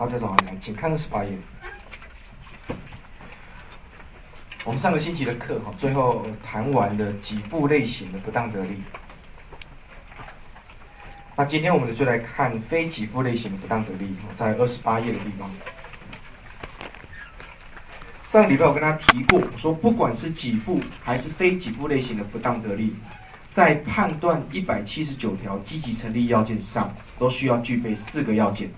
大家早来，请看二十八页。我们上个星期的课哈，最后谈完了几部类型的不当得利。那今天我们就来看非给付类型的不当得利，在二十八页的地方。上礼拜我跟他提过，我说不管是给付还是非给付类型的不当得利，在判断一百七十九条积极成立要件上，都需要具备四个要件。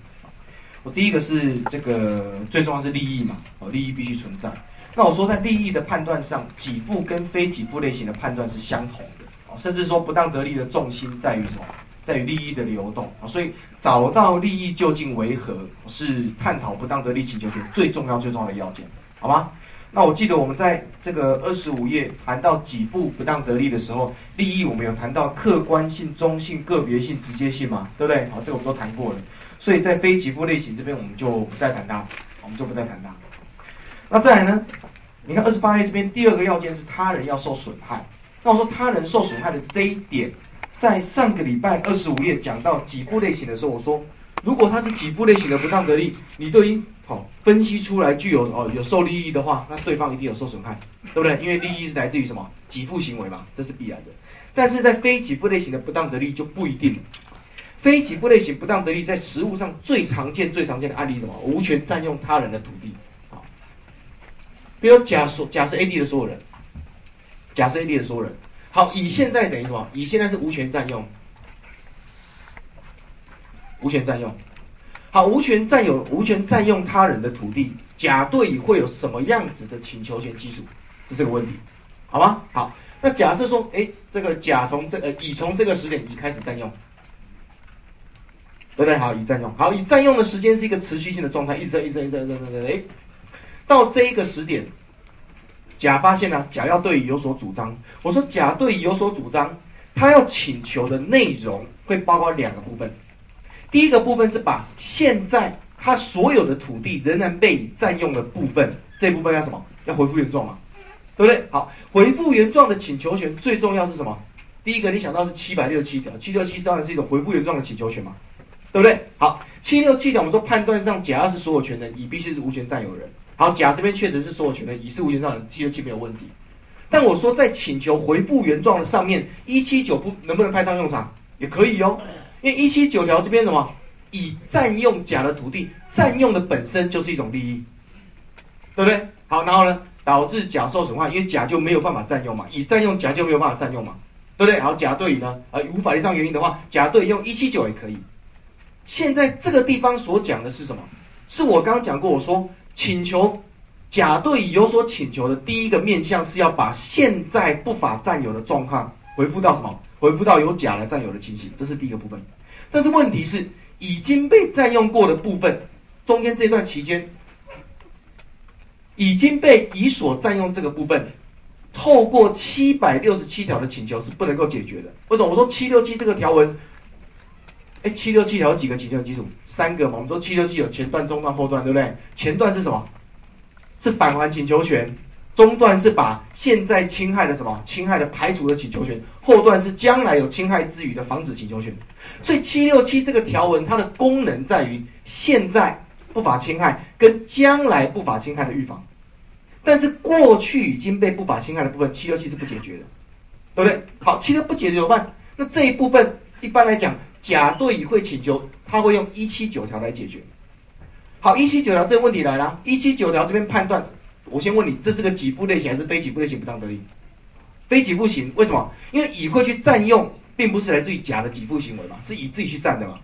我第一个是这个最重要是利益嘛，哦，利益必须存在。那我说，在利益的判断上，给付跟非给付类型的判断是相同的，哦，甚至说不当得利的重心在于什么？在于利益的流动啊，所以找到利益究竟为何，是探讨不当得利请求权最重要最重要的要件，好吗？那我记得我们在这个二十五页谈到给付不当得利的时候，利益我们有谈到客观性、中性、个别性、直接性嘛，对不对？好，这个我们都谈过了，所以在非给付类型这边我们就不再谈它，我们就不再谈它。那再来呢？你看二十八页这边第二个要件是他人要受损害。那我说他人受损害的这一点，在上个礼拜二十五页讲到给付类型的时候，我说如果他是给付类型的不当得利，你都已经好分析出来具有哦有受利益的话，那对方一定有受损害，对不对？因为利益是来自于什么给付行为嘛，这是必然的。但是在非给付类型的不当得利就不一定。非给付类型不当得利在实务上最常见、最常见的案例什么？无权占用他人的土地。比如假说，假设 A、D 的所有人，假设 A、D 的所有人，好，乙现在等于什么？乙现在是无权占用，无权占用。好，无权占有、无权占用他人的土地，甲对乙会有什么样子的请求权基础？这是个问题，好吗？好，那假设说，哎，这个甲从这呃乙从这个时点乙开始占用，对不对？好，已占用，好，已占用的时间是一个持续性的状态，一直在、一直在、一直在、一直在，哎。到这一个时点，甲发现呢，甲要对乙有所主张。我说甲对乙有所主张，他要请求的内容会包括两个部分。第一个部分是把现在他所有的土地仍然被占用的部分，这部分要什么？要回复原状嘛，对不对？好，回复原状的请求权最重要是什么？第一个你想到是七百六十七条，七六七当然是一种回复原状的请求权嘛，对不对？好，七六七条我们说判断上甲是所有权人，乙必须是无权占有人。好，甲这边确实是所有权人，乙是无权占有人，七六七没有问题。但我说在请求回复原状的上面，一七九不能不能派上用场？也可以哦，因为一七九条这边什么，乙占用甲的土地，占用的本身就是一种利益，对不对？好，然后呢，导致甲受损害，因为甲就没有办法占用嘛，乙占用甲就没有办法占用嘛，对不对？好，甲对乙呢，呃，无法律上原因的话，甲对用一七九也可以。现在这个地方所讲的是什么？是我刚刚讲过，我说。请求甲对乙有所请求的第一个面向是要把现在不法占有的状况回复到什么？回复到由甲来占有的情形，这是第一个部分。但是问题是已经被占用过的部分，中间这段期间已经被乙所占用这个部分，透过七百六十七条的请求是不能够解决的。为什么？我说七六七这个条文。哎，七六七条有几个请求基础？三个嘛。我们说七六七有前段、中段、后段，对不对？前段是什么？是返还请求权。中段是把现在侵害的什么？侵害的排除的请求权。后段是将来有侵害之余的防止请求权。所以七六七这个条文，它的功能在于现在不法侵害跟将来不法侵害的预防。但是过去已经被不法侵害的部分，七六七是不解决的，对不对？好，七六不解决怎么办？那这一部分一般来讲。甲对乙会请求，他会用一七九条来解决。好，一七九条这个问题来了。一七九条这边判断，我先问你，这是个给付类型还是非给付类型不当得利？非给付型，为什么？因为乙会去占用，并不是来自于甲的给付行为嘛，是乙自己去占的嘛，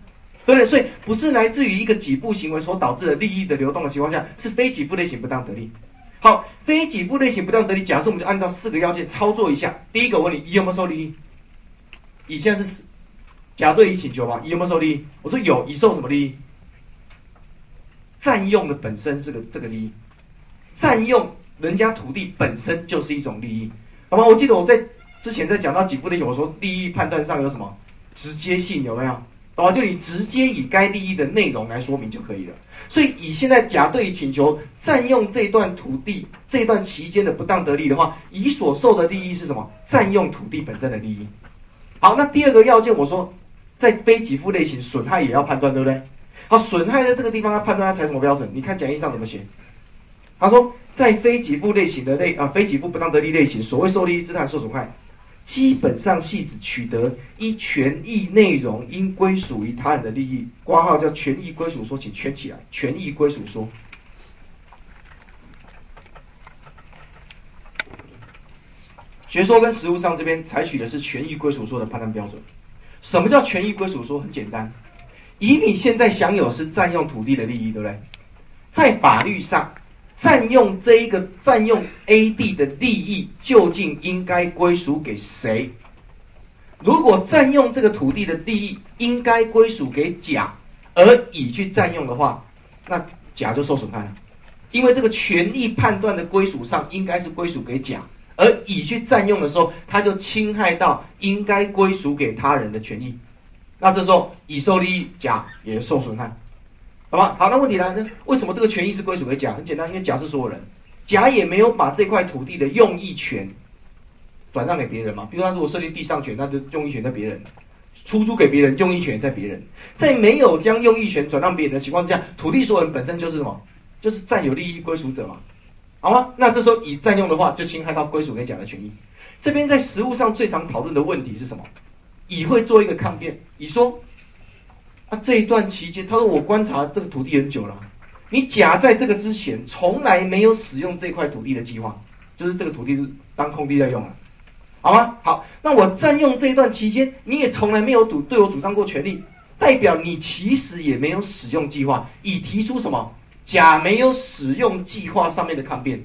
对不对？所以不是来自于一个给付行为所导致的利益的流动的情况下，是非给付类型不当得利。好，非给付类型不当得利，假设我们就按照四个要件操作一下。第一个问你，乙有没有受利益？乙现在是。甲对乙请求吗？乙有没有受利益？我说有，乙受什么利益？占用的本身是个这个利益，占用人家土地本身就是一种利益，好吗？我记得我在之前在讲到几部的时候，我说利益判断上有什么直接性有没有？哦，就你直接以该利益的内容来说明就可以了。所以以现在甲对乙请求占用这段土地这段期间的不当得利的话，乙所受的利益是什么？占用土地本身的利益。好，那第二个要件我说。在非给付类型损害也要判断，对不对？好，损害在这个地方，他判断他采什么标准？你看讲义上怎么写？他说，在非给付类型的类啊，非给付不当得利类型，所谓受利益之谈受损害，基本上系指取得依权益内容应归属于他人的利益，挂号叫权益归属说，请圈起来，权益归属说。学说跟实务上这边采取的是权益归属说的判断标准。什么叫权益归属说？很简单，以你现在享有是占用土地的利益，对不对？在法律上，占用这一个占用 A 地的利益，究竟应该归属给谁？如果占用这个土地的利益应该归属给甲，而乙去占用的话，那甲就受损害了，因为这个权益判断的归属上应该是归属给甲。而乙去占用的时候，他就侵害到应该归属给他人的权益，那这时候乙受利益，甲也受损害，好吧？好，那问题来了，为什么这个权益是归属给甲？很简单，因为甲是所有人，甲也没有把这块土地的用益权转让给别人嘛。比如他如果设立地上权，那就用益权在别人；出租给别人，用益权在别人。在没有将用益权转让别人的情况之下，土地所有人本身就是什么？就是占有利益归属者嘛。好吗？那这时候乙占用的话，就侵害到归属给甲的权益。这边在实务上最常讨论的问题是什么？乙会做一个抗辩，乙说：啊，这一段期间，他说我观察这个土地很久了，你甲在这个之前从来没有使用这块土地的计划，就是这个土地是当空地在用了，好吗？好，那我占用这一段期间，你也从来没有主对我主张过权利，代表你其实也没有使用计划。乙提出什么？甲没有使用计划上面的抗辩，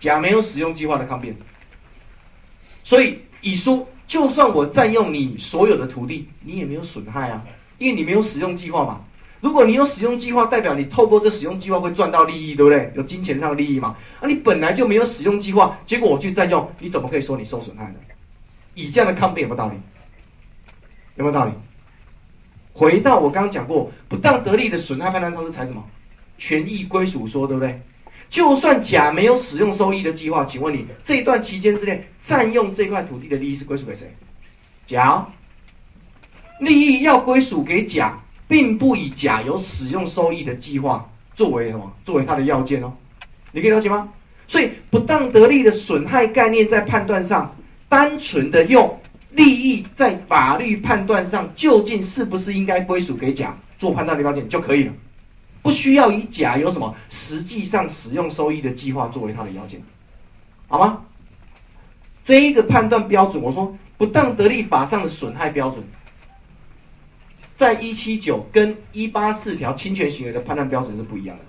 甲没有使用计划的抗辩，所以乙说，就算我占用你所有的土地，你也没有损害啊，因为你没有使用计划嘛。如果你有使用计划，代表你透过这使用计划会赚到利益，对不对？有金钱上的利益嘛？啊，你本来就没有使用计划，结果我去占用，你怎么可以说你受损害呢？以这样的抗辩有没有道理？有没有道理？回到我刚刚讲过，不当得利的损害判断方式才什么？权益归属说，对不对？就算甲没有使用收益的计划，请问你这一段期间之内占用这块土地的利益是归属给谁？甲，利益要归属给甲，并不以甲有使用收益的计划作为什么？作为它的要件哦。你可以了解吗？所以不当得利的损害概念在判断上，单纯的用。利益在法律判断上究竟是不是应该归属给甲做判断的标准就可以了，不需要以甲有什么实际上使用收益的计划作为他的要件，好吗？这一个判断标准，我说不当得利法上的损害标准，在一七九跟一八四条侵权行为的判断标准是不一样的。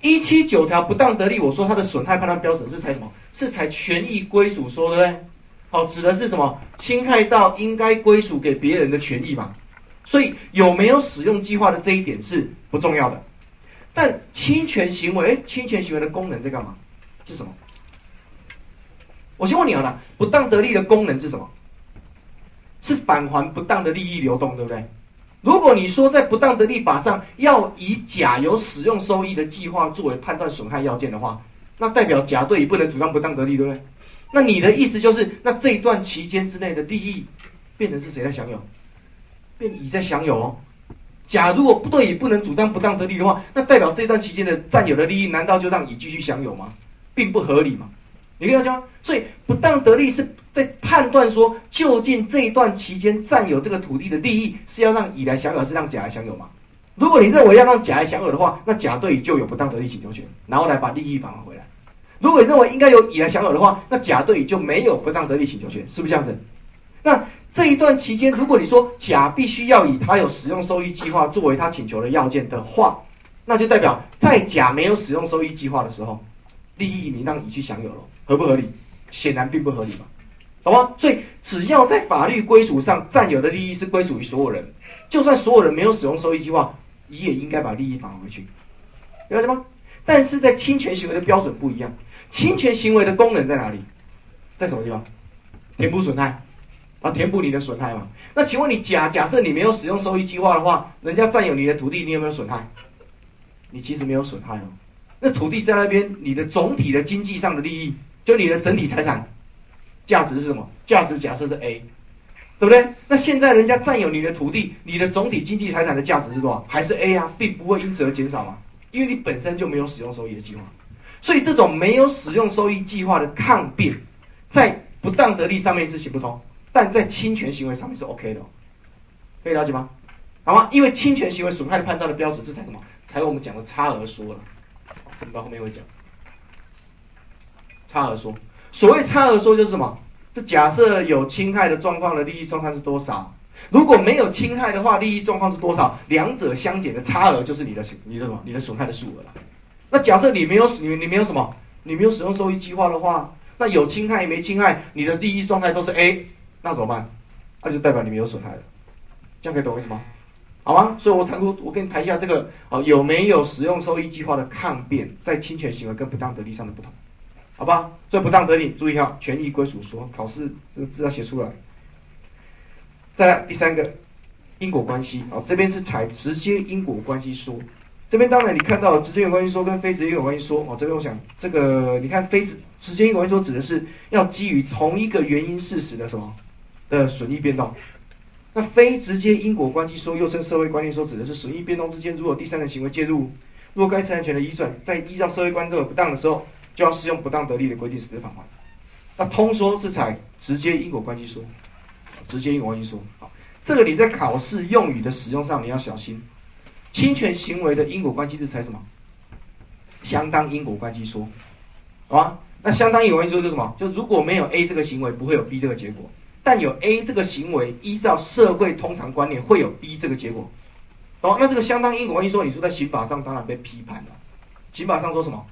一七九条不当得利，我说它的损害判断标准是采什么？是采权益归属说，对不对？好，指的是什么？侵害到应该归属给别人的权益嘛？所以有没有使用计划的这一点是不重要的。但侵权行为，侵权行为的功能在干嘛？是什么？我先问你好了，不当得利的功能是什么？是返还不当的利益流动，对不对？如果你说在不当得利法上要以甲有使用收益的计划作为判断损害要件的话，那代表甲对乙不能主张不当得利，对不对？那你的意思就是，那这一段期间之内的利益，变成是谁在享有？变乙在享有哦。甲如果不对乙不能主张不当得利的话，那代表这段期间的占有的利益，难道就让乙继续享有吗？并不合理嘛。你跟他讲，所以不当得利是在判断说，究竟这一段期间占有这个土地的利益是要让乙来享有，还是让甲来享有嘛？如果你认为要让甲来享有的话，那甲对乙就有不当得利请求权，然后来把利益返还回来。如果你认为应该由乙来享有的话，那甲对乙就没有不当得利请求权，是不是这样子？那这一段期间，如果你说甲必须要以他有使用收益计划作为他请求的要件的话，那就代表在甲没有使用收益计划的时候，利益你让乙去享有了，合不合理？显然并不合理嘛，好吗？所以只要在法律归属上占有的利益是归属于所有人，就算所有人没有使用收益计划，乙也应该把利益返回去，了解吗？但是在侵权行为的标准不一样。侵权行为的功能在哪里？在什么地方？填补损害啊，填补你的损害嘛。那请问你假假设你没有使用收益计划的话，人家占有你的土地，你有没有损害？你其实没有损害哦。那土地在那边，你的总体的经济上的利益，就你的整体财产价值是什么？价值假设是 A，对不对？那现在人家占有你的土地，你的总体经济财产的价值是多少？还是 A 啊，并不会因此而减少嘛，因为你本身就没有使用收益的计划，所以这种没有使用收益计划的抗辩，在不当得利上面是行不通，但在侵权行为上面是 OK 的，可以了解吗？好吗？因为侵权行为损害的判断的标准是在什么？才我们讲的差额说了，我们到后面会讲。差额说，所谓差额说就是什么？就假设有侵害的状况的利益状况是多少？如果没有侵害的话，利益状况是多少？两者相减的差额就是你的你的什么？你的损害的数额了。那假设你没有你你没有什么？你没有使用收益计划的话，那有侵害没侵害，你的利益状态都是 A，那怎么办？那就代表你没有损害了。这样可以懂我意思吗？好吗？所以我谈过，我跟你谈一下这个哦，有没有使用收益计划的抗辩，在侵权行为跟不当得利上的不同。好吧，所以不当得利，注意哈，权益归属说，考试这个字要写出来。再来第三个，因果关系啊，这边是采直接因果关系说。这边当然你看到直接因果关系说跟非直接因果关系说哦，这边我想这个你看非直直接因果关系说指的是要基于同一个原因事实的什么的损益变动。那非直接因果关系说又称社会观念说指的是损益变动之间如果第三人行为介入，若该财产权的移转在依照社会观念不当的时候。就要适用不当得利的规定，实施返还。那通说是采直接因果关系说，直接因果关系说。好，这个你在考试用语的使用上你要小心。侵权行为的因果关系是采什么？相当因果关系说，好吧？那相当因果关系说就是什么？就如果没有 A 这个行为，不会有 B 这个结果；但有 A 这个行为，依照社会通常观念会有 B 这个结果。哦，那这个相当因果关系说，你说在刑法上当然被批判了。刑法上说什么？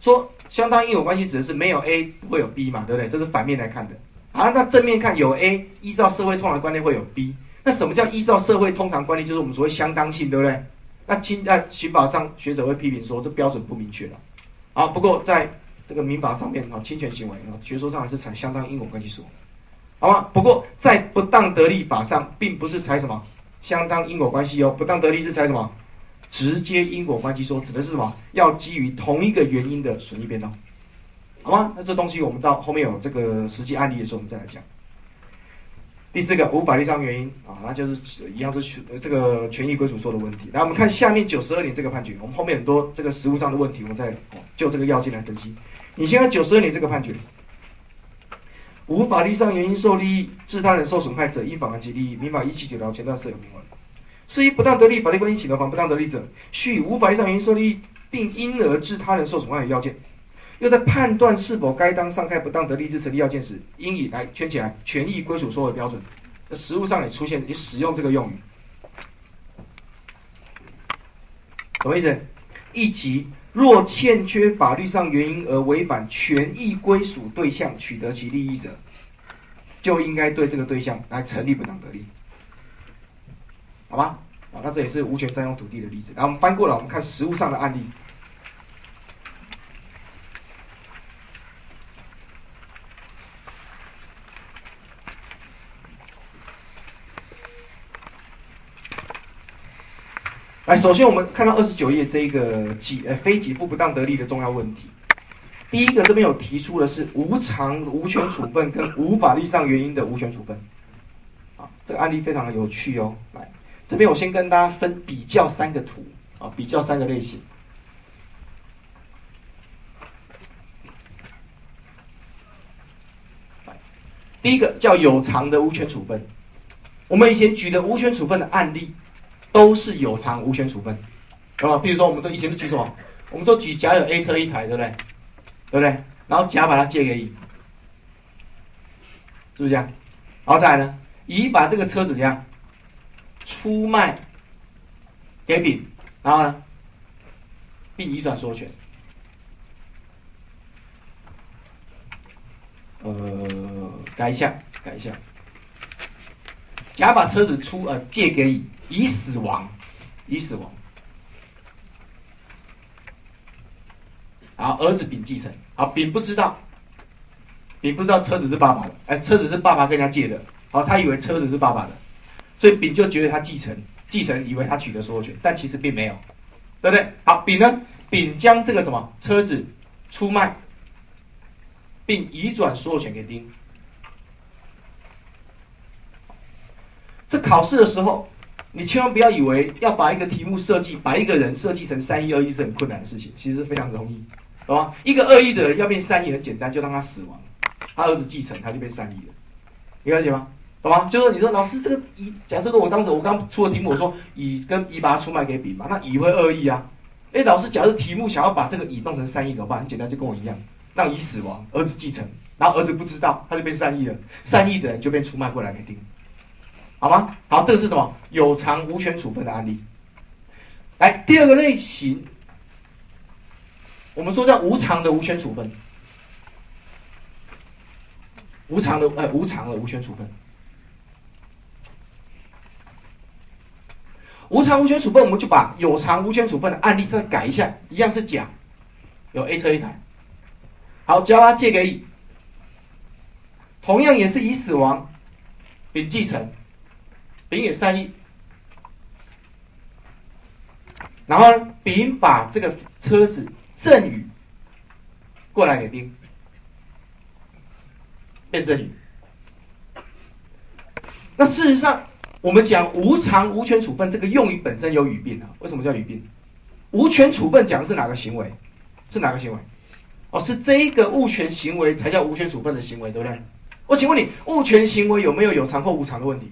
说相当因果关系指的是没有 A 不会有 B 嘛，对不对？这是反面来看的。啊，那正面看有 A，依照社会通常观念会有 B。那什么叫依照社会通常观念？就是我们所谓相当性，对不对？那侵在刑法上学者会批评说这标准不明确了。好，不过在这个民法上面啊，侵权行为啊，学说上还是采相当因果关系说，好吗？不过在不当得利法上，并不是采什么相当因果关系哦，不当得利是采什么？直接因果关系说指的是什么？要基于同一个原因的损益变动，好吗？那这东西我们到后面有这个实际案例的时候，我们再来讲。第四个无法律上原因啊，那就是一样是这个权益归属说的问题。来，我们看下面九十二点这个判决，我们后面很多这个实务上的问题，我们再就这个要件来分析。你现在九十二点这个判决，无法律上原因受利益致他人受损害者，依法还其利益。民法一七九条前段设有明文。是以不当得利法律关系起的防不当得利者，须以无法律上原因受利益，并因而致他人受损害的要件。又在判断是否该当上开不当得利之成立要件时，应以来圈起来权益归属说的标准。那实务上也出现，也使用这个用语，什么意思？一级若欠缺法律上原因而违反权益归属对象取得其利益者，就应该对这个对象来成立不当得利。好吧，啊，那这也是无权占用土地的例子。然后我们翻过来，我们看实物上的案例。来，首先我们看到二十九页这一个给呃非给付不当得利的重要问题。第一个这边有提出的是无偿无权处分跟无法律上原因的无权处分。啊，这个案例非常的有趣哦，来。这边我先跟大家分比较三个图啊，比较三个类型。第一个叫有偿的无权处分，我们以前举的无权处分的案例，都是有偿无权处分，啊？比如说，我们都以前都举什么？我们说举甲有 A 车一台，对不对？对不对？然后甲把它借给乙，是不是这样？然后再来呢，乙把这个车子怎样？出卖给丙，然后呢，并移转所有权。呃，改一下，改一下。甲把车子出呃借给乙，已死亡，已死亡。好，儿子丙继承。好，丙不知道，丙不知道车子是爸爸的，哎，车子是爸爸跟人家借的。好，他以为车子是爸爸的。所以丙就觉得他继承，继承以为他取得所有权，但其实并没有，对不对？好，丙呢？丙将这个什么车子出卖，并移转所有权给丁。这考试的时候，你千万不要以为要把一个题目设计，把一个人设计成三亿二亿是很困难的事情，其实非常容易，懂吗？一个二亿的人要变三亿很简单，就让他死亡，他儿子继承，他就变三亿了，你了解吗？懂吗？就是你说老师这个乙，假设说我当时我刚出的题目，我说乙跟乙把它出卖给丙嘛，那乙会二意啊？哎，老师，假设题目想要把这个乙弄成三亿怎么办？很简单，就跟我一样，让乙死亡，儿子继承。然后儿子不知道，他就变善意了，善意的人就变出卖过来给丁，好吗？好，这个是什么？有偿无权处分的案例。来，第二个类型，我们说叫无偿的无权处分，无偿的哎，无偿的无权处分，无偿无权处分，我们就把有偿无权处分的案例再改一下，一样是甲，有 A 车一台，好，交他借给乙。同样也是以死亡，丙继承，丙也善意，然后丙把这个车子赠与过来给丁，变赠与。那事实上，我们讲无偿无权处分这个用语本身有语病啊。为什么叫语病？无权处分讲的是哪个行为？是哪个行为？哦，是这一个物权行为才叫无权处分的行为，对不对？我请问你，物权行为有没有有偿或无偿的问题？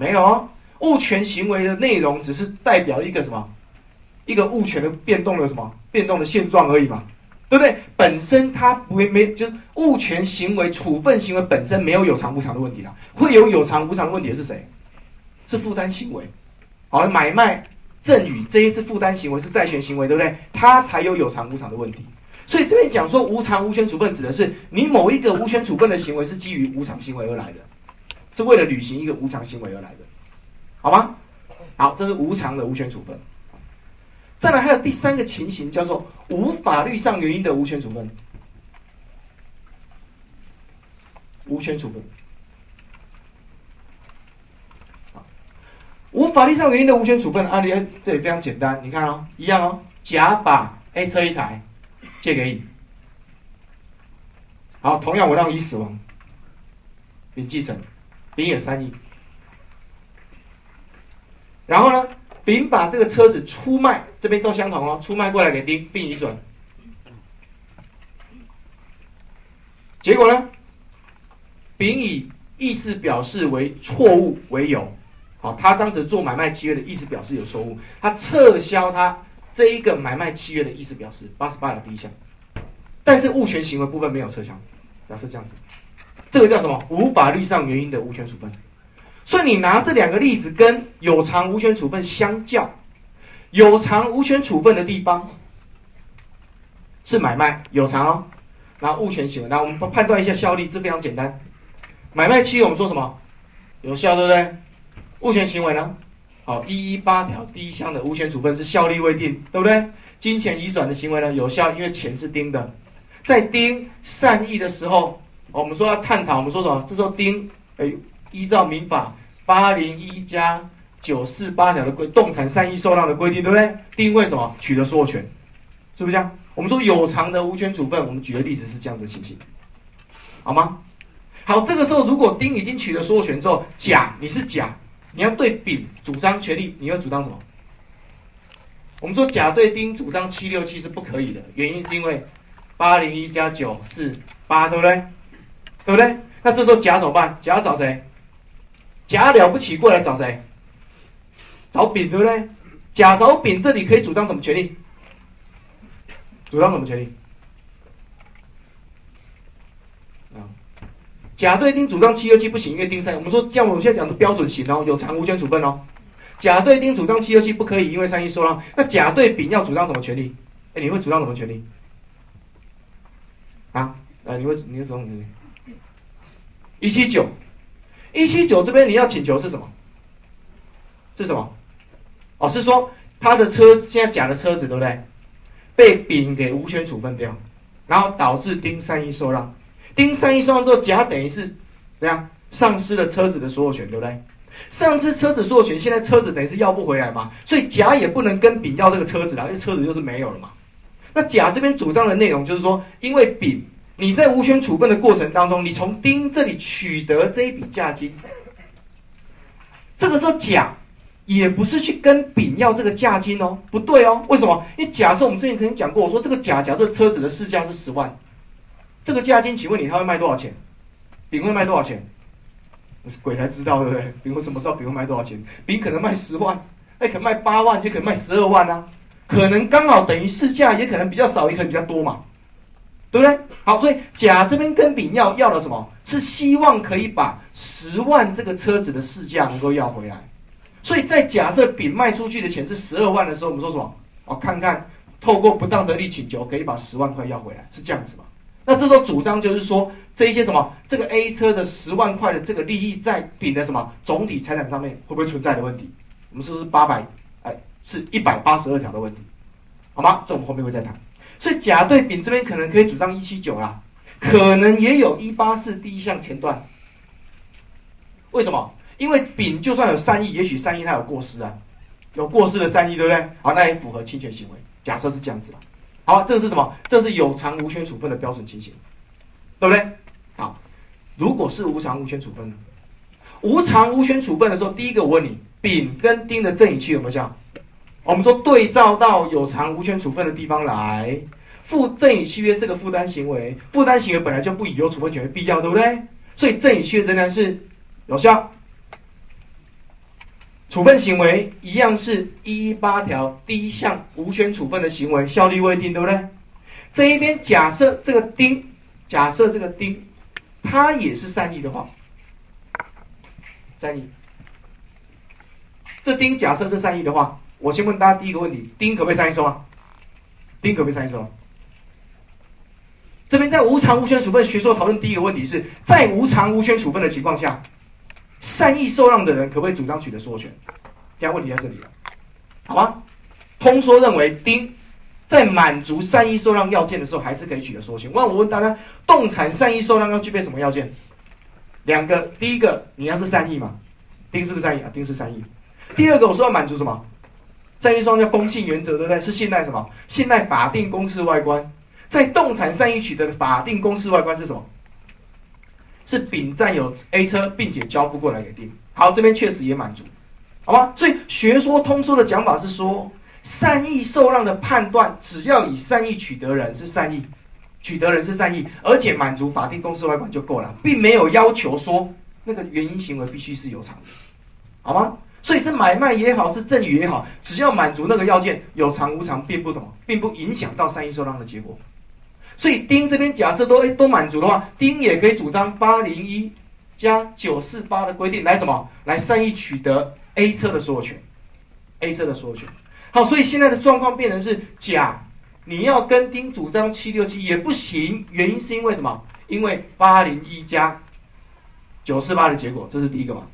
没有，物权行为的内容只是代表一个什么？一个物权的变动的什么？变动的现状而已嘛，对不对？本身它不会没，就是物权行为处分行为本身没有有偿无偿的问题啦。会有有偿无偿的问题是谁？是负担行为。好，买卖、赠与这些是负担行为，是债权行为，对不对？它才有有偿无偿的问题。所以这边讲说无偿无权处分，指的是你某一个无权处分的行为是基于无偿行为而来的，是为了履行一个无偿行为而来的，好吗？好，这是无偿的无权处分。再来还有第三个情形，叫做无法律上原因的无权处分。无权处分，无法律上原因的无权处分案例，这也非常简单，你看哦，一样哦，甲把 A 车一台。借给乙，好，同样我让乙死亡，丙继承，丙也三亿，然后呢，丙把这个车子出卖，这边都相同哦，出卖过来给丁，并移转，结果呢，丙以意思表示为错误为由，好，他当时做买卖契约的意思表示有错误，他撤销他。这一个买卖契约的意思表示八十八条第一项，但是物权行为部分没有撤销，表示这样子，这个叫什么？无法律上原因的无权处分。所以你拿这两个例子跟有偿无权处分相较，有偿无权处分的地方是买卖有偿哦，然后物权行为，那我们判断一下效力，这非常简单。买卖契约我们说什么？有效，对不对？物权行为呢？好，一一八条第一项的无权处分是效力未定，对不对？金钱移转的行为呢有效，因为钱是丁的，在丁善意的时候，我们说要探讨，我们说什么？这时候丁，哎，依照民法八零一加九四八条的规，动产善意受让的规定，对不对？丁为什么取得所有权？是不是这样？我们说有偿的无权处分，我们举的例子是这样的情形，好吗？好，这个时候如果丁已经取得所有权之后，甲你是甲。你要对丙主张权利，你要主张什么？我们说甲对丁主张七六七是不可以的，原因是因为八零一加九四八，对不对？对不对？那这时候甲怎么办？甲找谁？甲了不起过来找谁？找丙，对不对？甲找丙，这里可以主张什么权利？主张什么权利？啊甲对丁主张七二七不行，因为丁三。我们说，像我们现在讲的标准型哦，有偿无权处分哦。甲对丁主张七二七不可以，因为三一受让。那甲对丙要主张什么权利？哎，你会主张什么权利？啊？呃，你会你会主张什么权利？一七九，一七九这边你要请求是什么？是什么？哦，是说他的车现在甲的车子对不对？被丙给无权处分掉，然后导致丁三一受让。丁三一受让之后，甲等于是怎样丧失了车子的所有权，对不对？丧失车子所有权，现在车子等于是要不回来嘛，所以甲也不能跟丙要这个车子了，因为车子就是没有了嘛。那甲这边主张的内容就是说，因为丙你在无权处分的过程当中，你从丁这里取得这一笔价金，这个时候甲也不是去跟丙要这个价金哦，不对哦，为什么？因为假设我们之前曾经讲过，我说这个甲假设车子的市价是十万，这个价金，请问你他会卖多少钱？丙会卖多少钱？鬼才知道，对不对？丙会怎么知道丙会卖多少钱？丙可能卖十万，哎，可能卖八万，也可能卖十二万啊，可能刚好等于市价，也可能比较少，也可能比较多嘛。对不对？好，所以甲这边跟丙要要了什么？是希望可以把十万这个车子的市价能够要回来。所以在假设丙卖出去的钱是十二万的时候，我们说什么？哦，看看透过不当得利请求可以把十万块要回来，是这样子吗？那这时候主张就是说，这一些什么这个 A 车的十万块的这个利益在丙的什么总体财产上面会不会存在的问题？我们是不是八百？哎，是一百八十二条的问题，好吗？这我们后面会再谈。所以甲对丙这边可能可以主张一七九啦，可能也有一八四第一项前段。为什么？因为丙就算有善意，也许善意他有过失啊，有过失的善意，对不对？好，那也符合侵权行为。假设是这样子了。好，这是什么？这是有偿无权处分的标准情形，对不对？好，如果是无偿无权处分呢？无偿无权处分的时候，第一个我问你，丙跟丁的正与期有没有效？我们说对照到有偿无权处分的地方来，负赠与契约是个负担行为，负担行为本来就不以有处分权为必要，对不对？所以赠与契约仍然是有效。处分行为一样是一八条第一项无权处分的行为，效力未定，对不对？这一边假设这个丁，假设这个丁，他也是善意的话，善意，这丁假设是善意的话。我先问大家第一个问题：丁可不可以善意收啊？丁可不可以善意收？这边在无偿无权处分学说讨论第一个问题是在无偿无权处分的情况下，善意受让的人可不可以主张取得所有权？第二问题在这里了，好吗？通说认为丁在满足善意受让要件的时候，还是可以取得所有权。那我问大家，动产善意受让要具备什么要件？两个，第一个你要是善意嘛？丁是不是善意啊？丁是善意。第二个我说要满足什么？善意双叫公信原则，对不对？是信赖什么？信赖法定公示外观。在动产善意取得的法定公示外观是什么？是丙占有 A 车，并且交付过来给丁。好，这边确实也满足，好吧？所以学说通说的讲法是说，善意受让的判断，只要以善意取得人是善意，取得人是善意，而且满足法定公示外观就够了，并没有要求说那个原因行为必须是有偿的，好吗？所以是买卖也好，是赠与也好，只要满足那个要件，有偿无偿并不同，并不影响到善意受让的结果。所以丁这边假设都都满足的话，丁也可以主张八零一加九四八的规定来什么？来善意取得 A 车的所有权，A 车的所有权。好，所以现在的状况变成是甲，你要跟丁主张七六七也不行，原因是因为什么？因为八零一加九四八的结果，这是第一个嘛？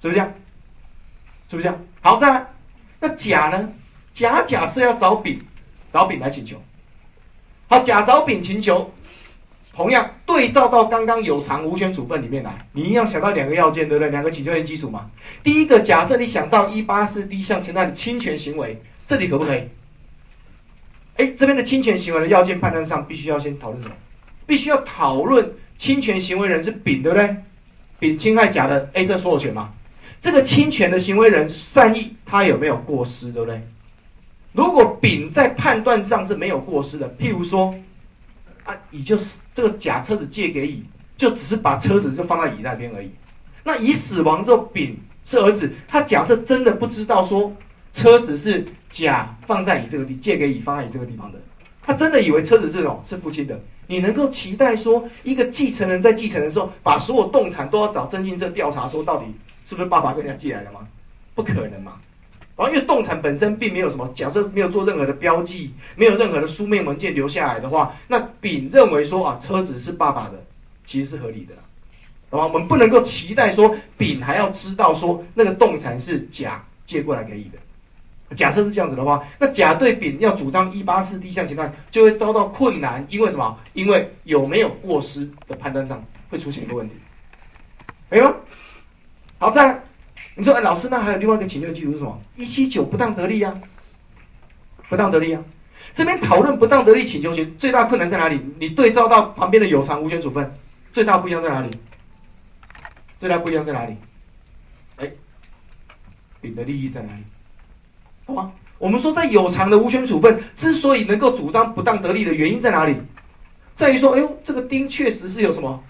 是不是这样？是不是这样？好，再来，那甲呢？甲假设要找丙，找丙来请求。好，甲找丙请求，同样对照到刚刚有偿无权处分里面来，你一样想到两个要件，对不对？两个请求权基础嘛。第一个，假设你想到一八四第一项前段的侵权行为，这里可不可以？哎，这边的侵权行为的要件判断上，必须要先讨论什么？必须要讨论侵权行为人是丙，对不对？丙侵害甲的 A 车所有权嘛？这个侵权的行为人善意，他有没有过失，对不对？如果丙在判断上是没有过失的，譬如说，啊，乙就是这个甲车子借给乙，就只是把车子就放在乙那边而已。那乙死亡之后，丙是儿子，他假设真的不知道说车子是甲放在乙这个地借给乙放在乙这个地方的，他真的以为车子这种是父亲的，你能够期待说一个继承人在继承的时候，把所有动产都要找征信社调查，说到底？是不是爸爸跟人家借来的吗？不可能嘛！然后，因为动产本身并没有什么，假设没有做任何的标记，没有任何的书面文件留下来的话，那丙认为说啊，车子是爸爸的，其实是合理的，好吧？我们不能够期待说丙还要知道说那个动产是甲借过来给乙的。假设是这样子的话，那甲对丙要主张一八四第一项情况，就会遭到困难，因为什么？因为有没有过失的判断上会出现一个问题，没有？好，再来，你说，哎，老师，那还有另外一个请求基础是什么？一七九不当得利呀，不当得利啊。这边讨论不当得利请求权最大困难在哪里？你对照到旁边的有偿无权处分，最大不一样在哪里？最大不一样在哪里？哎，丙的利益在哪里？好吗？我们说在有偿的无权处分之所以能够主张不当得利的原因在哪里？在于说，哎呦，这个丁确实是有什么，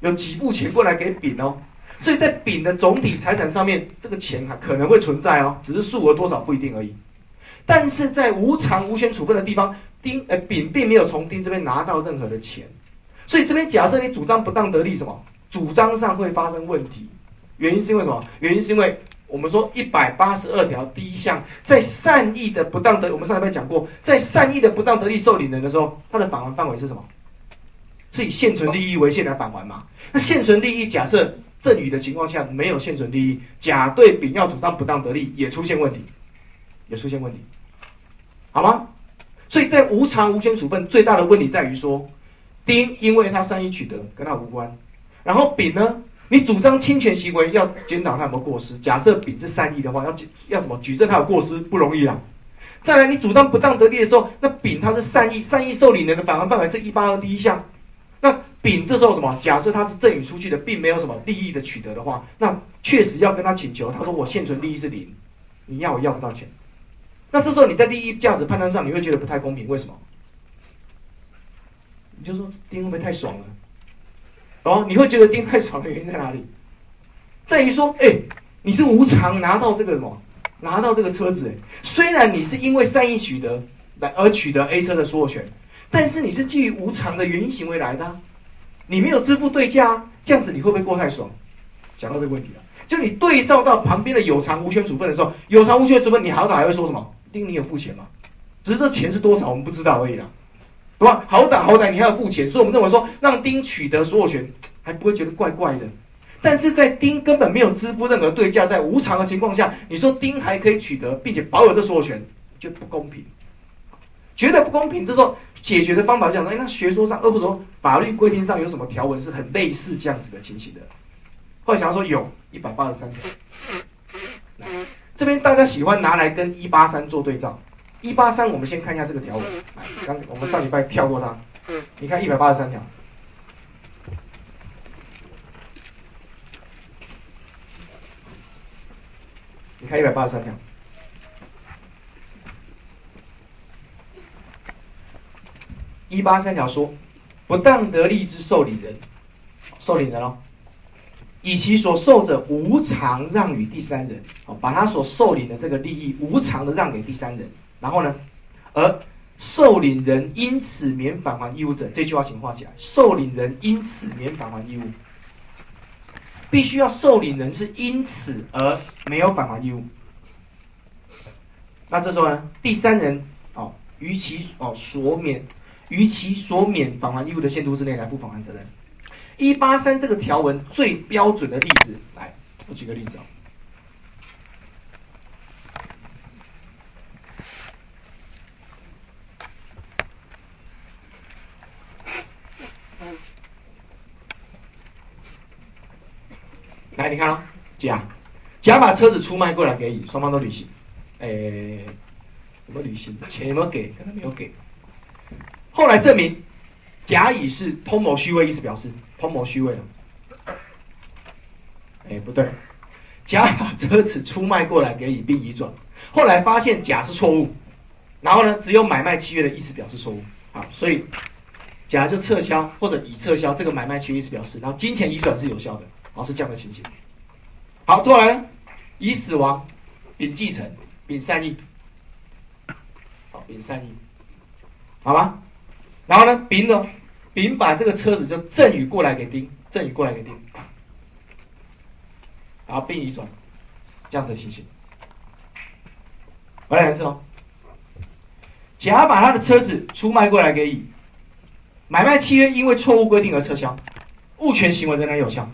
有几部钱过来给丙哦，所以在丙的总体财产上面，这个钱还可能会存在哦，只是数额多少不一定而已。但是在无偿无权处分的地方，丁呃丙并没有从丁这边拿到任何的钱，所以这边假设你主张不当得利，什么主张上会发生问题？原因是因为什么？原因是因为我们说一百八十二条第一项，在善意的不当得，我们上礼拜讲过，在善意的不当得利受领人的时候，它的返还范围是什么？是以现存利益为限来返还嘛？那现存利益假设赠与的情况下没有现存利益，甲对丙要主张不当得利也出现问题，也出现问题。好吗？所以在无偿无权处分最大的问题在于说，丁因为他善意取得跟他无关，然后丙呢，你主张侵权行为要检讨他有没有过失。假设丙是善意的话，要要什么举证他有过失不容易啊。再来，你主张不当得利的时候，那丙他是善意，善意受理人的返还范围是一八二第一项。那丙这时候什么？假设他是赠与出去的，并没有什么利益的取得的话，那确实要跟他请求。他说我现存利益是零，你要我要不到钱。那这时候你在利益价值判断上，你会觉得不太公平，为什么？你就说丁会不会太爽了？哦，你会觉得丁太爽的原因在哪里？在于说，哎，你是无偿拿到这个什么，拿到这个车子，哎，虽然你是因为善意取得来而取得 A 车的所有权，但是你是基于无偿的原因行为来的，你没有支付对价，这样子你会不会过太爽？讲到这个问题了，就你对照到旁边的有偿无权处分的时候，有偿无权处分，你好歹还会说什么？丁，你有付钱吗？只是这钱是多少，我们不知道而已啦，对吧？好歹好歹你还要付钱，所以我们认为说让丁取得所有权还不会觉得怪怪的。但是在丁根本没有支付任何对价，在无偿的情况下，你说丁还可以取得并且保有这所有权，就不公平，觉得不公平。这时候解决的方法就讲说，哎，那学说上，或者说法律规定上有什么条文是很类似这样子的情形的？或者想要说有一百八十三条。这边大家喜欢拿来跟一八三做对照，一八三我们先看一下这个条文，刚我们上礼拜跳过它，你看一百八十三条，你看一百八十三条，一八三条说，不当得利之受理人，受理人哦。以其所受者无偿让与第三人，哦，把他所受领的这个利益无偿的让给第三人，然后呢，而受领人因此免返还义务者，这句话请画起来。受领人因此免返还义务，必须要受领人是因此而没有返还义务。那这时候呢，第三人哦，与其哦所免，于其所免返还义务的限度之内来负返还责任。一八三这个条文最标准的例子，来，我举个例子啊。来，你看哦，甲，甲把车子出卖过来给乙，双方都履行，诶，有没有履行？钱有没有给？可能没有给。后来证明，甲乙是通谋虚伪，意思表示。通谋虚伪了，哎，不对，甲把车子出卖过来给乙并移转，后来发现甲是错误，然后呢，只有买卖契约的意思表示错误，啊，所以甲就撤销或者乙撤销这个买卖契约意思表示，然后金钱移转是有效的，好，是这样的情形。好，后来乙死亡，丙继承，丙善意，好，丙善意，好吧，然后呢，丙呢？丙把这个车子就赠与过来给丁，赠与过来给丁，然后并移转，这样子的情形。我来一次哦。甲把他的车子出卖过来给乙，买卖契约因为错误规定而撤销，物权行为仍然有效。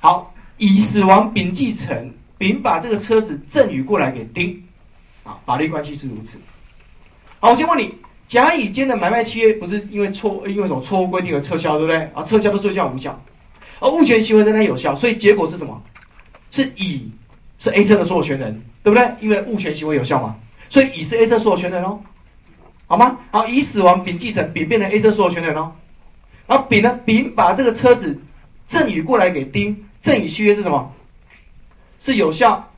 好，乙死亡，丙继承，丙把这个车子赠与过来给丁，啊，法律关系是如此。好，我先问你。甲乙间的买卖契约不是因为错因为什么错误规定而撤销，对不对？啊，撤销的时候叫无效，而物权行为仍然有效，所以结果是什么？是乙是 A 车的所有权人，对不对？因为物权行为有效嘛，所以乙是 A 车所有权人哦，好吗？好，乙死亡，丙继承，丙变成 A 车所有权人哦。然后丙呢？丙把这个车子赠与过来给丁，赠与契约是什么？是有效，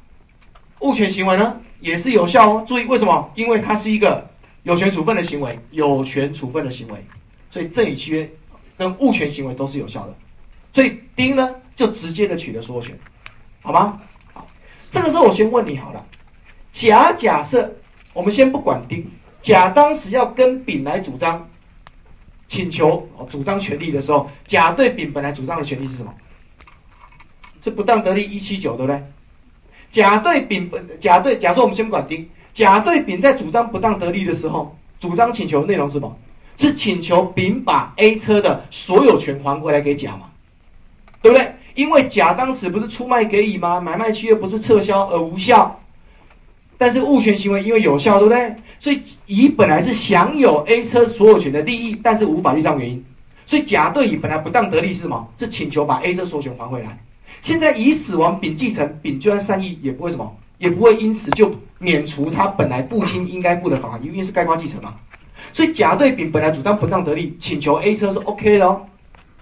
物权行为呢也是有效哦。注意为什么？因为它是一个有权处分的行为，有权处分的行为，所以赠与契约跟物权行为都是有效的。所以丁呢就直接的取得所有权，好吗？好，这个时候我先问你好了，甲假设我们先不管丁，甲当时要跟丙来主张请求主张权利的时候，甲对丙本来主张的权利是什么？是不当得利一七九，对不对？甲对丙本，甲对，假设我们先不管丁，甲对丙在主张不当得利的时候，主张请求内容是什么？是请求丙把 A 车的所有权还回来给甲嘛？对不对？因为甲当时不是出卖给乙吗？买卖契约不是撤销而无效，但是物权行为因为有效，对不对？所以乙本来是享有 A 车所有权的利益，但是无法律上原因，所以甲对乙本来不当得利是什么？是请求把 A 车所有权还回来。现在乙死亡，丙继承，丙就算善意也不会什么，也不会因此就免除他本来父亲应该负的法因为是该瓜继承嘛。所以甲对丙本来主张不当得利，请求 A 车是 OK 的哦，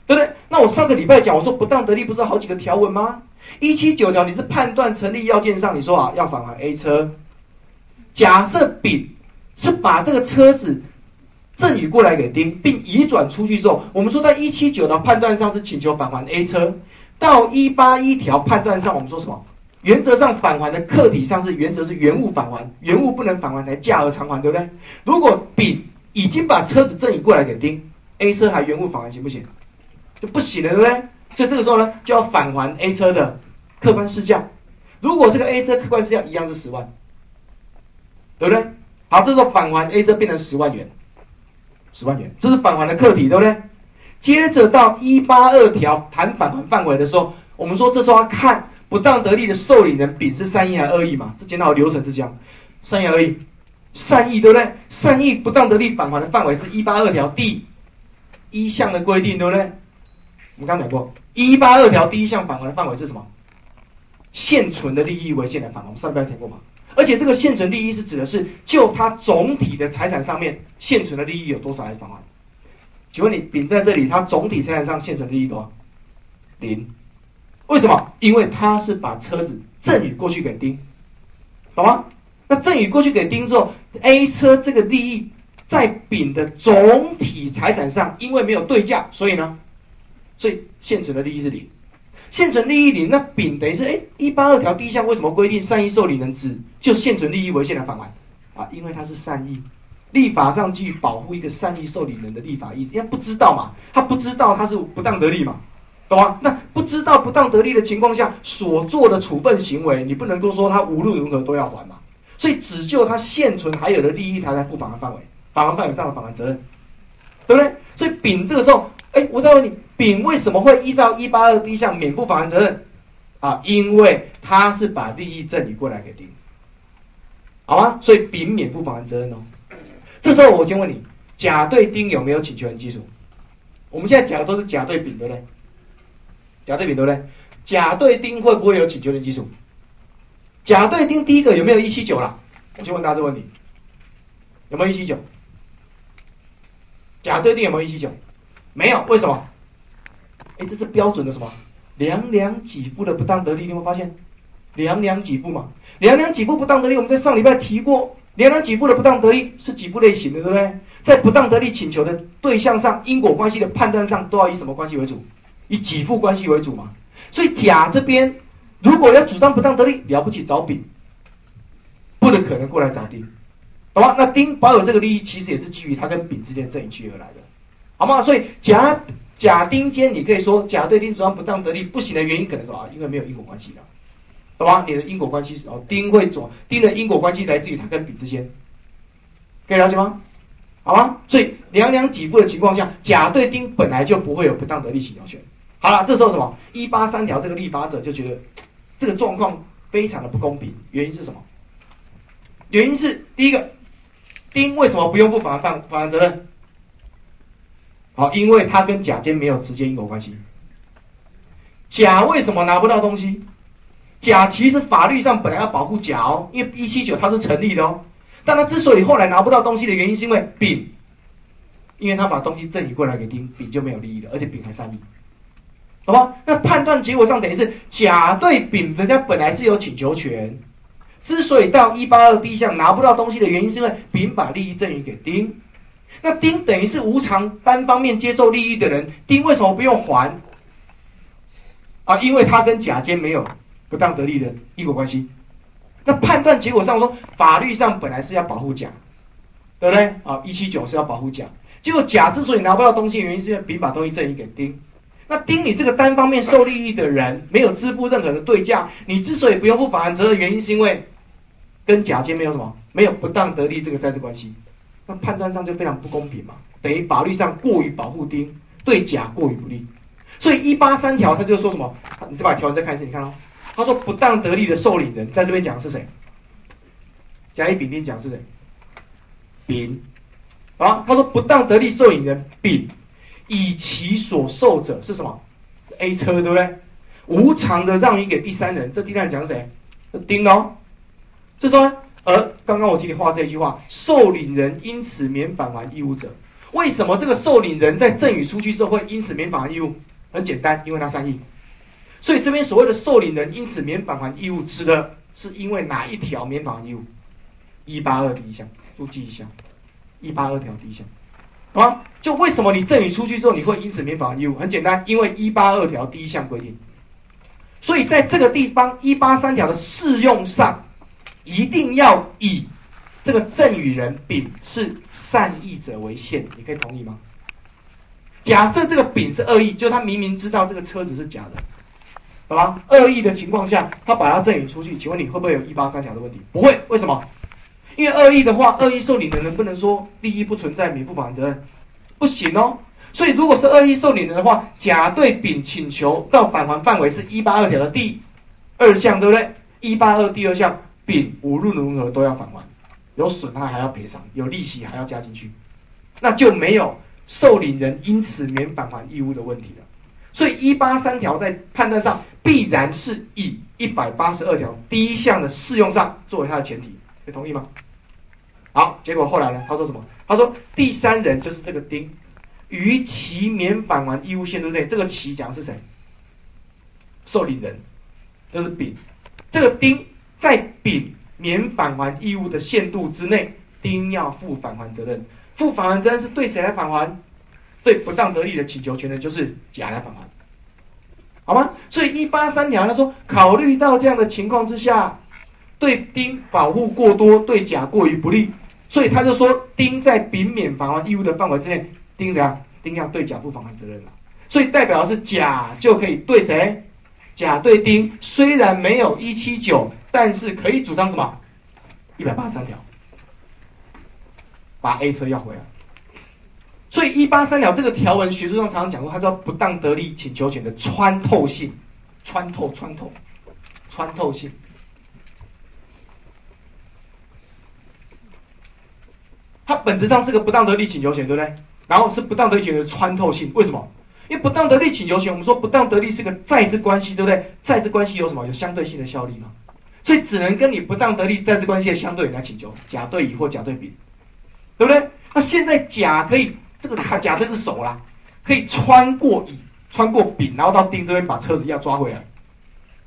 对不对？那我上个礼拜讲，我说不当得利不是好几个条文吗？一七九条你是判断成立要件上，你说啊要返还 A 车。假设丙是把这个车子赠与过来给丁，并移转出去之后，我们说在一七九条判断上是请求返还 A 车。到一八一条判断上，我们说什么？原则上返还的客体上是原则是原物返还，原物不能返还才价额偿还，对不对？如果丙已经把车子赠与过来给丁，A 车还原物返还行不行？就不行了，对不对？所以这个时候呢，就要返还 A 车的客观市价。如果这个 A 车客观市价一样是十万，对不对？好，这时候返还 A 车变成十万元，十万元，这是返还的客体，对不对？接着到一八二条谈返还范围的时候，我们说这时候要看不当得利的受理人丙是善意还是恶意嘛？这检讨流程是这样，善意恶意，善意对不对？善意不当得利返还的范围是一八二条第一项的规定，对不对？我们刚讲过，一八二条第一项返还的范围是什么？现存的利益为限的返还，我们上边讲过嘛？而且这个现存利益是指的是就它总体的财产上面现存的利益有多少来返还？请问你丙在这里，它总体财产上现存利益多少？零。为什么？因为他是把车子赠与过去给丁，懂吗？那赠与过去给丁之后，A 车这个利益在丙的总体财产上，因为没有对价，所以呢，所以现存的利益是零。现存利益零，那丙等于是哎，一八二条第一项为什么规定善意受理人只就现存利益为限的返还？啊，因为他是善意。立法上基于保护一个善意受理人的立法意义，因为不知道嘛，他不知道他是不当得利嘛，懂吗？那不知道不当得利的情况下所做的处分行为，你不能够说他无论如何都要还嘛。所以只就他现存还有的利益，他才负返还范围，返还范围上的返还责任，对不对？所以丙这个时候，哎，我再问你，丙为什么会依照一八二第一项免负返还责任？啊，因为他是把利益赠与过来给丁，好吗？所以丙免负返还责任哦。这时候我先问你，甲对丁有没有请求人基础？我们现在讲的都是甲对丙，对不对？甲对丙，对不对？甲对丁会不会有请求的基础？甲对丁第一个有没有一七九了？我先问大家这个问题，有没有一七九？甲对丁有没有一七九？没有，为什么？哎，这是标准的什么？两两几步的不当得利，你会发现，两两几步嘛，两两几步不当得利，我们在上礼拜提过。两两几步的不当得利是几步类型的，对不对？在不当得利请求的对象上，因果关系的判断上，都要以什么关系为主？以给付关系为主嘛。所以甲这边如果要主张不当得利，了不起找丙，不能可能过来找丁，好吧？那丁保有这个利益，其实也是基于他跟丙之间这一契而来的，好吗？所以甲甲丁间，你可以说甲对丁主张不当得利不行的原因，可能说啊，因为没有因果关系的。好吧？你的因果关系是哦，丁会走，丁的因果关系来自于他跟丙之间，可以了解吗？好吧？所以两两给付的情况下，甲对丁本来就不会有不当得利请求权。好了，这时候什么？一八三条这个立法者就觉得 这个状况非常的不公平，原因是什么？原因是第一个，丁为什么不用负返还返还责任？好，因为他跟甲间没有直接因果关系。甲为什么拿不到东西？甲其实法律上本来要保护甲哦，因为一七九它是成立的哦。但他之所以后来拿不到东西的原因，是因为丙，因为他把东西赠与过来给丁，丙就没有利益了，而且丙还善意，好吧？那判断结果上等于是甲对丙，人家本来是有请求权，之所以到一八二 B 项拿不到东西的原因，是因为丙把利益赠与给丁。那丁等于是无偿单方面接受利益的人，丁为什么不用还？啊，因为他跟甲间没有不当得利的因果关系。那判断结果上说，法律上本来是要保护甲，对不对？啊，一七九是要保护甲。结果甲之所以拿不到东西，原因是因为丙把东西赠与给丁。那丁你这个单方面受利益的人，没有支付任何的对价，你之所以不用负法案责任，原因是因为跟甲间没有什么，没有不当得利这个债务关系。那判断上就非常不公平嘛，等于法律上过于保护丁，对甲过于不利。所以一八三条他就说什么？你再把条文再看一次，你看哦。他说不当得利的受领人，在这边讲的是谁？甲乙丙丁讲是谁？丙。啊，他说不当得利受领人丙，以其所受者是什么？A 车对不对？无偿的让与给第三人，这第三人讲谁？丁哦。就说，而刚刚我请你画这一句话，受领人因此免返还义务者，为什么这个受领人在赠与出去之后会因此免返还义务？很简单，因为他善意。所以这边所谓的受领人因此免返还义务，指的是因为哪一条免返还义务？一八二第一项，注记一下。一八二条第一项，好吗？就为什么你赠与出去之后你会因此免返还义务？很简单，因为一八二条第一项规定。所以在这个地方一八三条的适用上，一定要以这个赠与人丙是善意者为限。你可以同意吗？假设这个丙是恶意，就他明明知道这个车子是假的。好吧？恶意的情况下，他把它赠与出去，请问你会不会有一八三条的问题？不会，为什么？因为恶意的话，恶意受领的人不能说利益不存在，免负法责任，不行哦。所以如果是恶意受领人的话，甲对丙请求到返还范围是一八二条的第二项，对不对？一八二第二项，丙无论如何都要返还，有损害还要赔偿，有利息还要加进去，那就没有受领人因此免返还义务的问题了。所以一八三条在判断上必然是以一百八十二条第一项的适用上作为它的前提，你同意吗？好，结果后来呢？他说什么？他说第三人就是这个丁，于其免返还义务限度内，这个其讲是谁？受理人，就是丙。这个丁在丙免返还义务的限度之内，丁要负返还责任。负返还责任是对谁来返还？对不当得利的请求权的，就是甲来返还，好吗？所以一八三条他说，考虑到这样的情况之下，对丁保护过多，对甲过于不利，所以他就说，丁在丙免返还义务的范围之内，丁怎样？丁要对甲负返还责任了。所以代表的是甲就可以对谁？甲对丁，虽然没有一七九，但是可以主张什么？一百八十三条，把 A 车要回来。所以一八三条这个条文，学术上常常讲过，它叫不当得利请求权的穿透性，穿透穿透，穿透性。它本质上是个不当得利请求权，对不对？然后是不当得利请求的穿透性，为什么？因为不当得利请求权，我们说不当得利是个债之关系，对不对？债之关系有什么？有相对性的效力嘛？所以只能跟你不当得利债之关系的相对人来请求，甲对乙或甲对丙，对不对？那现在甲可以。这个他甲这只手啦，可以穿过乙，穿过丙，然后到丁这边把车子要抓回来，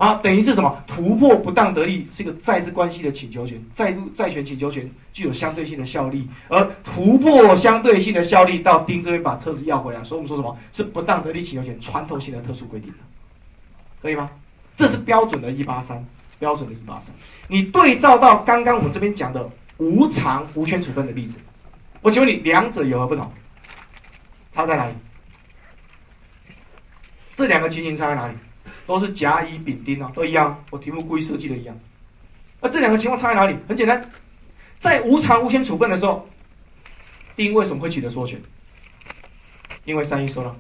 啊，等于是什么？突破不当得利是一个债之关系的请求权，债债权请求权具有相对性的效力，而突破相对性的效力到丁这边把车子要回来，所以我们说什么是不当得利请求权穿透性的特殊规定可以吗？这是标准的一八三，标准的一八三。你对照到刚刚我们这边讲的无偿无权处分的例子，我请问你两者有何不同？差在哪里？这两个情形差在哪里？都是甲乙丙丁啊，都一样。我题目故意设计的一样。那这两个情况差在哪里？很简单，在无偿无权处分的时候，丁为什么会取得所有权？因为善意收了。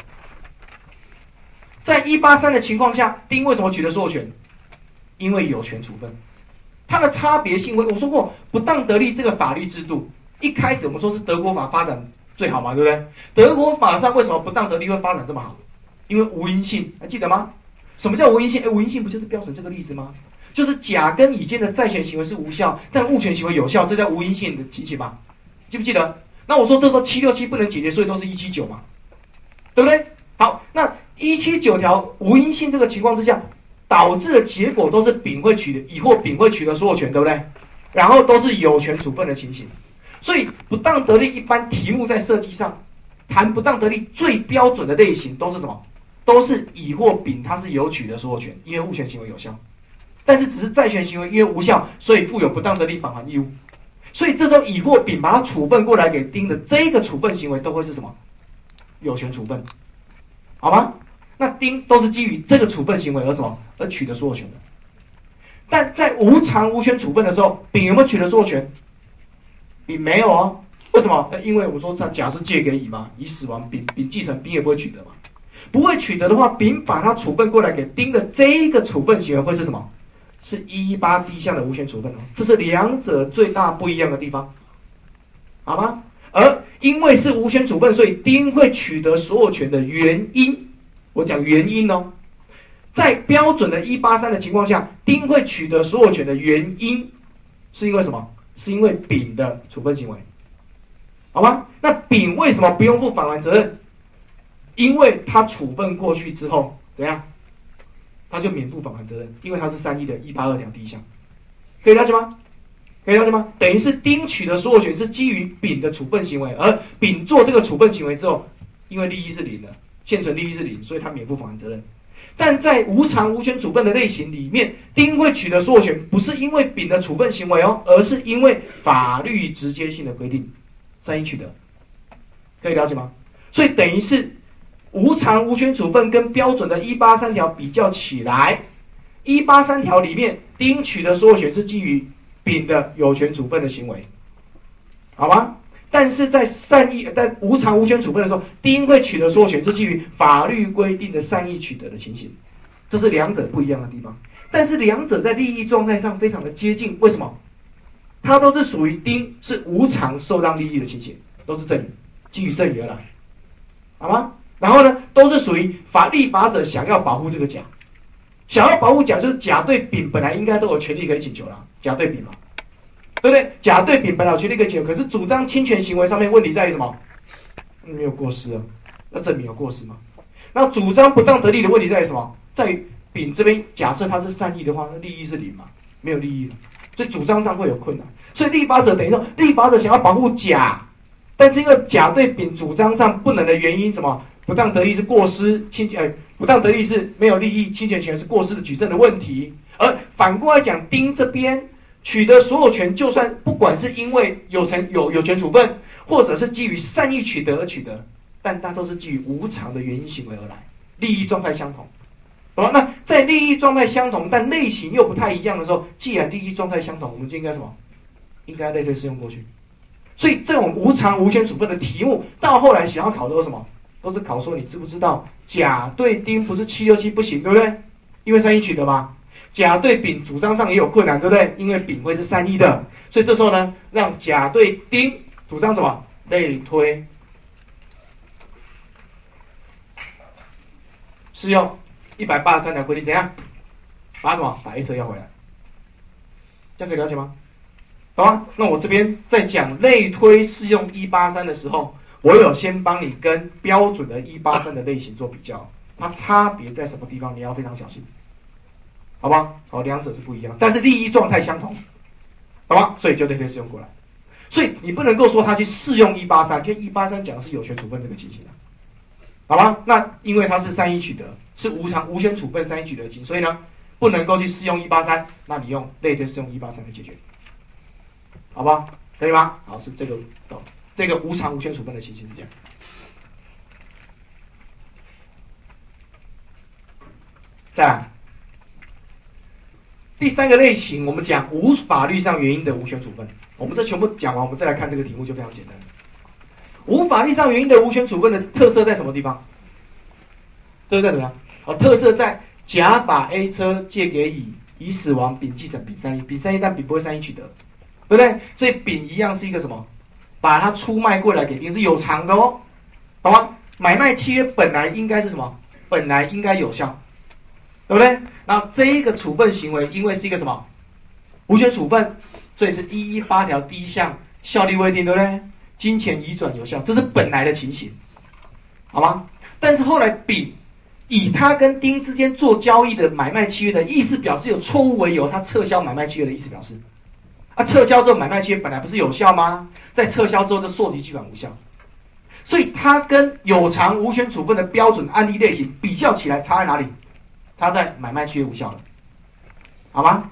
在一八三的情况下，丁为什么取得所有权？因为有权处分。它的差别性，我我说过，不当得利这个法律制度，一开始我们说是德国法发展。最好嘛，对不对？德国法上为什么不当得利会发展这么好？因为无因性，还记得吗？什么叫无因性？哎，无因性不就是标准这个例子吗？就是甲跟乙间的债权行为是无效，但物权行为有效，这叫无因性的情形吧？记不记得？那我说这个七六七不能解决，所以都是一七九嘛，对不对？好，那一七九条无因性这个情况之下，导致的结果都是丙会取得乙或丙会取得所有权，对不对？然后都是有权处分的情形。所以不当得利一般题目在设计上谈不当得利最标准的类型都是什么？都是乙或丙他是有取得所有权，因为物权行为有效。但是只是债权行为因为无效，所以负有不当得利返还义务。所以这时候乙或丙把它处分过来给丁的这个处分行为都会是什么？有权处分，好吗？那丁都是基于这个处分行为而什么而取得所有权的。但在无偿无权处分的时候，丙有没有取得所有权？丙没有啊？为什么？因为我说他甲是借给乙嘛，乙死亡，丙丙继承，丙也不会取得嘛。不会取得的话，丙把它处分过来给丁的这个处分行为会是什么？是一八第一项的无权处分哦，这是两者最大不一样的地方，好吗？而因为是无权处分，所以丁会取得所有权的原因，我讲原因哦，在标准的一八三的情况下，丁会取得所有权的原因，是因为什么？是因为丙的处分行为，好吗？那丙为什么不用负返还责任？因为他处分过去之后，怎样？他就免负返还责任，因为他是三一的一八二条第一项，可以了解吗？可以了解吗？等于是丁取得所有权是基于丙的处分行为，而丙做这个处分行为之后，因为利益是零的，现存利益是零，所以他免负返还责任。但在无偿无权处分的类型里面，丁会取得所有权，不是因为丙的处分行为哦，而是因为法律直接性的规定，三一取得，可以了解吗？所以等于是。无偿无权处分跟标准的一八三条比较起来，一八三条里面丁取得所有权是基于丙的有权处分的行为，好吗？但是在善意在无偿无权处分的时候，丁会取得所有权是基于法律规定的善意取得的情形，这是两者不一样的地方。但是两者在利益状态上非常的接近，为什么？它都是属于丁是无偿受让利益的情形，都是赠与，基于赠与而来，好吗？然后呢，都是属于法立法者想要保护这个甲，想要保护甲，就是甲对丙本来应该都有权利可以请求了，甲对丙嘛，对不对？甲对丙本来有权利可以请求，可是主张侵权行为上面问题在于什么？没有过失啊，要证明有过失吗？那主张不当得利的问题在于什么？在于丙这边假设他是善意的话，那利益是零嘛，没有利益，所以主张上会有困难。所以立法者等于说，立法者想要保护甲，但是因为甲对丙主张上不能的原因，什么？不当得利是过失，侵呃不当得利是没有利益，侵权权是过失的举证的问题。而反过来讲，丁这边取得所有权，就算不管是因为有权有有权处分，或者是基于善意取得而取得，但它都是基于无偿的原因行为而来，利益状态相同。好，那在利益状态相同，但类型又不太一样的时候，既然利益状态相同，我们就应该什么？应该类推适用过去。所以这种无偿无权处分的题目，到后来想要考的是什么？都是考说你知不知道甲对丁不是七六七不行，对不对？因为善意取得嘛。甲对丙主张上也有困难，对不对？因为丙会是善意的，所以这时候呢，让甲对丁主张什么类推适用一百八十三条规定怎样？把什么把 A 车要回来？这样可以了解吗？好吗？那我这边在讲类推适用一八三的时候。我有先帮你跟标准的一八三的类型做比较，它差别在什么地方？你要非常小心，好吧？好，两者是不一样，但是利益状态相同，好吧？所以就类推适用过来，所以你不能够说它去适用一八三，因为一八三讲的是有权处分这个情形的，好吧？那因为它是三一取得，是无偿无权处分三一取得情，所以呢，不能够去适用一八三，那你用类推适用一八三来解决，好吧？可以吗？好，是这个懂。这个无偿无权处分的情形是这样。再来，第三个类型，我们讲无法律上原因的无权处分。我们这全部讲完，我们再来看这个题目就非常简单。无法律上原因的无权处分的特色在什么地方？特色在怎么样？哦，特色在甲把 A 车借给乙，乙死亡，丙继承，丙三一，丙三一，但丙不会三一取得，对不对？所以丙一样是一个什么？把它出卖过来给丁是有偿的哦，懂吗？买卖契约本来应该是什么？本来应该有效，对不对？那这一个处分行为，因为是一个什么无权处分，所以是一一八条第一项效力未定，对不对？金钱移转有效，这是本来的情形，好吗？但是后来丙以他跟丁之间做交易的买卖契约的意思表示有错误为由，他撤销买卖契约的意思表示，啊，撤销之后买卖契约本来不是有效吗？在撤销之后的溯及基本无效，所以它跟有偿无权处分的标准案例类型比较起来差在哪里？差在买卖契约无效了，好吗？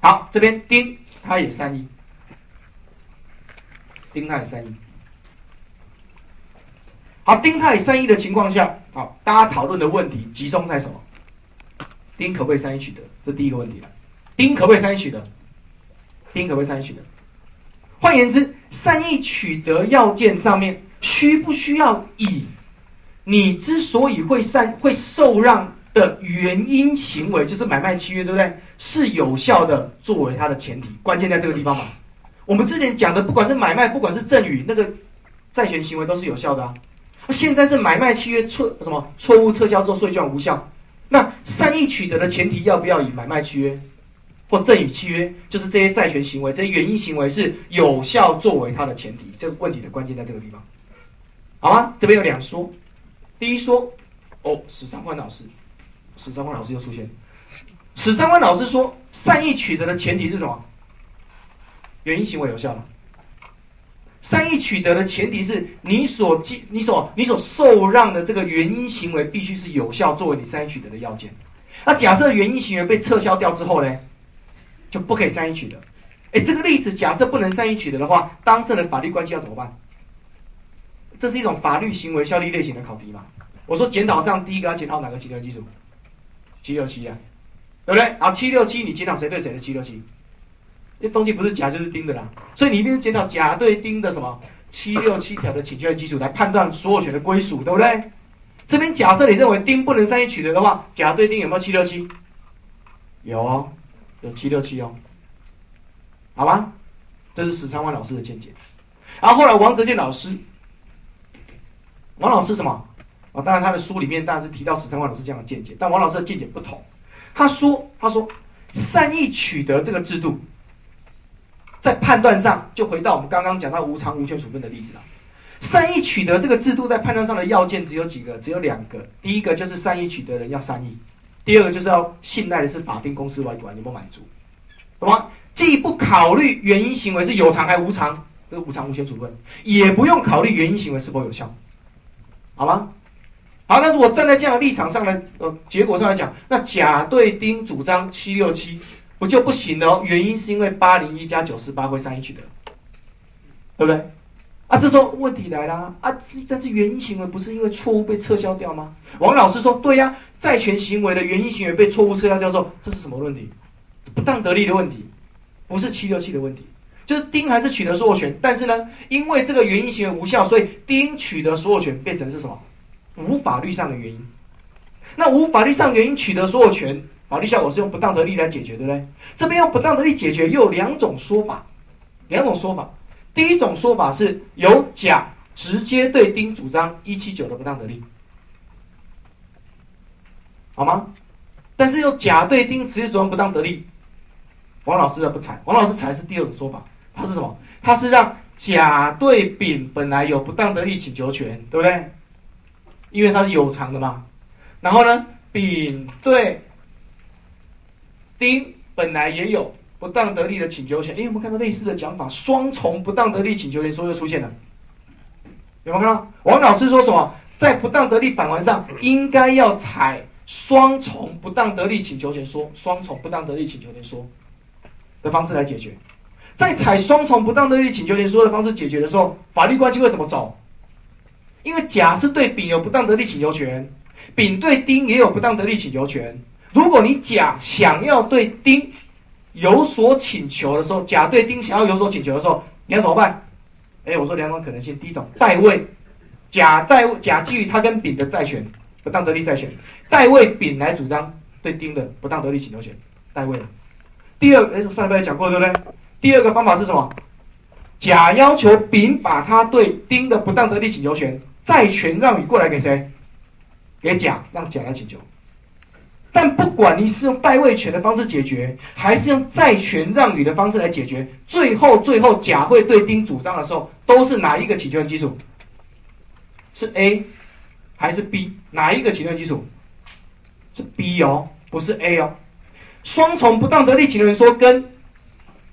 好，这边丁他也三亿，丁他也三亿。好，丁泰三一的情况下，好，大家讨论的问题集中在什么？丁可不可以三一取得？这第一个问题了。丁可不可以三一取得？丁可不可以三一取得？换言之，善意取得要件上面需不需要以你之所以会善会受让的原因行为，就是买卖契约，对不对？是有效的作为它的前提，关键在这个地方嘛。我们之前讲的，不管是买卖，不管是赠与，那个债权行为都是有效的啊。现在是买卖契约错什么错误撤销之后税券无效，那善意取得的前提要不要以买卖契约或赠与契约，就是这些债权行为、这些原因行为是有效作为它的前提？这个问题的关键在这个地方，好吗？这边有两说，第一说，哦，史三宽老师，史三宽老师又出现，史三宽老师说善意取得的前提是什么？原因行为有效了。善意取得的前提是你所记、你所、你所受让的这个原因行为必须是有效作为你善意取得的要件。那假设原因行为被撤销掉之后呢，就不可以善意取得。哎，这个例子假设不能善意取得的话，当事人法律关系要怎么办？这是一种法律行为效力类型的考题嘛？我说检讨上第一个要检讨哪个期权基础？七六七啊，对不对？啊，七六七你检讨谁对谁的七六七？这东西不是甲就是丁的啦，所以你一定是检讨甲对丁的什么七六七条的请求的基础来判断所有权的归属，对不对？这边假设你认为丁不能善意取得的话，甲对丁有没有七六七？有哦，有七六七哦，好吧？这是史昌万老师的见解。然后后来王泽健老师，王老师什么？啊，当然他的书里面当然是提到史昌万老师这样的见解，但王老师的见解不同。他说，他说善意取得这个制度。在判断上，就回到我们刚刚讲到无偿无权处分的例子了。善意取得这个制度在判断上的要件只有几个，只有两个。第一个就是善意取得人要善意，第二个就是要信赖的是法定公司外管有没有满足，懂吗？既不考虑原因行为是有偿还无偿，这个无偿无权处分，也不用考虑原因行为是否有效，好吗？好，那如果站在这样的立场上呢？呃，结果上来讲，那甲对丁主张七六七。不就不行了？原因是因为八零一加九十八会三一取得，对不对？啊，这时候问题来了啊！但是原因行为不是因为错误被撤销掉吗？王老师说对呀，债权行为的原因行为被错误撤销掉之后，这是什么问题？不当得利的问题，不是七六七的问题，就是丁还是取得所有权，但是呢，因为这个原因行为无效，所以丁取得所有权变成是什么？无法律上的原因。那无法律上原因取得所有权。法律效果是用不当得利来解决，对不对？这边用不当得利解决又有两种说法，两种说法。第一种说法是由甲直接对丁主张一七九的不当得利，好吗？但是由甲对丁直接主张不当得利，王老师的不采，王老师采是第二种说法，他是什么？他是让甲对丙本来有不当得利请求权，对不对？因为它是有偿的嘛。然后呢，丙对。丁本来也有不当得利的请求权，哎，我们看到类似的讲法，双重不当得利请求权说又出现了，有没有看到？王老师说什么？在不当得利返还上，应该要采双重不当得利请求权说，双重不当得利请求权说的方式来解决。在采双重不当得利请求权说的方式解决的时候，法律关系会怎么走？因为甲是对丙有不当得利请求权，丙对丁也有不当得利请求权。如果你甲想要对丁有所请求的时候，甲对丁想要有所请求的时候，你要怎么办？哎，我说两种可能性，第一种代位，甲代甲基于他跟丙的债权不当得利债权，代位丙来主张对丁的不当得利请求权，代位。第二，哎，上一辈讲过对不对？第二个方法是什么？甲要求丙把他对丁的不当得利请求权债权让与过来给谁？给甲，让甲来请求。但不管你是用代位权的方式解决，还是用债权让与的方式来解决，最后最后甲会对丁主张的时候，都是哪一个请求基础？是 A 还是 B？哪一个请求基础？是 B 哦，不是 A 哦。双重不当得利请求人说跟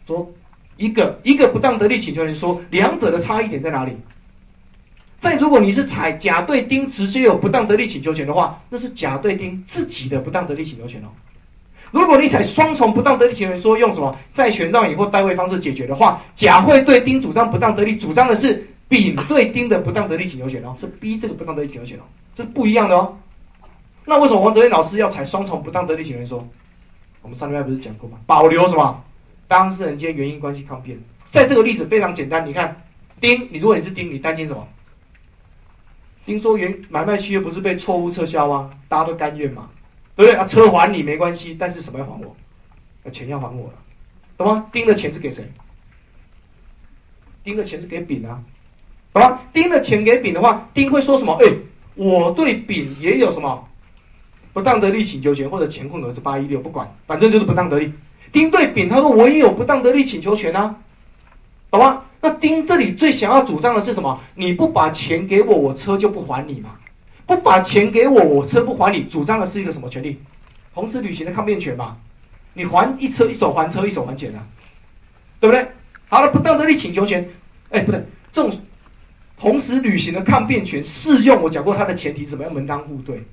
说一个一个不当得利请求人说，两者的差异点在哪里？再如果你是采甲对丁直接有不当得利请求权的话，那是甲对丁自己的不当得利请求权哦。如果你采双重不当得利请求人说用什么债权让以后代位方式解决的话，甲会对丁主张不当得利，主张的是丙对丁的不当得利请求权哦，是 B 这个不当得利请求权哦，这是不一样的哦。那为什么王泽林老师要采双重不当得利行为说？我们上礼拜不是讲过吗？保留什么当事人间原因关系抗辩，在这个例子非常简单，你看丁，你如果你是丁，你担心什么？丁说原买卖契约不是被错误撤销吗？大家都甘愿嘛？对不对？啊，车还你没关系，但是什么要还我？钱要还我了，懂吗？丁的钱是给谁？丁的钱是给丙啊，懂吗？丁的钱给丙的话，丁会说什么？哎，我对丙也有什么不当得利请求权，或者钱混合是八一六，不管，反正就是不当得利。丁对丙他说我也有不当得利请求权啊，懂吗？那丁这里最想要主张的是什么？你不把钱给我，我车就不还你嘛。不把钱给我，我车不还你，主张的是一个什么权利？同时履行的抗辩权嘛。你还一车一手还车一手还钱啊，对不对？好了，不当得利请求权，哎，不对，这种同时履行的抗辩权适用，我讲过它的前提怎么样门当户对，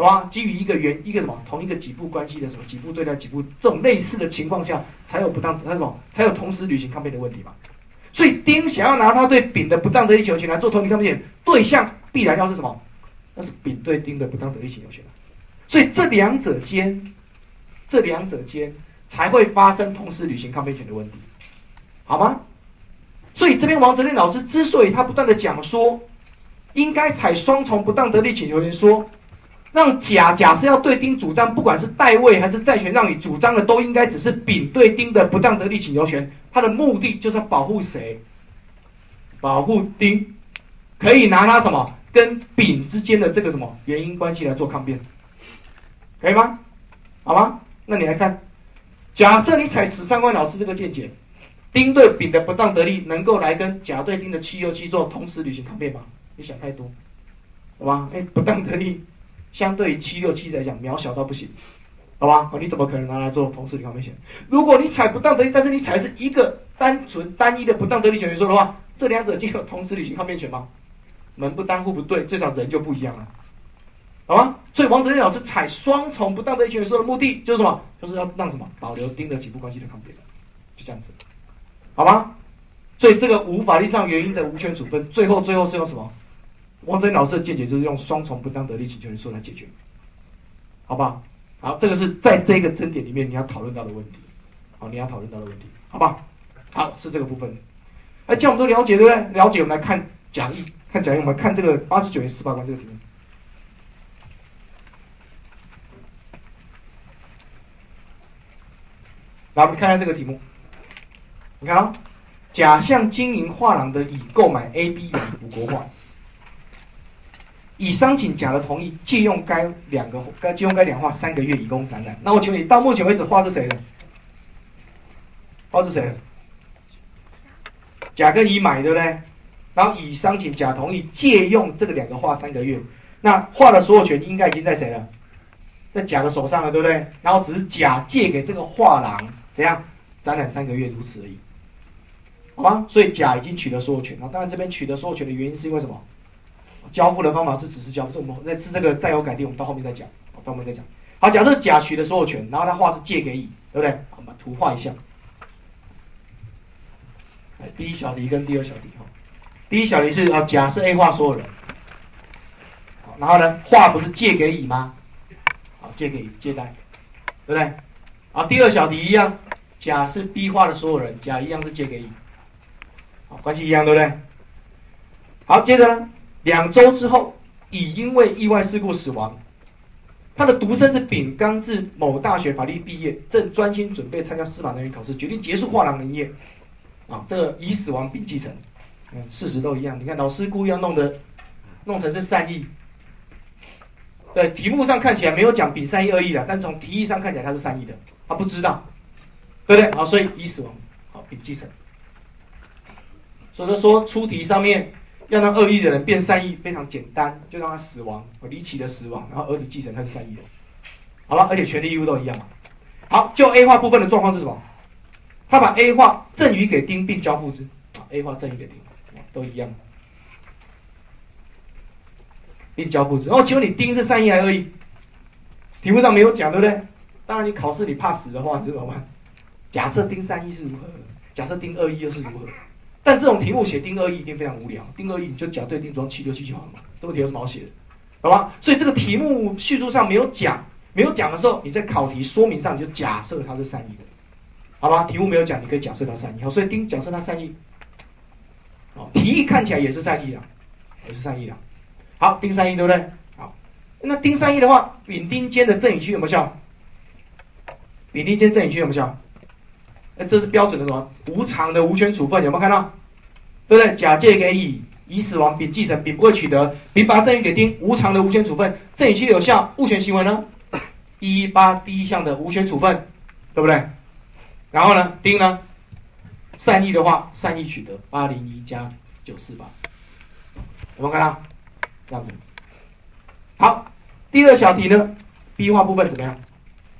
好吧？基于一个原一个什么同一个几步关系的什么几步对待几步这种类似的情况下，才有不当它什么才有同时履行抗辩的问题嘛。所以丁想要拿他对丙的不当得利请求权来做同理抗辩，对象必然要是什么？那是丙对丁的不当得利请求权，所以这两者间，这两者间才会发生同时履行抗辩权的问题，好吗？所以这边王哲林老师之所以他不断的讲说，应该采双重不当得利请求权说，让甲甲是要对丁主张，不管是代位还是债权让你主张的，都应该只是丙对丁的不当得利请求权，他的目的就是保护谁？保护丁，可以拿他什么？跟丙之间的这个什么原因关系来做抗辩，可以吗？好吗？那你来看，假设你采十三官老师这个见解，丁对丙的不当得利能够来跟甲对丁的七六七做同时履行抗辩吗？你想太多，好吧？哎，不当得利相对于七六七来讲渺小到不行，好吧？你怎么可能拿来做同时履行抗辩权？如果你采不当得利，但是你采是一个单纯单一的不当得利权说的话，这两者就有同时履行抗辩权吗？门不当户不对，最少人就不一样了，好吗？所以王哲林老师采双重不当得利权说的目的就是什么？就是要让什么保留丁的几步关系的抗辩，就这样子，好吗？所以这个无法律上原因的无权处分，最后最后是用什么？王哲林老师的见解就是用双重不当得利请求人说来解决，好不好？好，这个是在这个争点里面你要讨论到的问题，好，你要讨论到的问题，好不好？好，是这个部分。哎，既然我们都了解，对不对？了解，我们来看讲义。看讲义，我们看这个八十九页十八关这个题目。来，我们看一下这个题目。你看啊，甲向经营画廊的乙购买 A、B 两幅国画，乙商请甲的同意借用该两个该借用该两画三个月以供展览。那我请问你，到目前为止画是谁的？画是谁？甲跟乙买，对不对？然后乙商请甲同意借用这个两个画三个月，那画的所有权应该已经在谁了？在甲的手上了，对不对？然后只是甲借给这个画廊怎样展览三个月，如此而已，好吗？所以甲已经取得所有权。那当然这边取得所有权的原因是因为什么？交付的方法是只是交付，我们那是那个再有改定，我们到后面再讲，到后面再讲。好，假设甲取得所有权，然后他画是借给乙，对不对？我们图画一下，第一小题跟第二小题哈。第一小题是啊，甲是 A 画所有人，好，然后呢，画不是借给乙吗？好，借给乙借贷，对不对？好，第二小题一样，甲是 B 画的所有人，甲一样是借给乙，好，关系一样，对不对？好，接着呢，两周之后，乙因为意外事故死亡，他的独生子丙刚自某大学法律毕业，正专心准备参加司法人员考试，决定结束画廊的营业，啊，这个乙死亡丙继承。嗯，事实都一样。你看，老师故意要弄的，弄成是善意。对，题目上看起来没有讲丙善意恶意的，但从题意上看起来他是善意的，他不知道，对不对？好，所以乙死亡，好，丙继承。所以说出题上面要让恶意的人变善意非常简单，就让他死亡，离奇的死亡，然后儿子继承他是善意的，好了，而且权利义务都一样。好，就 A 画部分的状况是什么？他把 A 画赠予给丁，并交付之。啊 A 画赠予给丁，都一样，并交付之。哦，请问你丁是善意还是恶意？题目上没有讲，对不对？当然，你考试你怕死的话，你知道吗？假设丁善意是如何？假设丁恶意又是如何？但这种题目写丁恶意一定非常无聊。丁恶意你就甲对丁主张七六七就好了嘛。这个题有什么好写的？好吧？所以这个题目叙述上没有讲，没有讲的时候，你在考题说明上你就假设它是善意的，好吧？题目没有讲，你可以假设它善意。好，所以丁假设它善意，哦，提议看起来也是善意的，也是善意的。好，丁善意对不对？好，那丁善意的话，丙丁间的正与虚有没有效？丙丁间正与虚有没有效？那这是标准的什么？无偿的无权处分有没有看到？对不对？甲借给乙。乙死亡，丙继承，丙不会取得，丙把赠与给丁，无偿的无权处分，赠与期有效，物权行为呢？一八第一项的无权处分，对不对？然后呢，丁呢？善意的话，善意取得，八零一加九四八，有没有看到？这样子。好，第二小题呢？B 化部分怎么样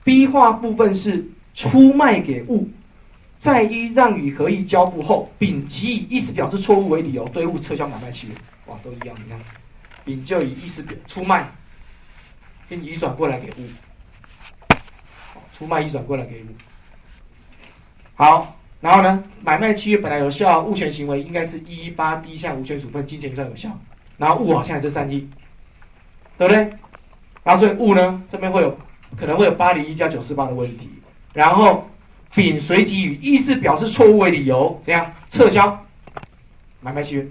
？B 化部分是出卖给物。在依让与合意交付后，丙即以意思表示错误为理由，对物撤销买卖契约。哇，都一样，你看，丙就以意思表出卖，并移转过来给物，出卖移转过来给物。好，然后呢，买卖契约本来有效，物权行为应该是一八第一项无权处分，金钱算有效，然后物好像也是善意，对不对？然后所以物呢，这边会有可能会有八零一加九四八的问题，然后。丙随即以意思表示错误为理由，怎样撤销买卖契约？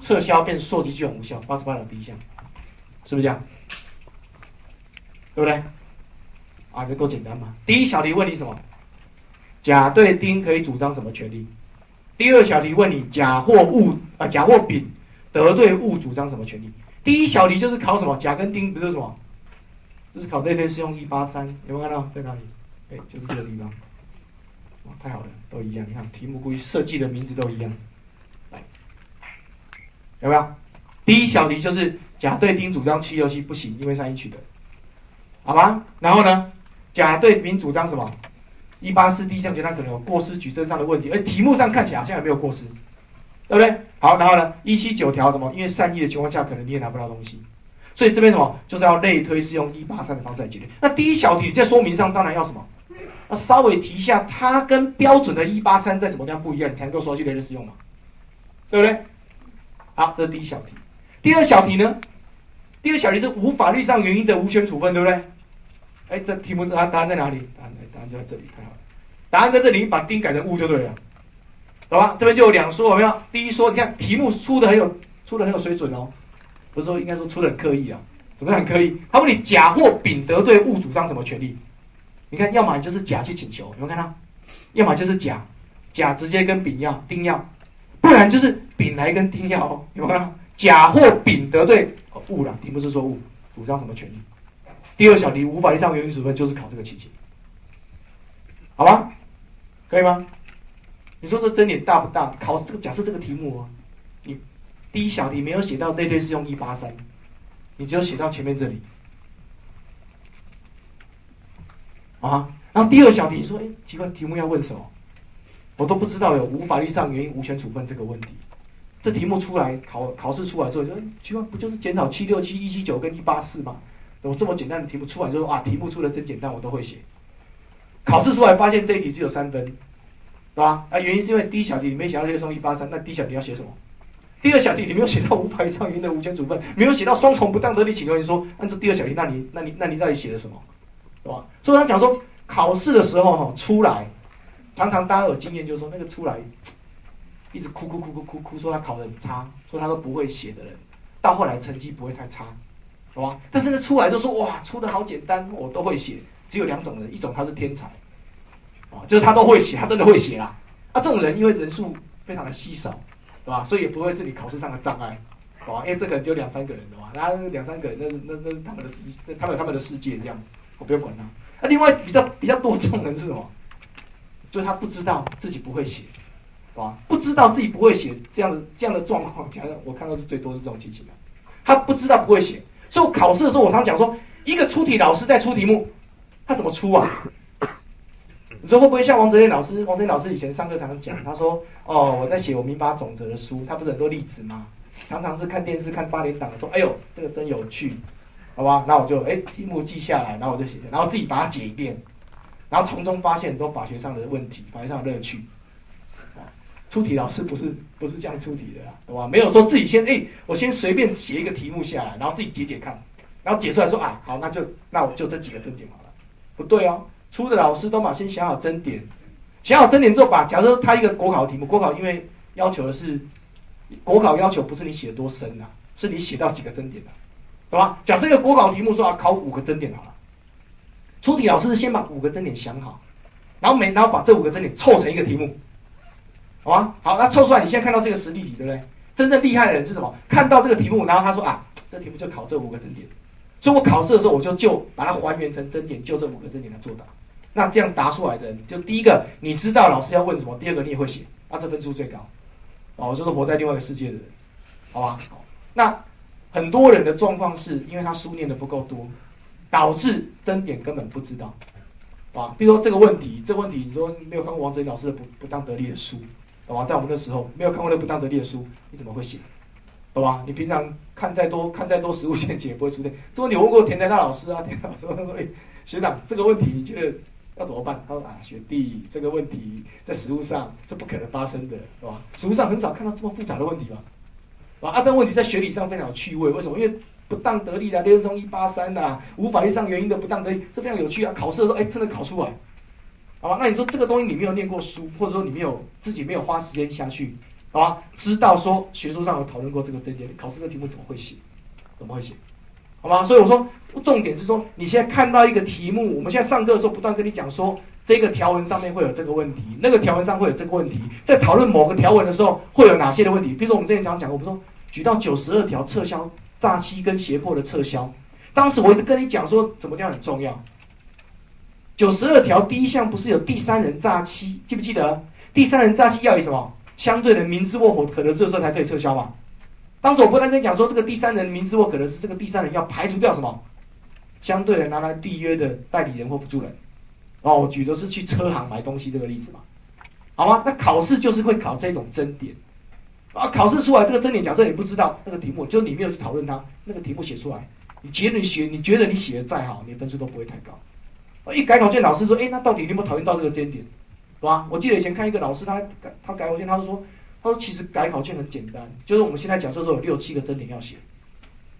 撤销变溯及具有无效，八十八条第一项，是不是这样？对不对？啊，这够简单嘛？第一小题问你什么？甲对丁可以主张什么权利？第二小题问你甲或戊啊，甲或丙得对戊主张什么权利？第一小题就是考什么？甲跟丁不是什么？就是考这篇是用一八三，有没有看到在哪里？哎，就是这个地方。哇，太好了，都一样。你看题目故意设计的名字都一样。来，有没有？第一小题就是甲对丁主张七六七不行，因为善意取得，好吗？然后呢，甲对丙主张什么？一八四第一项简单可能有过失举证上的问题，而题目上看起来好像也没有过失，对不对？好，然后呢，一七九条什么？因为善意的情况下，可能你也拿不到东西。所以这边什么就是要类推是用一八三的方式来解决。那第一小题在说明上当然要什么？那稍微提一下它跟标准的一八三在什么地方不一样，你才能够说去类推适用嘛？对不对？好，这是第一小题。第二小题呢？第二小题是无法律上原因的无权处分，对不对？哎，这题目答答案在哪里？答案答案就在这里，看好了。答案在这里，把丁改成物就对了，好吧？这边就有两说，有没有？第一说，你看题目出的很有出的很有水准哦。不是说应该说出的很刻意啊？怎么很刻意？他问你甲或丙得对物主张什么权利？你看，要么就是甲去请求，有没有看到？要么就是甲，甲直接跟丙要，丁要，不然就是丙来跟丁要，有没有看到？甲或丙得对物了，题目是说物主张什么权利？第二小题无法律上原因处分就是考这个情形，好吧？可以吗？你说这争点大不大？考这个假设这个题目啊。第一小题没有写到，那对是用一八三，你只有写到前面这里，啊，然后第二小题说，哎，奇怪，题目要问什么？我都不知道有无法律上原因无权处分这个问题。这题目出来考考试出来之后，就奇怪，不就是检讨七六七一七九跟一八四吗？我这么简单的题目出来就说啊，题目出的真简单，我都会写。考试出来发现这一题只有三分，是吧？啊，原因是因为第一小题你没写到列送一八三，那第一小题要写什么？第二小题你没有写到无法以上原因的无权处分，没有写到双重不当得利请求，你说按照第二小题，那你那你那你到底写了什么，是吧？所以他讲说考试的时候哈出来，常常大家有经验，就说那个出来一直哭哭哭哭哭哭，说他考得很差，说他都不会写的人，到后来成绩不会太差，是吧？但是呢出来就说哇出的好简单，我都会写，只有两种人，一种他是天才，啊就是他都会写，他真的会写啦，啊这种人因为人数非常的稀少。对吧？所以也不会是你考试上的障碍，好吧？因为这个就两三个人的嘛，那两三个人，那那那他们的世，那他们他们的世界这样，我不用管他。那另外比较比较多这种人是什么？就是他不知道自己不会写，吧？不知道自己不会写这样的这样的状况，讲我看到是最多是这种情形。他不知道不会写，所以我考试的时候，我常讲说，一个出题老师在出题目，他怎么出啊？你说会不会像王哲彦老师？王哲彦老师以前上课常常讲，他说：“哦，我在写我民法总则的书，他不是很多例子吗？常常是看电视看八点档，说：‘哎呦，这个真有趣，好吧？’那我就哎题目记下来，然后我就写，然后自己把它解一遍，然后从中发现很多法学上的问题，法学上的乐趣。出题老师不是不是这样出题的，对吧？没有说自己先哎，我先随便写一个题目下来，然后自己解解看，然后解出来说啊，好，那就那我就这几个重点好了，不对哦。”出的老师都把先想好真点，想好真点之后，把假设他一个国考题目，国考因为要求的是国考要求不是你写的多深啊，是你写到几个真点的，懂吧？假设一个国考题目说要考五个真点好了，出题老师先把五个真点想好，然后每然后把这五个真点凑成一个题目，好吧？好，那凑出来，你现在看到这个实例题，对不对？真正厉害的人是什么？看到这个题目，然后他说啊，这题目就考这五个真点，所以我考试的时候，我就就把它还原成真点，就这五个真点来作答。那这样答出来的，就第一个你知道老师要问什么，第二个你也会写，那这分数最高，哦，就是活在另外一个世界的人，好吧？那很多人的状况是因为他书念的不够多，导致真点根本不知道，啊，比如说这个问题，这个问题你说没有看过王哲老师的不不当得利的书，好吧？在我们那时候没有看过那不当得利的书，你怎么会写？好吧？你平常看再多看再多实物见解也不会出现。这问题问过田台大老师啊，田老师说，哎，学长这个问题你觉得？要怎么办？他说啊，学弟，这个问题在实物上是不可能发生的，是吧？实物上很少看到这么复杂的问题吧？啊，这个问题在学理上非常有趣味。为什么？因为不当得利的六中一八三呐，无法律上原因的不当得利，这非常有趣啊。考试的时候，哎，真的考出来，好吧？那你说这个东西你没有念过书，或者说你没有自己没有花时间下去，好吧？知道说学术上有讨论过这个这些，考试的题目怎么会写？怎么会写？好吗？所以我说，重点是说，你现在看到一个题目，我们现在上课的时候不断跟你讲说，这个条文上面会有这个问题，那个条文上会有这个问题，在讨论某个条文的时候会有哪些的问题？比如说我们之前讲讲，我们说举到九十二条撤销诈欺跟胁迫的撤销，当时我一直跟你讲说，什么地方很重要？九十二条第一项不是有第三人诈欺，记不记得？第三人诈欺要以什么相对的明知或可可能这时候才可以撤销嘛？当时我不断跟你讲说，这个第三人明知或可能是这个第三人要排除掉什么相对的拿来缔约的代理人或辅助人。哦，我举的是去车行买东西这个例子嘛，好吗？那考试就是会考这种真点，啊，考试出来这个真点，假设你不知道那个题目，就是你没有去讨论它，那个题目写出来，你觉得你写，你觉得你写的再好，你分数都不会太高。一改考卷，老师说，哎，那到底你有没有讨论到这个真点，是吧？我记得以前看一个老师，他他改考卷，他就说。他说：“其实改考卷很简单，就是我们现在假设说有六七个真点要写，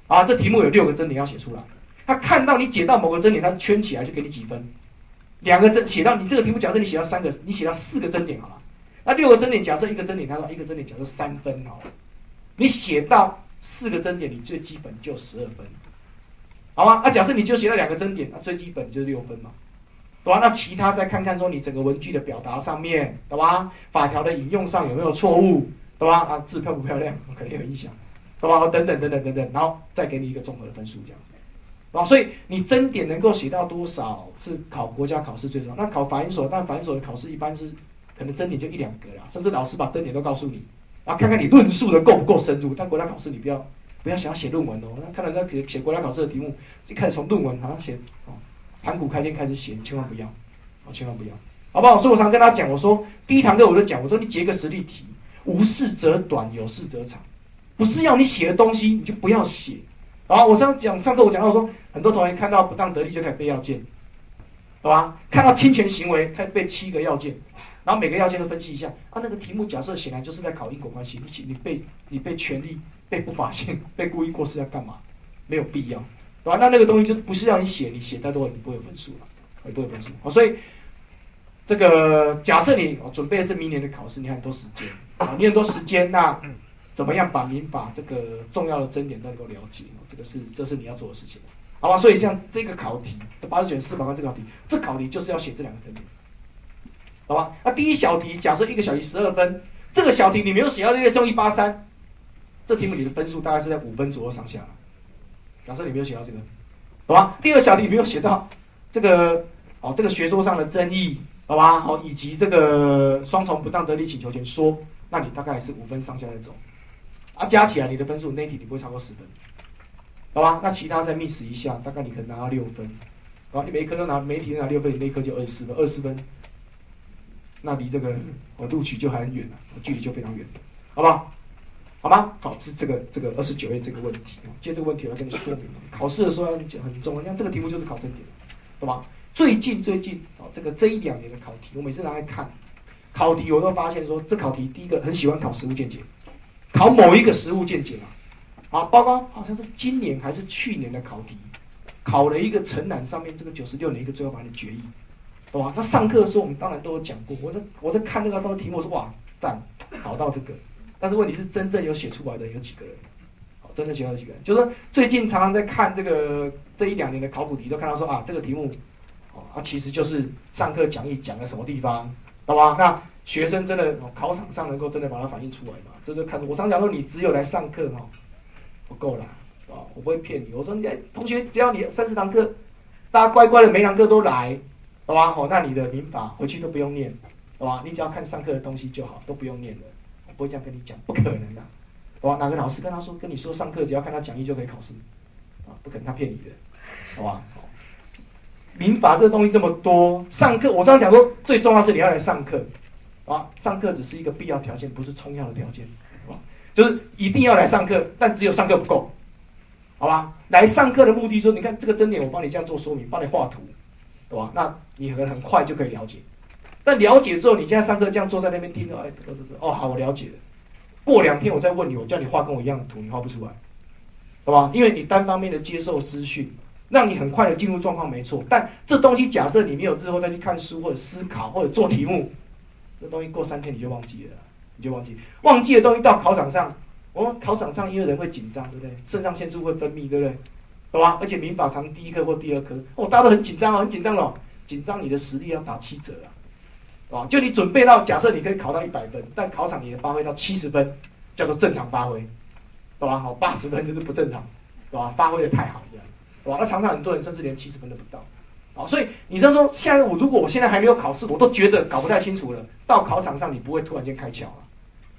啊，这题目有六个真点要写出来。他看到你解到某个真点，他圈起来就给你几分。两个真写到你这个题目，假设你写到三个，你写到四个真点好了。那六个真点，假设一个真点，他说一个真点假设三分好了。你写到四个真点，你最基本就十二分，好吗？那假设你就写到两个真点，那最基本就是六分嘛。”对吧？那其他再看看说你整个文句的表达上面，对吧？法条的引用上有没有错误，对吧？啊，字漂不漂亮，肯定有影响，对吧？等等等等等等，然后再给你一个综合的分数，这样子，啊，所以你真点能够写到多少是考国家考试最重要。那考反所，但反所的考试一般是可能真点就一两个啦，甚至老师把真点都告诉你，然后看看你论述的够不够深入。但国家考试你不要不要想要写论文哦，那看到那写写国家考试的题目，一开始从论文好像写哦。盘古开天开始写，千万不要，啊，千万不要，好不好？所以我常跟他讲，我说第一堂课我就讲，我说你结个实例题，无事则短，有事则长，不是要你写的东西你就不要写。好，我上讲上课我讲到说，很多同学看到不当得利就开始背要件，好吧？看到侵权行为开始背七个要件，然后每个要件都分析一下。啊，那个题目假设显然就是在考因果关系，你你背你背权利、背不法性、背故意过失要干嘛？没有必要。对吧？那那个东西就不是让你写，你写太多你不会有分数了，你不会有分数。所以这个假设你准备的是明年的考试，你很多时间啊，你很多时间，那怎么样把民法这个重要的真点能够了解？这个是这是你要做的事情，好吧？所以像这个考题，这八十卷四百万这个考题，这考题就是要写这两个真点，好吧？那第一小题，假设一个小题十二分，这个小题你没有写到这个用一八三，这题目你的分数大概是在五分左右上下。假设你没有写到这个，好吧？第二小题没有写到这个，哦，这个学说上的争议，好吧？好，以及这个双重不当得利请求权说，那你大概是五分上下在走，啊，加起来你的分数那题你不会超过十分，好吧？那其他再 miss 一下，大概你可能拿到六分，好，你每一科都拿，每题都拿六分，你那一科就二十四分，二十分，那离这个我录取就还很远了，距离就非常远，好不好？好吗？好，是这个这个二十九页这个问题，接这个问题我要跟你说明，考试的时候要讲很重要，像这个题目就是考这点，懂吗？最近最近啊，这个这一两年的考题，我每次拿来看考题，我都发现说，这考题第一个很喜欢考实物见解，考某一个实物见解嘛。好，包括好像是今年还是去年的考题，考了一个城南上面这个九十六年一个最后版的决议，懂吗？他上课的时候我们当然都有讲过，我在我在看那个道题目，我说哇赞，考到这个，但是问题是真正有写出来的有几个人？好，真正写出来几个人？就是说最近常常在看这个这一两年的考古题，都看到说啊这个题目。啊，其实就是上课讲义讲了什么地方，懂吗？那学生真的考场上能够真的把它反映出来吗？这就看我常讲说，你只有来上课哈，不够啦啊！我不会骗你，我说你同学只要你三十堂课，大家乖乖的每堂课都来，好吧？好，那你的民法回去都不用念，好吧？你只要看上课的东西就好，都不用念的，我不会这样跟你讲，不可能的，好吧？哪个老师跟他说跟你说上课只要看他讲义就可以考试，啊，不可能，他骗你的，好吧？民法这东西这么多，上课我刚刚讲说，最重要是你要来上课，啊，上课只是一个必要条件，不是充要的条件，啊，就是一定要来上课，但只有上课不够，好吧？来上课的目的说，你看这个真点，我帮你这样做说明，帮你画图，对吧？那你很很快就可以了解，但了解之后，你现在上课这样坐在那边听着，哎，这个这个，哦，好，我了解了。过两天我再问你，我叫你画跟我一样的图，你画不出来，好吧？因为你单方面的接受资讯。让你很快的进入状况，没错。但这东西假设你没有之后再去看书或者思考或者做题目，这东西过三天你就忘记了，你就忘记。忘记的东西到考场上，哦，考场上因为人会紧张，对不对？肾上腺素会分泌，对不对？懂吗？而且民法常第一科或第二科，哦，大家都很紧张哦，很紧张哦，紧张你的实力要打七折啊，啊，就你准备到假设你可以考到一百分，但考场你的发挥到七十分，叫做正常发挥，懂吧？好，八十分就是不正常，对吧？发挥的太好这样。哇，那常常很多人甚至连七十分都不到，啊，所以你就说，现在我如果我现在还没有考试，我都觉得搞不太清楚了。到考场上，你不会突然间开窍啊，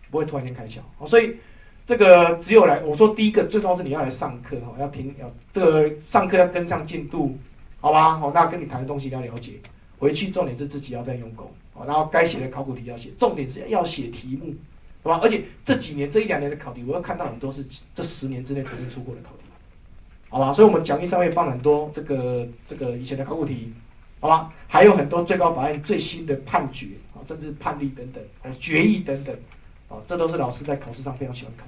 不会突然间开窍。哦，所以这个只有来，我说第一个最重要是你要来上课哈，要听要这个上课要跟上进度，好吧？好，那跟你谈的东西要了解，回去重点是自己要再用功，好，然后该写的考古题要写，重点是要写题目，好吧？而且这几年这一两年的考题，我要看到很多是这十年之内曾经出过的考题。好吧，所以我们讲义上面放很多这个这个以前的考古题，好吧，还有很多最高法院最新的判决啊，甚至判例等等，还有决议等等，啊，这都是老师在考试上非常喜欢考，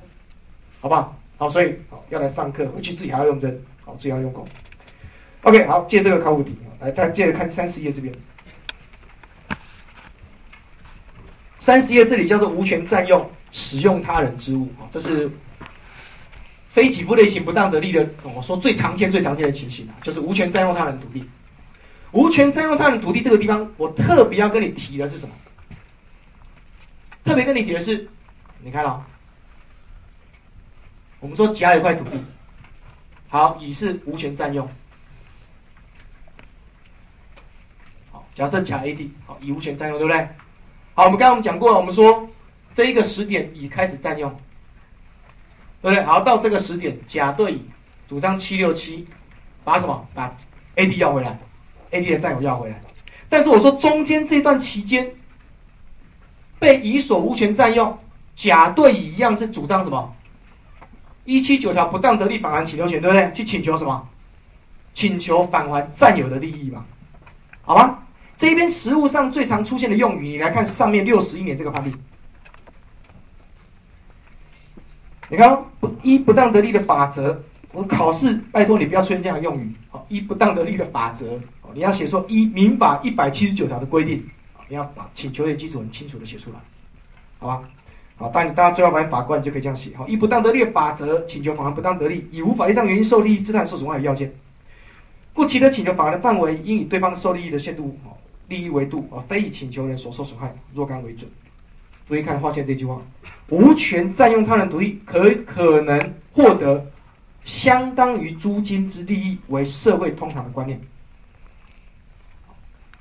好吧好？所以好要来上课，回去自己还要用针，好，自己要用功。OK，好，借这个考古题，来，大家接着看三十页这边，三十页这里叫做无权占用使用他人之物，啊，这是。非给付类型不当得利的，我说最常见、最常见的情形啊，就是无权占用他人土地。无权占用他人土地这个地方，我特别要跟你提的是什么？特别跟你提的是，你看哦，我们说甲有块土地，好，乙是无权占用。好，假设甲 A D，好，乙无权占用，对不对？好，我们刚刚我们讲过了，我们说这一个时点乙开始占用。对不对？好，到这个时点，甲对乙主张七六七，把什么？把 A D 要回来，A D 的占有要回来。但是我说中间这段期间，被乙所无权占用，甲对乙一样是主张什么？一七九条不当得利返还请求权，对不对？去请求什么？请求返还占有的利益嘛？好吧？这边实物上最常出现的用语，你来看上面六十一年这个判例。你看，不依不当得利的法则，我考试拜托你不要出现这样的用语。好，依不当得利的法则，你要写说依民法一百七十九条的规定，你要把请求的基础很清楚的写出来，好吧？好，当你当最高法院法官，你就可以这样写。好，依不当得利的法则，请求返还不当得利，以无法律上原因受利益、自然受损害为要件，故其的请求返还的范围应以对方受利益的限度、利益为度，而非以请求人所受损害若干为准。注意看划线这句话。无权占用他人土地，可可能获得相当于租金之利益，为社会通常的观念。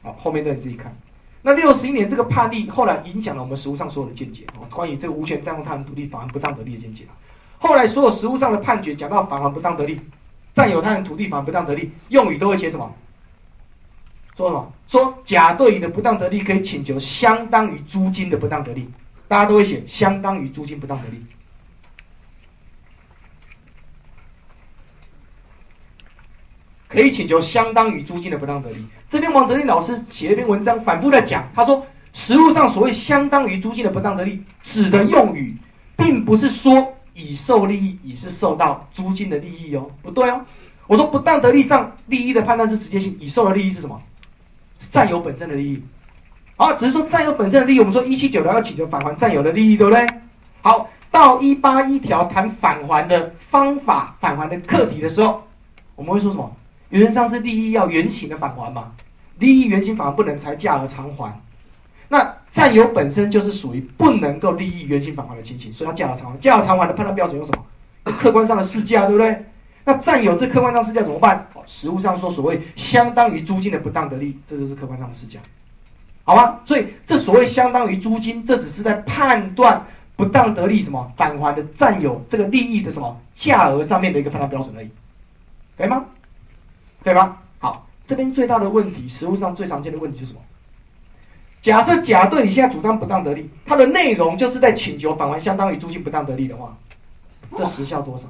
好，后面的你自己看。那六十一年这个判例后来影响了我们实务上所有的见解啊，关于这个无权占用他人土地返还不当得利的见解后来所有实务上的判决讲到返还不当得利，占有他人土地反不当得利，用语都会写什么？说什么？说甲对乙的不当得利可以请求相当于租金的不当得利，大家都会写相当于租金不当得利。可以请求相当于租金的不当得利。这边王哲林老师写了一篇文章，反复在讲。他说，实物上所谓相当于租金的不当得利，指的用语，并不是说已受利益，已是受到租金的利益哦，不对哦。我说不当得利上利益的判断是直接性，已受的利益是什么？占有本身的利益。好，只是说占有本身的利益，我们说一七九条要请求返还占有的利益，对不对？好，到一八一条谈返还的方法、返还的课题的时候，我们会说什么？原则上是利益要原形的返还嘛，利益原形返还不能才价额偿还。那占有本身就是属于不能够利益原形返还的情形，所以要价额偿还。价额偿还的判断标准用什么？客观上的市价，对不对？那占有这客观上市价怎么办？实物上说所谓相当于租金的不当得利，这就是客观上的市价，好吗？所以这所谓相当于租金，这只是在判断不当得利什么返还的占有这个利益的什么价额上面的一个判断标准而已，可以吗？对吧？好，这边最大的问题，实物上最常见的问题是什么？假设甲对你现在主张不当得利，它的内容就是在请求返还相当于租金不当得利的话，这时效多少？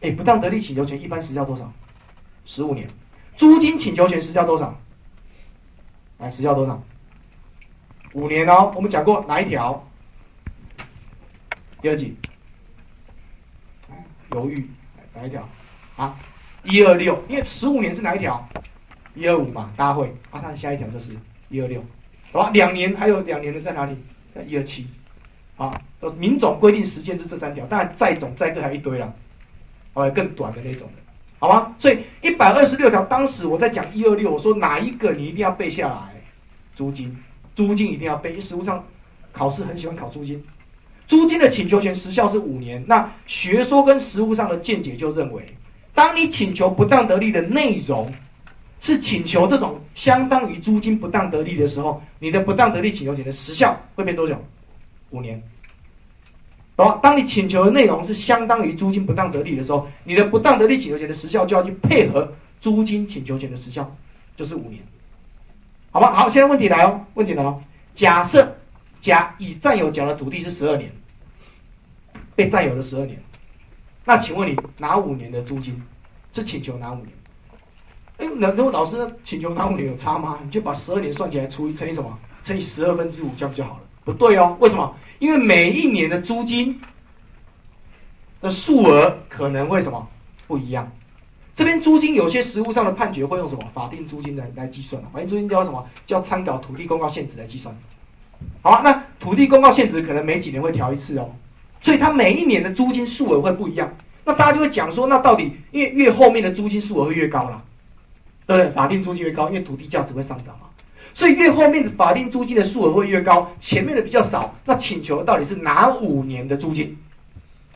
哎，不当得利请求权一般时效多少？十五年。租金请求权时效多少？来，时效多少？五年哦。我们讲过哪一条？第二集。犹豫，哪一条？啊？一二六，因为十五年是哪一条？一二五嘛，大家会啊。它下一条就是一二六，好吧？两年还有两年的在哪里？在一二七，啊，民总规定时间是这三条，当然再总债各还一堆了，哦，更短的那种的，好吗？所以一百二十六条，当时我在讲一二六，我说哪一个你一定要背下来？租金，租金一定要背。因为实务上考试很喜欢考租金，租金的请求权时效是五年。那学说跟实务上的见解就认为。当你请求不当得利的内容是请求这种相当于租金不当得利的时候，你的不当得利请求权的时效会变多久？五年。好，当你请求的内容是相当于租金不当得利的时候，你的不当得利请求权的时效就要去配合租金请求权的时效，就是五年。好吧？好，现在问题来哦，问题来哦。假设甲已占有甲的土地是十二年，被占有了十二年。那请问你拿五年的租金是请求拿五年？哎，那如果老师请求拿五年有差吗？你就把十二年算起来除以乘以什么？乘以十二分之五，这样不就好了。不对哦，为什么？因为每一年的租金的数额可能会什么不一样？这边租金有些实物上的判决会用什么法定租金来来计算法定租金叫什么？叫参考土地公告现值来计算。好，那土地公告现值可能每几年会调一次哦。所以它每一年的租金数额会不一样，那大家就会讲说，那到底因为越后面的租金数额会越高了，对不对？法定租金越高，因为土地价值会上涨嘛，所以越后面的法定租金的数额会越高，前面的比较少。那请求到底是哪五年的租金？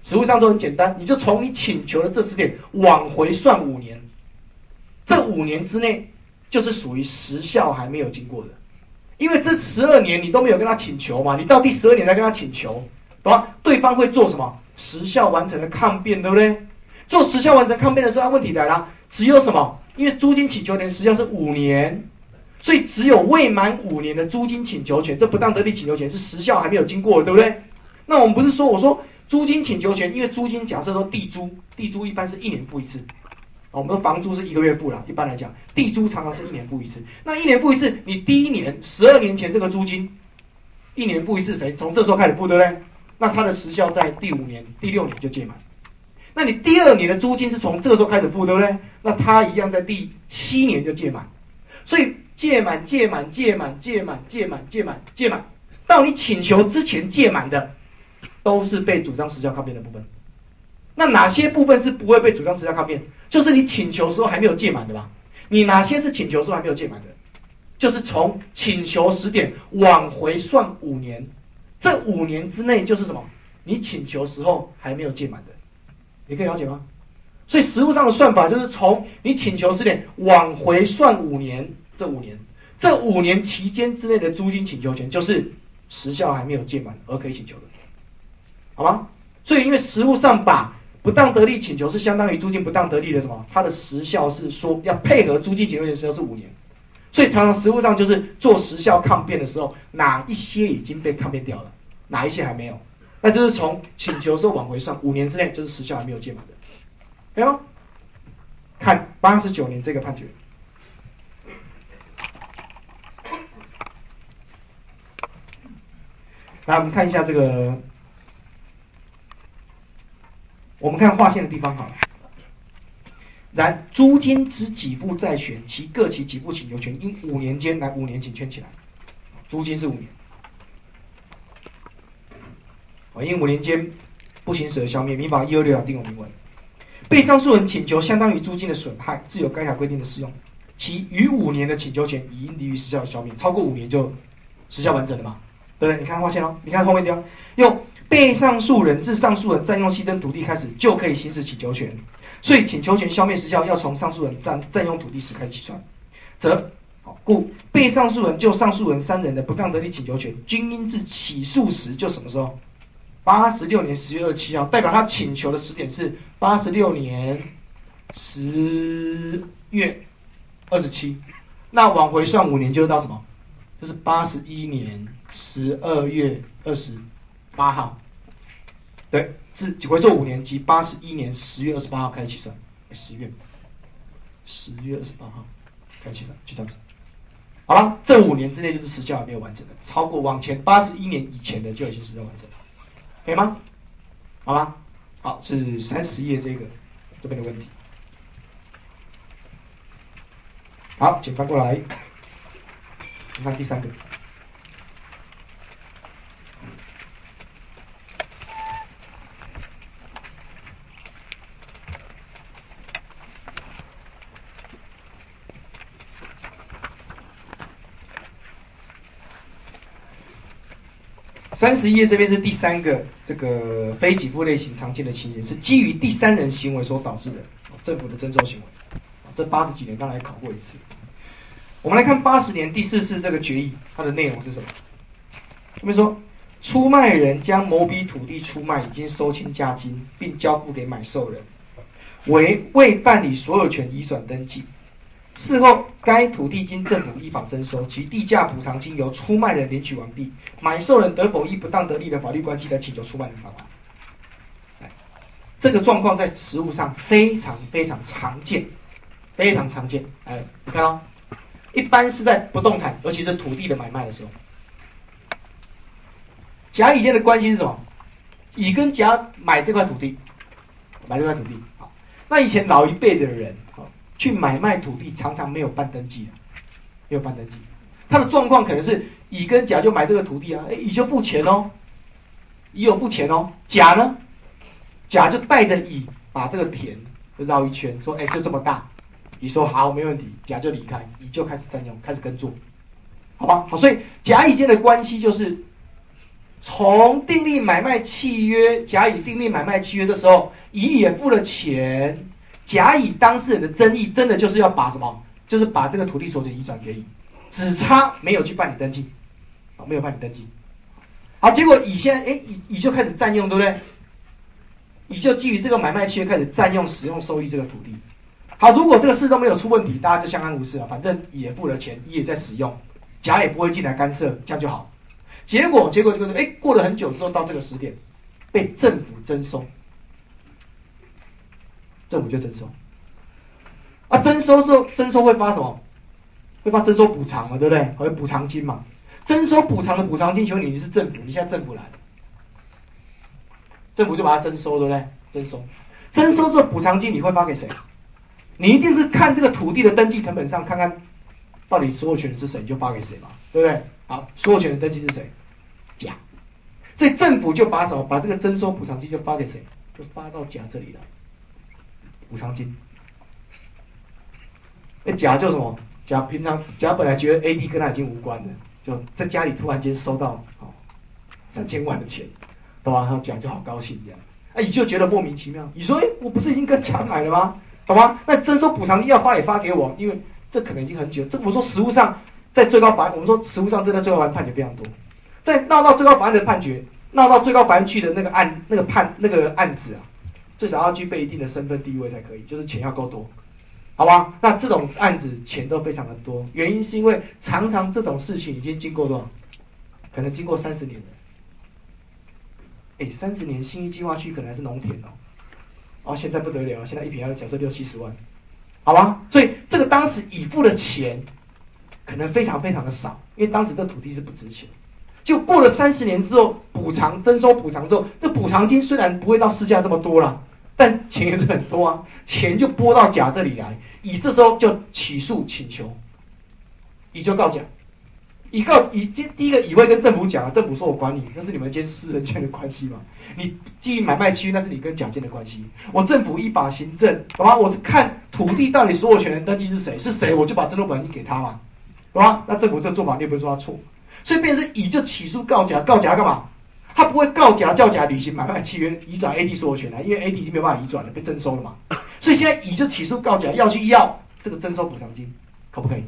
实务上都很简单，你就从你请求的这十点往回算五年，这五年之内就是属于时效还没有经过的，因为这十二年你都没有跟他请求嘛，你到第十二年才跟他请求。懂吗？对方会做什么？时效完成的抗辩，对不对？做时效完成抗辩的时候，问题来了，只有什么？因为租金请求权实际上是五年，所以只有未满五年的租金请求权，这不当得利请求权是时效还没有经过，对不对？那我们不是说，我说租金请求权，因为租金假设说地租，地租一般是一年付一次，我们的房租是一个月付了，一般来讲，地租常常是一年付一次。那一年付一次，你第一年十二年前这个租金，一年付一次，谁从这时候开始付，对不对？那它的时效在第五年、第六年就届满，那你第二年的租金是从这个时候开始付，对不对？那它一样在第七年就届满，所以届满、届满、届满、届满、届满、届满、届满，到你请求之前届满的，都是被主张时效抗辩的部分。那哪些部分是不会被主张时效抗辩？就是你请求时候还没有届满的吧？你哪些是请求时候还没有届满的？就是从请求时点往回算五年。这五年之内就是什么？你请求时候还没有届满的，你可以了解吗？所以实物上的算法就是从你请求时点往回算五年，这五年，这五年期间之内的租金请求权就是时效还没有届满而可以请求的，好吗？所以因为实物上把不当得利请求是相当于租金不当得利的什么？它的时效是说要配合租金请求权时效是五年，所以常常实务上就是做时效抗辩的时候，哪一些已经被抗辩掉了，哪一些还没有，那就是从请求时候往回算，五年之内就是时效还没有届满的，对吗？看八十九年这个判决。来，我们看一下这个，我们看划线的地方好了。然，租金之给付债权，其各其给付请求权，因五年间来五年，请圈起来。租金是五年，啊，因五年间不行使而消灭。民法一二六条定有明文。被上诉人请求相当于租金的损害，自有该条规定的适用。其余五年的请求权已因低于时效消灭，超过五年就时效完整了嘛？对不对？你看划线哦，你看后面地方，用被上诉人自上诉人占用牺牲土地开始就可以行使请求权，所以请求权消灭时效要从上诉人占占用土地时开始计算，则好故被上诉人就上诉人三人的不当得利请求权，均应自起诉时就什么时候？八十六年十月二十七号，代表他请求的时点是八十六年十月二十七，那往回算五年就是到什么？就是八十一年十二月二十八号，对，自回做五年即八十一年十月二十八号开始起算，十月十月二十八号开始起算，就这样子。好了，这五年之内就是时效还没有完整的，超过往前八十一年以前的就已经时效完整了。可以吗？好吧，好是三十页这个这边的问题。好，请翻过来，看第三个。三十一页这边是第三个这个非给付类型常见的情形，是基于第三人行为所导致的政府的征收行为。这八十几年刚才考过一次。我们来看八十年第四次这个决议，它的内容是什么？这边说，出卖人将某笔土地出卖，已经收清价金，并交付给买受人，为未办理所有权移转登记。事后，该土地经政府依法征收，其地价补偿金由出卖人领取完毕，买受人得否依不当得利的法律关系来请求出卖人返还。这个状况在实务上非常非常常见，非常常见。哎，你看哦，一般是在不动产，尤其是土地的买卖的时候，甲乙间的关系是什么？乙跟甲买这块土地，买这块土地。好，那以前老一辈的人。去买卖土地，常常没有办登记没有办登记。他的状况可能是乙跟甲就买这个土地啊，哎，乙就付钱哦，乙有付钱哦，甲呢，甲就带着乙把这个田绕一圈，说，哎，就这么大，乙说好，没问题，甲就离开，乙就开始占用，开始耕作，好吧，好，所以甲乙间的关系就是从订立买卖契约，甲乙订立买卖契约的时候，乙也付了钱。甲乙当事人的争议，真的就是要把什么？就是把这个土地所有权移转给乙，只差没有去办理登记，啊，没有办理登记。好，结果乙现在，哎，乙乙就开始占用，对不对？乙就基于这个买卖契约开始占用、使用、收益这个土地。好，如果这个事都没有出问题，大家就相安无事了，反正乙也付了钱，乙也在使用，甲也不会进来干涉，这样就好。结果，结果就是，哎，过了很久之后，到这个时点，被政府征收。政府就征收，啊，征收之后，征收会发什么？会发征收补偿嘛，对不对？还有补偿金嘛？征收补偿的补偿金，求你你是政府，你现在政府来了，政府就把它征收，对不对？征收，征收这补偿金你会发给谁？你一定是看这个土地的登记成本上，看看到底所有权人是谁，你就发给谁嘛，对不对？好，所有权人登记是谁？甲，所以政府就把什么？把这个征收补偿金就发给谁？就发到甲这里了。补偿金，那甲就什么？甲平常甲本来觉得 A D 跟他已经无关了，就在家里突然间收到哦三千万的钱，懂吧？然后甲就好高兴这样，哎，乙就觉得莫名其妙。乙说：“哎，我不是已经跟甲买了吗？懂吗？那征收补偿金要发也发给我，因为这可能已经很久。这我说实物上在最高法院，我们说实物上真的最高法院判决非常多，在闹到最高法院的判决，闹到最高法院去的那个案那个判那个案子啊。”最少要具备一定的身份地位才可以，就是钱要够多，好吧？那这种案子钱都非常的多，原因是因为常常这种事情已经经过多少？可能经过三十年了。哎，三十年新一计划区可能还是农田哦，哦，现在不得了，现在一平要假设六七十万，好吧？所以这个当时已付的钱可能非常非常的少，因为当时这土地是不值钱。就过了三十年之后，补偿征收补偿之后，这补偿金虽然不会到市价这么多了，但钱也是很多啊，钱就拨到甲这里来，乙这时候就起诉请求，乙就告甲，乙告乙第第一个乙会跟政府讲啊，政府说我管你，那是你们间私人间的关系嘛，你基于买卖契约，那是你跟甲间的关系，我政府依法行政，好吧？我是看土地到底所有权登记是谁，是谁我就把征收补偿金给他嘛，好吧？那政府这做法你也不会说他错。所以，变成乙就起诉告甲，告甲干嘛？他不会告甲叫甲履行买卖契约，移转 A D 所有权来，因为 A D 已经没有办法移转了，被征收了嘛。所以现在乙就起诉告甲，要去要这个征收补偿金，可不可以？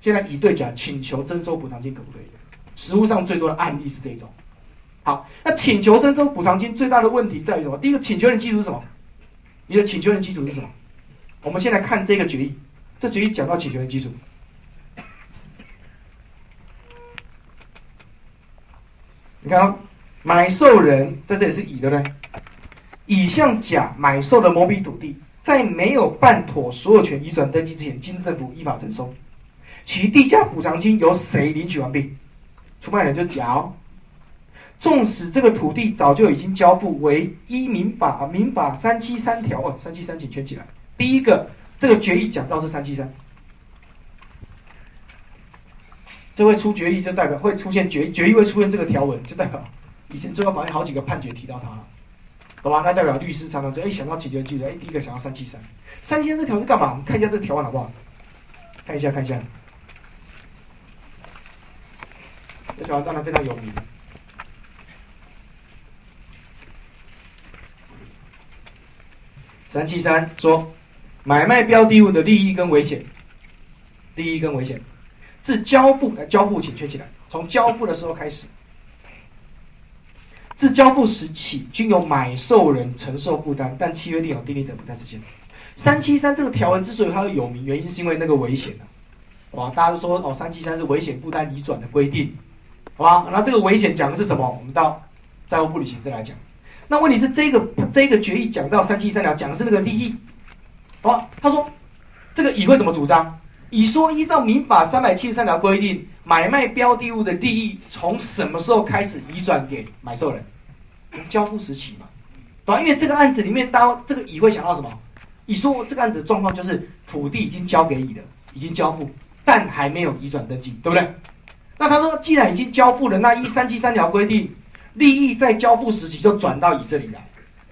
现在乙对甲请求征收补偿金，可不可以？实务上最多的案例是这种。好，那请求征收补偿金最大的问题在于什么？第一个，请求人基础是什么？你的请求人基础是什么？我们先来看这个决议，这决议讲到请求人基础。你看，买受人在这里是乙，对不对？乙向甲买受的某笔土地，在没有办妥所有权移转登记之前，经政府依法征收，其地价补偿金由谁领取完毕？出卖人就甲哦。纵使这个土地早就已经交付，为依民法民法三七三条哦，三七三请圈起来。第一个，这个决议讲到是三七三。这会出决议，就代表会出现决决议会出现这个条文，就代表以前最高法院好几个判决提到它了，好吧？那代表律师常常就哎想到几决记得哎第一个想到三七三，三七三这条是干嘛？看一下这条文好不好？看一下看一下，这条当然非常有名。三七三说，买卖标的物的利益跟危险，利益跟危险。自交付来交付，请圈起来。从交付的时候开始，自交付时起，均由买受人承受负担，但契约另有订立者不在此限。三七三这个条文之所以它会有名，原因是因为那个危险啊，哇，大家都说哦，三七三是危险负担移转的规定，好吧？那这个危险讲的是什么？我们到债务不履行再来讲。那问题是这个这个决议讲到三七三条，讲的是那个利益，好吧，他说这个乙会怎么主张？乙说：“依照民法三百七十三条规定，买卖标的物的利益从什么时候开始移转给买受人？交付时起嘛，对吧？因为这个案子里面，当这个乙会想到什么？乙说这个案子状况就是土地已经交给乙了，已经交付，但还没有移转登记，对不对？那他说，既然已经交付了，那一三七三条规定，利益在交付时期就转到乙这里来，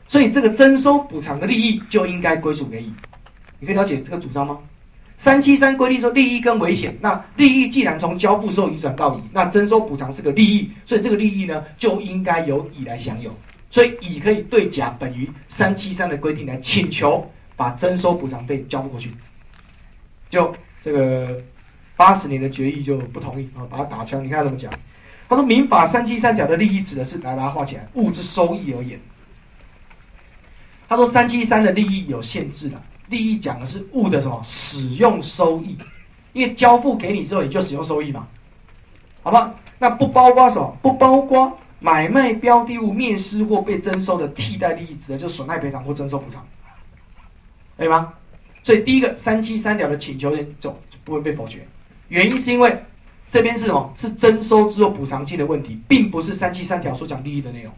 所以这个征收补偿的利益就应该归属给乙。你可以了解这个主张吗？”三七三规定说利益跟危险，那利益既然从交付时候移转到乙，那征收补偿是个利益，所以这个利益呢就应该由乙来享有，所以乙可以对甲本于三七三的规定来请求把征收补偿费交付过去。就这个八十年的决议就不同意啊，把他打枪。你看他怎么讲？他说民法三七三条的利益指的是来把它画起来物质收益而言。他说三七三的利益有限制的。利益讲的是物的什么使用收益，因为交付给你之后你就使用收益嘛，好吧？那不包括什么？不包括买卖标的物灭失或被征收的替代利益，指的就是损害赔偿或征收补偿，可以吗？所以第一个三七三条的请求人就不会被否决，原因是因为这边是什么？是征收之后补偿金的问题，并不是三七三条所讲利益的内容，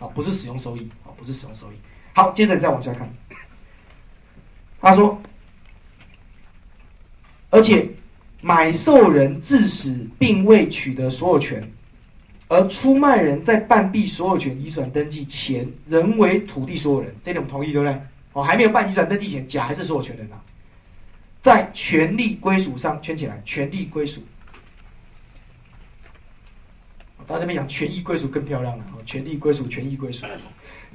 啊，不是使用收益，啊，不是使用收益。好，接着再往下看。他说：“而且买受人致使并未取得所有权，而出卖人在办毕所有权移转登记前仍为土地所有人，这点我们同意对不对？哦，还没有办移转登记前，甲还是所有权人啊，在权利归属上圈起来，权利归属。大家这边讲权益归属更漂亮了，哦，权利归属，权益归属。”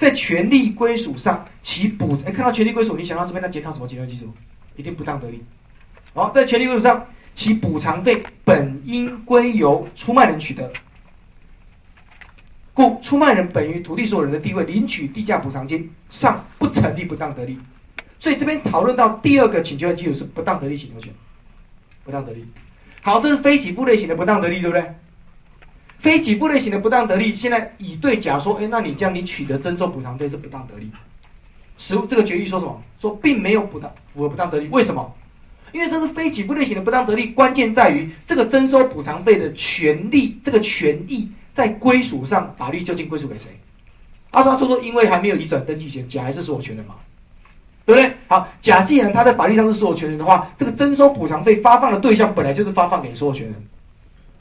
在权利归属上，其补哎，看到权利归属，你想到这边那检讨什么？检讨基础一定不当得利。好，在权利归属上，其补偿费本应归由出卖人取得。故出卖人本于土地所有人的地位，领取地价补偿金，尚不成立不当得利。所以这边讨论到第二个请求的基础是不当得利请求权，不当得利。好，这是非起付类型的不当得利，对不对？非给付类型的不当得利，现在乙对甲说：“哎，那你这样你取得征收补偿费是不当得利。”实物这个决议说什么？说并没有不当符合不当得利，为什么？因为这是非给付类型的不当得利，关键在于这个征收补偿费的权利，这个权益在归属上，法律究竟归属给谁？阿说说，因为还没有移转登记前，甲还是所有权人嘛，对不对？好，甲既然他在法律上是所有权人的话，这个征收补偿费发放的对象本来就是发放给所有权人，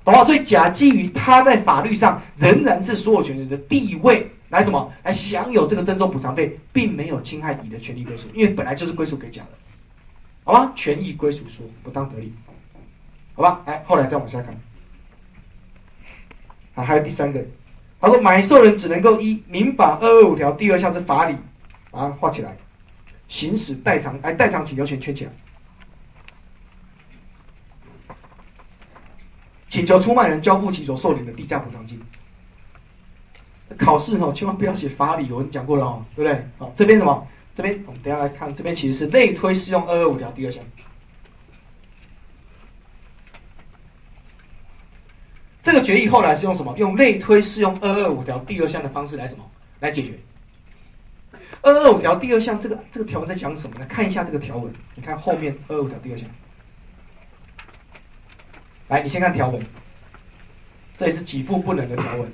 好不好？所以甲基于他在法律上仍然是所有权人的地位，来什么？来享有这个征收补偿费，并没有侵害乙的权利归属，因为本来就是归属给甲的。好吧，权益归属说不当得利，好吧，哎，后来再往下看，啊，还有第三个，他说买受人只能够依民法二二五条第二项之法理，把它画起来，行使代偿，哎，代偿请求权圈起来，请求出卖人交付其所受领的地价补偿金。考试哦，千万不要写法理，我跟你讲过了哦，对不对？好，这边什么？这边我们等下来看，这边其实是类推适用二二五条第二项。这个决议后来是用什么？用类推适用二二五条第二项的方式来什么？来解决。二二五条第二项这个这个条文在讲什么呢？看一下这个条文，你看后面二二五条第二项。来，你先看条文，这里是给付不能的条文。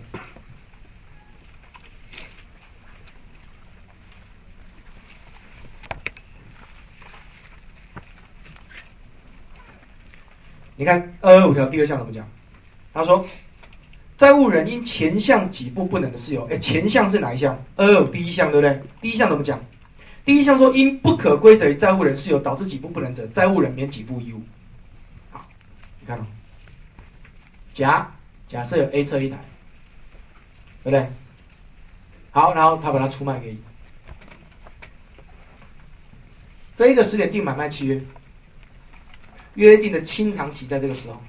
你看二二五条第二项怎么讲？他说，债务人因前项几步不能的事由，哎，前项是哪一项？二二五第一项对不对？第一项怎么讲？第一项说因不可归责于债务人事由导致几步不能者，债务人免几步义务。好，你看，假假设有 A 车一台，对不对？好，然后他把它出卖给你，这一个时点定买卖契约。约定的清偿期在这个时候，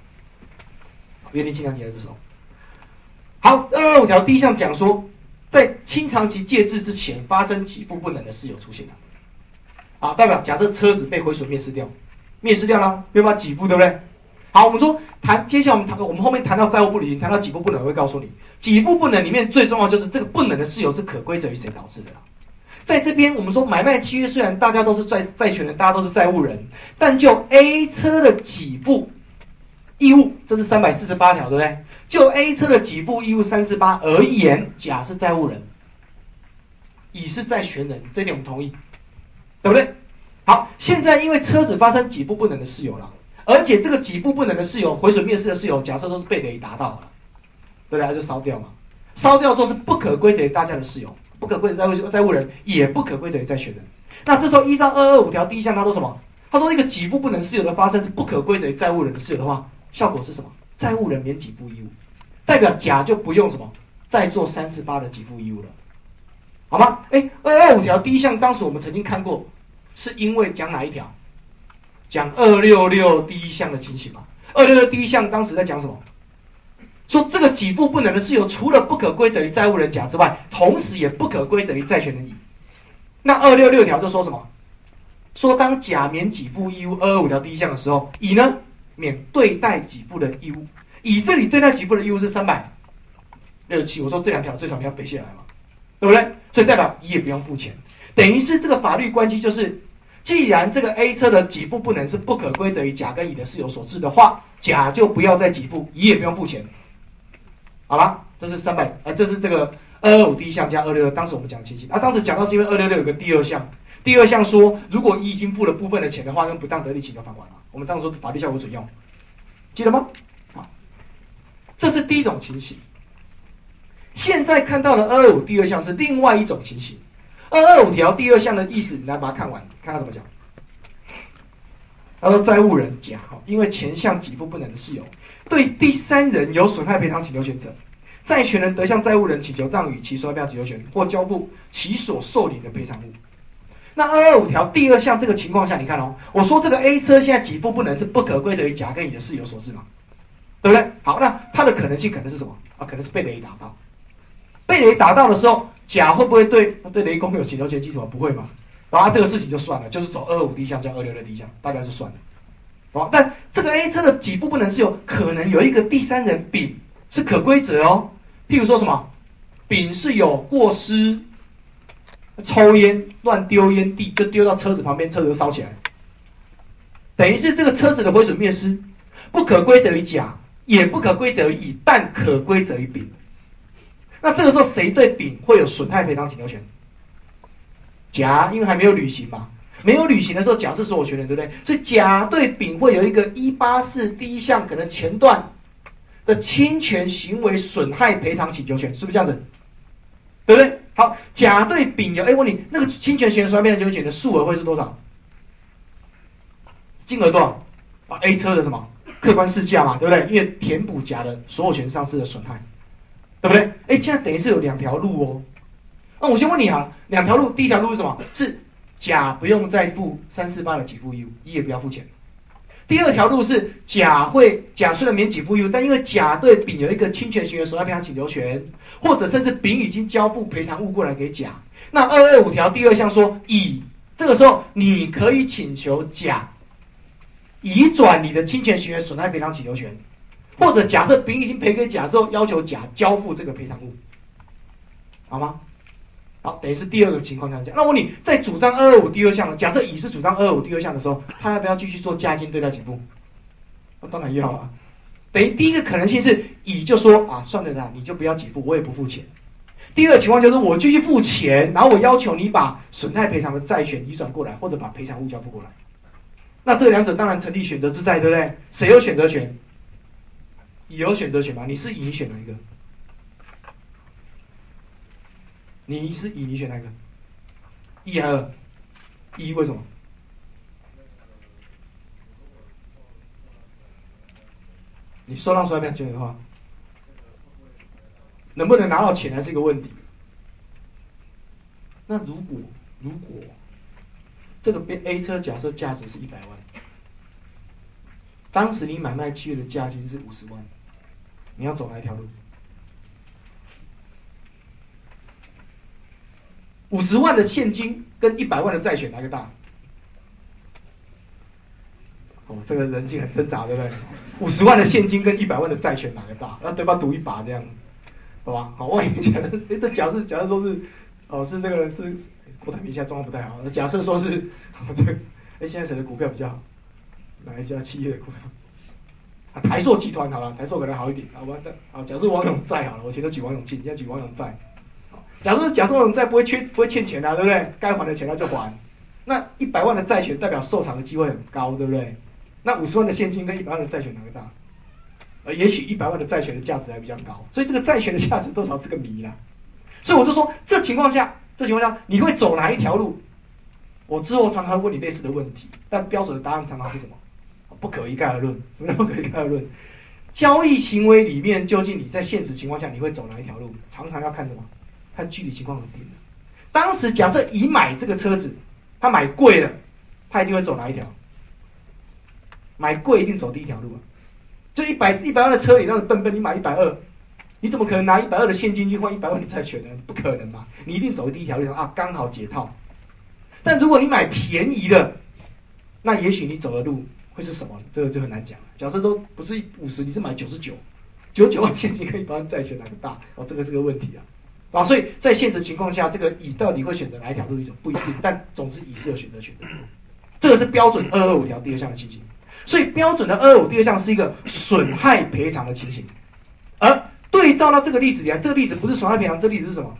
约定清偿期在这时候。好，二二五条第一项讲说，在清偿期届至之前发生给付不能的事有出现了。好，代表假设车子被毁损灭失掉，灭失掉了，没有办法给付，对不对？好，我们说谈，接下来我们谈，我们后面谈到债务不履行，谈到几步不能，我会告诉你，几步不能里面最重要就是这个不能的事由是可归责于谁导致的。在这边，我们说买卖契约虽然大家都是债债权人，大家都是债务人，但就 A 车的几步义务，这是三百四十八条，对不对？就 A 车的几步义务三十八而言，甲是债务人，乙是债权人，这点我们同意，对不对？好，现在因为车子发生几步不能的事由了，而且这个几步不能的事由，毁损灭失的事由，假设都是被雷达到了，对不对？就烧掉嘛，烧掉之后是不可归责于大家的事由。不可归责债务债务人，也不可归责于债权人。那这时候依照二二五条第一项，他说什么？他说一个给付不能事由的发生是不可归责于债务人的事由的话，效果是什么？债务人免给付义务，代表甲就不用什么再做三四八的给付义务了，好吗？哎，二二五条第一项当时我们曾经看过，是因为讲哪一条？讲二六六第一项的情形嘛？二六六第一项当时在讲什么？说这个给付不能的事由，除了不可归责于债务人甲之外，同时也不可归责于债权人乙。那二六六条就说什么？说当甲免给付义务二二五条第一项的时候，乙呢免对待给付的义务。乙这里对待给付的义务是三百六七。我说这两条最少你要背下来嘛，对不对？所以代表乙也不用付钱，等于是这个法律关系就是，既然这个 A 车的几步不能是不可归责于甲跟乙的事由所致的话，甲就不要再几步，乙也不用付钱。好了，这是三百，呃，这是这个二二五第一项加二六六，当时我们讲的情形，啊，当时讲到是因为二六六有个第二项，第二项说，如果乙已经付了部分的钱的话，用不当得利请求返还了，我们当时说法律效果准用，记得吗？好，这是第一种情形。现在看到的二二五第二项是另外一种情形，二二五条第二项的意思，你来把它看完，看他怎么讲。他说债务人甲，因为前项给付不能的事由。对第三人有损害赔偿请求权者，债权人得向债务人请求赠与其损害赔偿请求权或交付其所受理的赔偿物。那二二五条第二项这个情况下，你看哦，我说这个 A 车现在给付不能是不可归责于甲跟乙的事由所致嘛，对不对？好，那它的可能性可能是什么啊？可能是被雷打到，被雷打到的时候，甲会不会对对雷公有请求权基础？不会嘛？然后这个事情就算了，就是走二五第一项加二六六第一项，大概就算了。哦，但这个 A 车的几步不能是有可能有一个第三人丙是可规则哦。譬如说什么，丙是有过失，抽烟乱丢烟蒂，就丢到车子旁边，车子就烧起来。等于是这个车子的毁损灭失，不可归责于甲，也不可归责于乙，但可归责于丙。那这个时候谁对丙会有损害赔偿请求权？甲，因为还没有履行嘛，没有履行的时候，甲是所有权人，对不对？所以甲对丙会有一个一八四第一项可能前段的侵权行为损害赔偿请求权，是不是这样子？对不对？好，甲对丙有，哎，问你那个侵权行为损害赔偿请求权的数额会是多少？金额多少？啊，A 车的什么客观事价嘛，对不对？因为填补甲的所有权丧失的损害，对不对？哎，现在等于是有两条路哦。那我先问你啊，两条路，第一条路是什么？是甲不用再付三四八的给付义务，乙也不要付钱。第二条路是甲会甲虽然免给付义务，但因为甲对丙有一个侵权行为损害赔偿请求权，或者甚至丙已经交付赔偿物过来给甲。那二二五条第二项说，乙这个时候你可以请求甲移转你的侵权行为损害赔偿请求权，或者假设丙已经赔给甲之后，要求甲交付这个赔偿物，好吗？好，等于是第二个情况这样讲。那我问你，在主张二二五第二项，假设乙是主张二二五第二项的时候，他要不要继续做加金对待给付？那当然要啊。等于第一个可能性是乙就说啊，算了啦，你就不要给付，我也不付钱。第二个情况就是我继续付钱，然后我要求你把损害赔偿的债权移转过来，或者把赔偿物交付过来。那这两者当然成立选择之在，对不对？谁有选择权？有选择权吗？你是乙，你选哪一个？你是乙，你选哪一个？一还是二？一为什么？你收让出来不要钱的话，能不能拿到钱还是一个问题。那如果如果这个 A 车假设价值是一百万，当时你买卖契约的价金是五十万，你要走哪一条路？五十万的现金跟一百万的债权哪个大？哦，这个人性很挣扎，对不对？五十万的现金跟一百万的债权哪个大？要对方赌一把这样，好吧？好，万一假设，哎，这假设假设说是，哦，是这个是，郭台铭现在状况不太好。假设说是，这个，哎，现在谁的股票比较好？哪一家企业的股票？台塑集团好了，台塑可能好一点。好吧，好，假设王永在好了，我前头举王永庆，现在举王永在。假设假设我们再不会缺不会欠钱啊，对不对？该还的钱他就还。那一百万的债权代表受偿的机会很高，对不对？那五十万的现金跟一百万的债权哪个大？呃，也许一百万的债权的价值还比较高，所以这个债权的价值多少是个谜啦。所以我就说，这情况下，这情况下你会走哪一条路？我之后常常问你类似的问题，但标准的答案常常是什么？不可一概而论，什 么不可一概而论？交易行为里面究竟你在现实情况下你会走哪一条路？常常要看什么？看具体情况而定的。当时假设乙买这个车子，他买贵了，他一定会走哪一条？买贵一定走第一条路啊！就一百一百万的车，你那笨笨，你买一百二，你怎么可能拿一百二的现金去换一百万的债权呢？不可能嘛！你一定走第一条路啊，刚好解套。但如果你买便宜的，那也许你走的路会是什么？这个就很难讲。假设都不是五十，你是买九十九，九十九万现金跟一百万债权哪个大？哦，这个是个问题啊！啊，所以在现实情况下，这个乙到底会选择哪一条路？一种不一定，但总之乙是有选择权的。这个是标准二二五条第二项的情形。所以标准的二二五第二项是一个损害赔偿的情形，而对照到这个例子里来，这个例子不是损害赔偿，这例子是什么？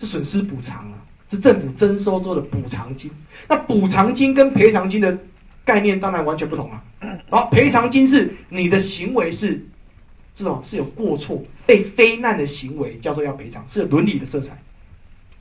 是损失补偿啊，是政府征收之后的补偿金。那补偿金跟赔偿金的概念当然完全不同了。好，赔偿金是你的行为是。这种是有过错、被非难的行为，叫做要赔偿，是有伦理的色彩，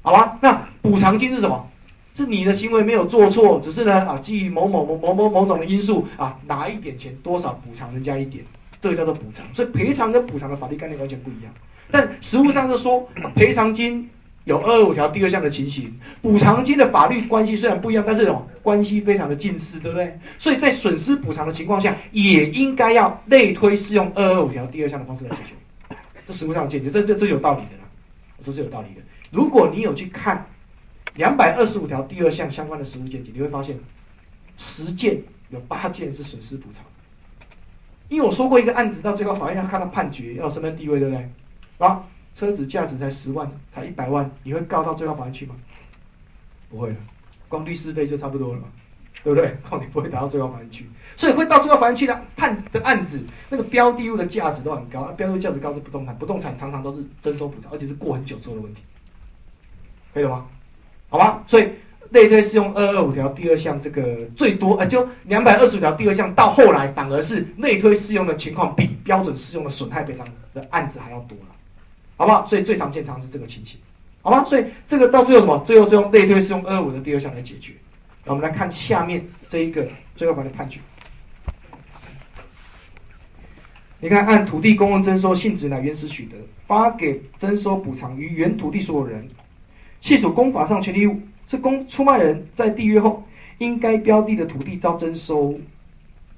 好吧？那补偿金是什么？是你的行为没有做错，只是呢啊，基于某某某某某某种的因素啊，拿一点钱，多少补偿人家一点，这个叫做补偿。所以赔偿跟补偿的法律概念完全不一样。但实务上是说赔偿金。有二二五条第二项的情形，补偿金的法律关系虽然不一样，但是种关系非常的近似，对不对？所以在损失补偿的情况下，也应该要类推适用二二五条第二项的方式来解决。这实务上的见解，这这这有道理的啦。这是有道理的。如果你有去看两百二十五条第二项相关的实务见解，你会发现十件有八件是损失补偿。因为我说过一个案子到最高法院要看到判决要有身份地位，对不对？啊，车子价值才十万，才一百万，你会告到最高法院去吗？不会的，光律师费就差不多了嘛，对不对？哦，你不会打到最高法院去，所以会到最高法院去的判的案子，那个标的物的价值都很高，标的物价值高是不动产，不动产常常都是征收补偿，而且是过很久之后的问题，可以了吗？好吧，所以。类推适用二二五条第二项，这个最多呃，就两百二十五条第二项到后来反而是类推适用的情况比标准适用的损害赔偿的案子还要多了，好不好？所以最常见常是这个情形，好吧？所以这个到最后什么？最后最后类推是用二五的第二项来解决。那我们来看下面这一个最后法的判决。你看，按土地公共征收性质乃原始取得，发给征收补偿于原土地所有人，系属公法上权利义务。是公出卖人在缔约后，因该标的的土地遭征收，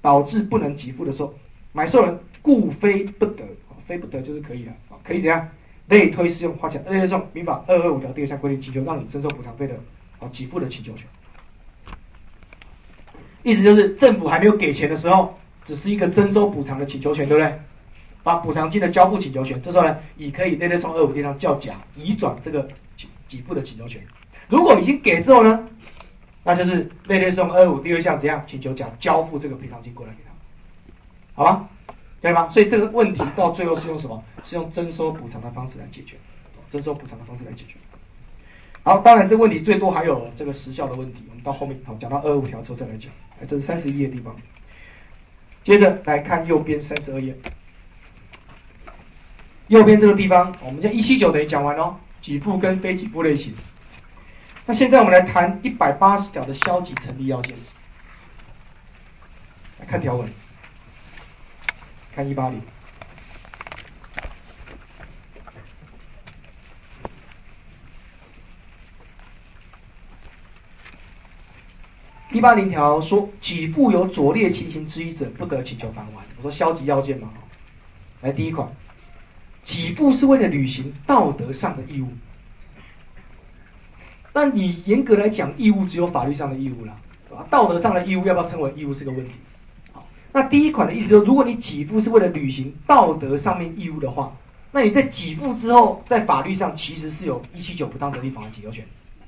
导致不能给付的时候，买受人故非不得，非不得就是可以了，可以怎样？类推适用花钱，类推适用民法二二五条第二项规定请求让你征收补偿费的，啊给付的请求权。意思就是政府还没有给钱的时候，只是一个征收补偿的请求权，对不对？把补偿金的交付请求权，这时候呢，乙可以类推从二五地上叫甲移转这个给付的请求权。如果已经给之后呢，那就是类推送二五第二项怎样请求甲交付这个赔偿金过来给他，好吧？对吧？所以这个问题到最后是用什么？是用征收补偿的方式来解决，征收补偿的方式来解决。好，当然这个问题最多还有这个时效的问题，我们到后面好讲到二五条之后再来讲。哎，这是三十一页地方，接着来看右边三十二页，右边这个地方，我们叫一七九等于讲完喽，给付跟非给付类型。那现在我们来谈一百八十条的消极成立要件。来看条文，看一八零。一八零条说，几部有拙劣情形之一者，不得请求返还。我说消极要件嘛，来第一款，几部是为了履行道德上的义务。那你严格来讲，义务只有法律上的义务了，对吧？道德上的义务要不要称为义务是个问题。那第一款的意思说，如果你给付是为了履行道德上面义务的话，那你在给付之后，在法律上其实是有一七九不当得利妨碍请求权。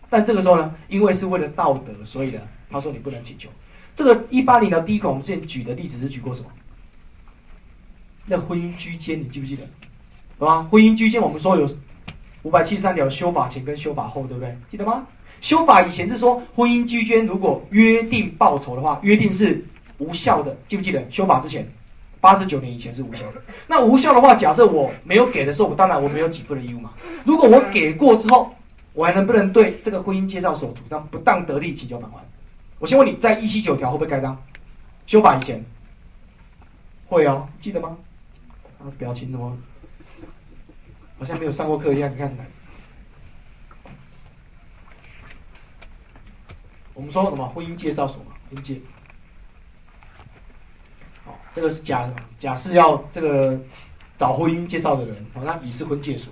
但这个时候呢，因为是为了道德，所以呢，他说你不能请求。这个一八零的第一款，我们之前举的例子是举过什么？那婚姻居间，你记不记得？对吧？婚姻居间，我们说有。五百七十三条修法前跟修法后，对不对？记得吗？修法以前是说婚姻居间如果约定报酬的话，约定是无效的，记不记得？修法之前，八十九年以前是无效的。那无效的话，假设我没有给的时候，我当然我没有给付的义务嘛。如果我给过之后，我还能不能对这个婚姻介绍所主张不当得利请求返还？我先问你，在一七九条会不会盖章？修法以前会哦，记得吗？啊，表情怎么？好像没有上过课一样，你看，我们说什么婚姻介绍所嘛，婚介。这个是甲什么？甲是要这个找婚姻介绍的人，好，那乙是婚介所。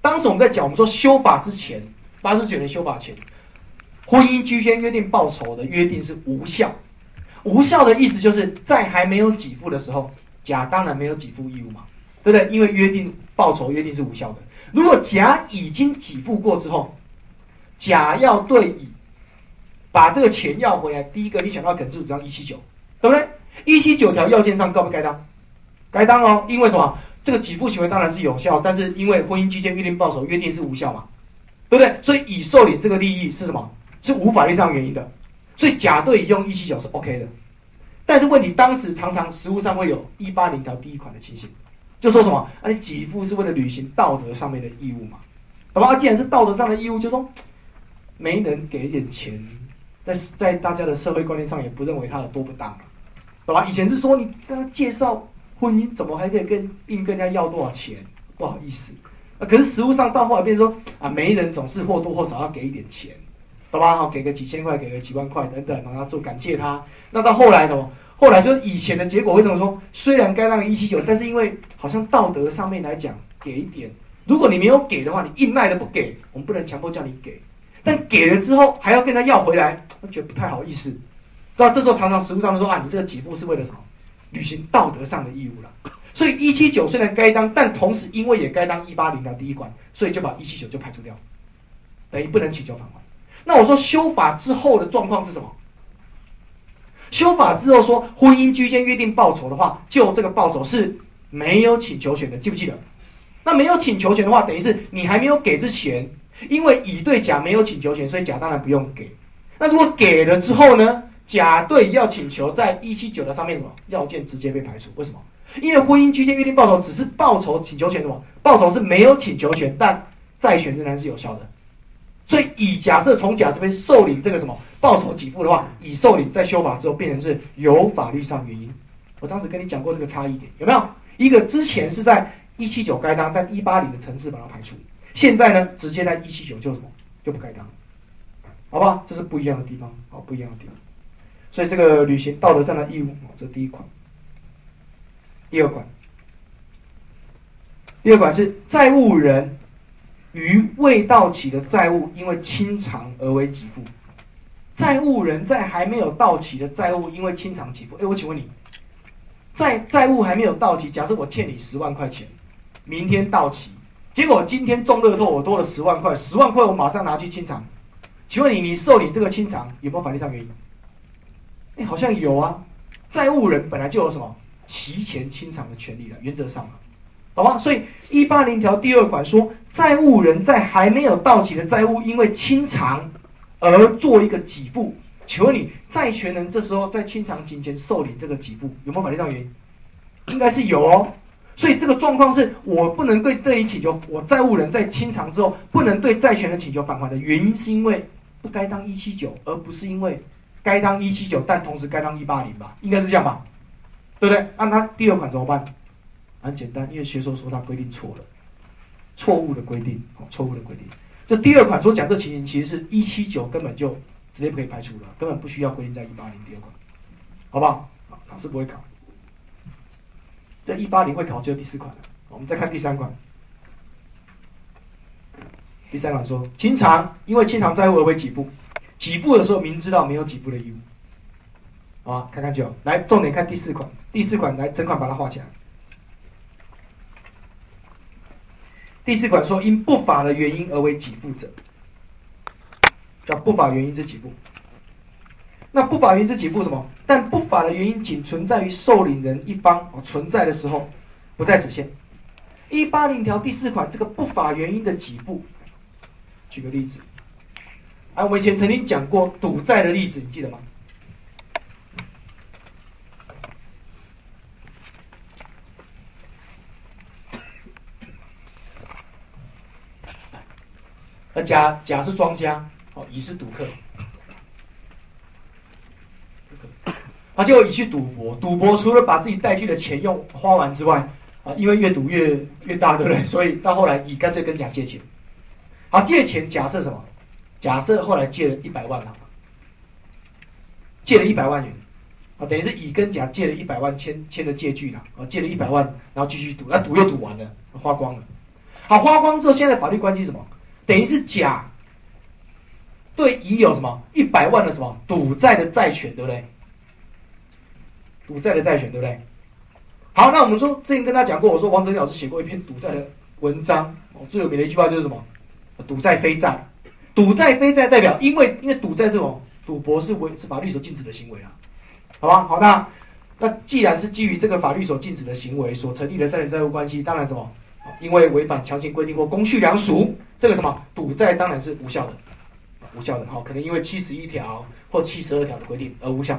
当时我们在讲，我们说修法之前，八十九年修法前，婚姻居间约定报酬的约定是无效。无效的意思就是在还没有给付的时候。甲当然没有给付义务嘛，对不对？因为约定报酬约定是无效的。如果甲已经给付过之后，甲要对乙把这个钱要回来，第一个你想到耿志主张一七九，对不对？一七九条要件上该不该当？该当哦，因为什么？这个给付行为当然是有效，但是因为婚姻期间约定报酬约定是无效嘛，对不对？所以乙受领这个利益是什么？是无法律上原因的，所以甲对乙用一七九是 OK 的。但是问题，当时常常实务上会有一八零条第一款的情形，就说什么？啊，你给付是为了履行道德上面的义务嘛？好吧？既然是道德上的义务，就说没能给点钱，在在大家的社会观念上也不认为他有多不当，好吧？以前是说你跟他介绍婚姻，怎么还可以跟硬跟人家要多少钱？不好意思，啊，可是实务上到后来变成说啊，媒人总是或多或少要给一点钱，好吧？好，给个几千块，给个几万块等等，然后做感谢他。那到后来呢？后来就是以前的结果会怎么说？虽然该让一七九，但是因为好像道德上面来讲给一点，如果你没有给的话，你硬赖的不给，我们不能强迫叫你给。但给了之后还要跟他要回来，我觉得不太好意思，对吧？这时候常常实务上都说啊，你这个给付是为了什么？履行道德上的义务了。所以一七九虽然该当，但同时因为也该当一八零的第一关，所以就把一七九就排除掉，等于不能请求返还。那我说修法之后的状况是什么？修法之后说婚姻居间约定报酬的话，就这个报酬是没有请求权的，记不记得？那没有请求权的话，等于是你还没有给之前，因为乙对甲没有请求权，所以甲当然不用给。那如果给了之后呢？甲对要请求在一七九的上面什么要件直接被排除？为什么？因为婚姻居间约定报酬只是报酬请求权什么？报酬是没有请求权，但债权仍然是有效的。所以乙假设从甲这边受领这个什么报酬给付的话，乙受领在修法之后变成是有法律上原因。我当时跟你讲过这个差异点，有没有？一个之前是在一七九该当，但一八零的层次把它排除，现在呢直接在一七九就什么就不该当，好不好？这是不一样的地方，好，不一样的地方。所以这个履行道德上的义务，这是第一款。第二款，第二款是债务人于未到期的债务因为清偿而为给付。债务人在还没有到期的债务因为清偿给付。哎，我请问你，在债务还没有到期，假设我欠你十万块钱，明天到期，结果今天中乐透我多了十万块，十万块我马上拿去清偿，请问你，你受理这个清偿有没有法律上原因？好像有啊，债务人本来就有什么提前清偿的权利了，原则上好吧？所以一八零条第二款说，债务人在还没有到期的债务因为清偿而做一个给付，请问你债权人这时候在清偿金前受理这个给付有没有法律上原因？应该是有哦。所以这个状况是我不能对对你请求，我债务人在清偿之后不能对债权人请求返还的原因，是因为不该当一七九，而不是因为。该当一七九，但同时该当一八零吧，应该是这样吧，对不对？那他第二款怎么办？很简单，因为学说说他规定错了，错误的规定，哦，错误的规定。这第二款所讲这情形，其实是一七九根本就直接可以排除了，根本不需要规定在一八零第二款，好不好？考试不会考，在一八零会考只有第四款我们再看第三款，第三款说清偿，因为清偿债务而为给付。起步的时候明知道没有起步的义务，啊？看看就。来，重点看第四款。第四款来整款把它画起来。第四款说因不法的原因而为给付者，叫不法原因之给付。那不法原因之给付什么？但不法的原因仅存在于受领人一方哦存在的时候，不在此限。一八零条第四款这个不法原因的几步，举个例子。啊，我以前曾经讲过赌债的例子，你记得吗？那甲甲是庄家，哦，乙是赌客，他就乙去赌博，赌博除了把自己带去的钱用花完之外，啊，因为越赌越越大，对不对？所以到后来乙干脆跟甲借钱，好，借钱假设什么？假设后来借了一百万了，借了一百万元，啊，等于是乙跟甲借了一百万，签签的借据了，啊，借了一百万，然后继续赌，那赌又赌完了，花光了，好，花光之后，现在法律关系什么？等于是甲对乙有什么一百万的什么赌债的债权，对不对？赌债的债权，对不对？好，那我们说之前跟他讲过，我说王哲林老师写过一篇赌债的文章，最有名的一句话就是什么？赌债非债。赌债非债代表，因为因为赌债这种赌博是违是法律所禁止的行为啊，好吧？好，那那既然是基于这个法律所禁止的行为所成立的债权债务关系，当然什么？因为违反强行规定或公序良俗，这个什么赌债当然是无效的，无效的。好，可能因为七十一条或七十二条的规定而无效。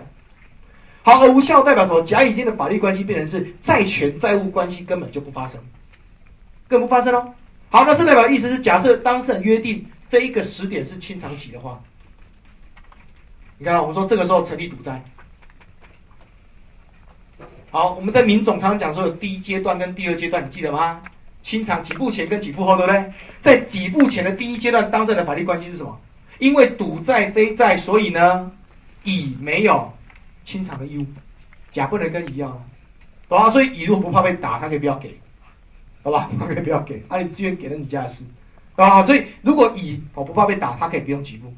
好，而无效代表什么？甲乙间的法律关系变成是债权债务关系根本就不发生，更不发生喽。好，那这代表意思是，假设当事人约定。这一个时点是清偿期的话，你看，我们说这个时候成立赌债。好，我们在民总常讲说有第一阶段跟第二阶段，你记得吗？清偿几步前跟几步后，对不对？在几步前的第一阶段，当事人的法律关系是什么？因为赌债非债，所以呢，乙没有清偿的义务。甲不能跟乙要啊，懂吗？所以乙如果不怕被打，他可以不要给，好吧？他可以不要给，啊，你自愿给了你家的事，啊，所以如果乙哦不怕被打，他可以不用给付。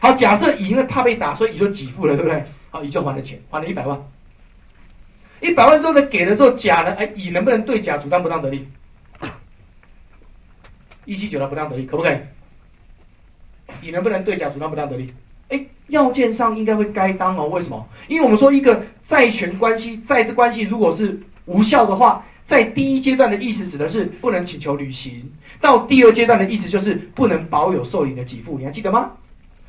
好，假设乙因为怕被打，所以乙就给付了，对不对？好，乙就还了钱，还了一百万。一百万之后呢，给了之后，甲呢，哎，乙能不能对甲主张不当得利？一七九的不当得利，可不可以？乙能不能对甲主张不当得利？哎，要件上应该会该当哦。为什么？因为我们说一个债权关系、债之关系如果是无效的话，在第一阶段的意思指的是不能请求履行，到第二阶段的意思就是不能保有受领的给付，你还记得吗？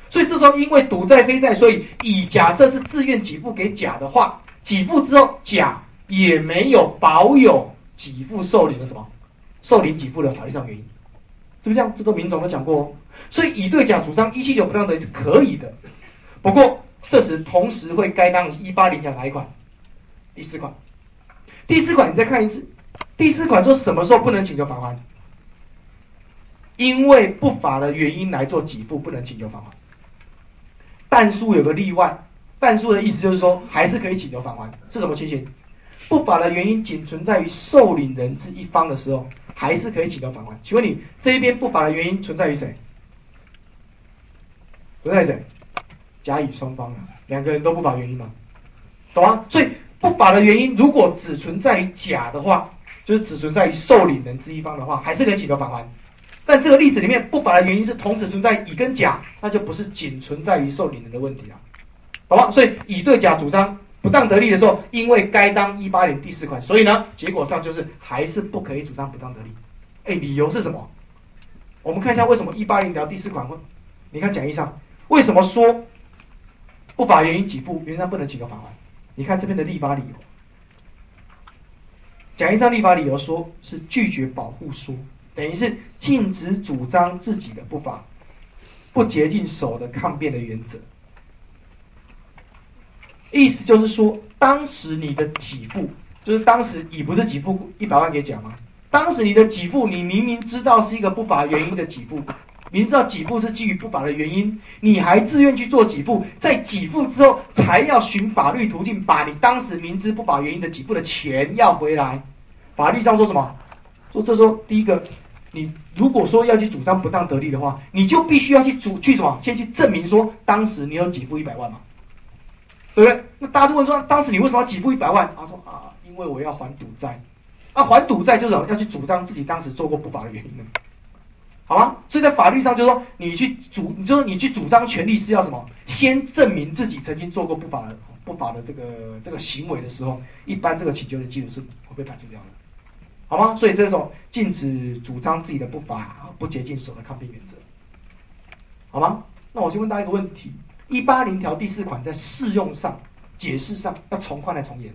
所以这时候因为赌债非债，所以乙假设是自愿给付给甲的话。给付之后，甲也没有保有给付受领的什么受领给付的法律上原因，是不是这样？这个民总都讲过，所以乙对甲主张一七九不当得利是可以的。不过这时同时会该当一八零的哪一款？第四款。第四款你再看一次，第四款说什么时候不能请求返还？因为不法的原因来做给付，不能请求返还。但书有个例外。但书的意思就是说，还是可以请求返还，是什么情形？不法的原因仅存在于受领人之一方的时候，还是可以请求返还。请问你这一边不法的原因存在于谁？存在谁？甲乙双方啊，两个人都不法原因嘛，懂吗？所以不法的原因如果只存在于甲的话，就是只存在于受领人之一方的话，还是可以请求返还。但这个例子里面不法的原因是同时存在乙跟甲，那就不是仅存在于受领人的问题啊。好吧，所以乙对甲主张不当得利的时候，因为该当一八零第四款，所以呢，结果上就是还是不可以主张不当得利。哎，理由是什么？我们看一下为什么一八零条第四款会，你看讲义上为什么说不法原因给付，原则上不能请求返还？你看这边的立法理由，讲义上立法理由说是拒绝保护书，等于是禁止主张自己的不法，不竭尽手的抗辩的原则。意思就是说，当时你的给付，就是当时乙不是给付一百万给甲吗？当时你的给付，你明明知道是一个不法原因的给付，明知道给付是基于不法的原因，你还自愿去做给付，在给付之后才要寻法律途径把你当时明知不法原因的给付的钱要回来。法律上说什么？说这时候第一个，你如果说要去主张不当得利的话，你就必须要去主去什么？先去证明说当时你有给付一百万嘛。对不对？那大家都问说，当时你为什么要给付一百万？他说啊，因为我要还赌债。啊，还赌债就是要去主张自己当时做过不法的原因呢，好吗？所以在法律上就是说，你去主，你就是你去主张权利是要什么？先证明自己曾经做过不法的不法的这个这个行为的时候，一般这个请求的基础是会被排除掉的，好吗？所以这种禁止主张自己的不法、不竭尽手的抗辩原则，好吗？那我先问大家一个问题。一八零条第四款在适用上、解释上要从宽来从严。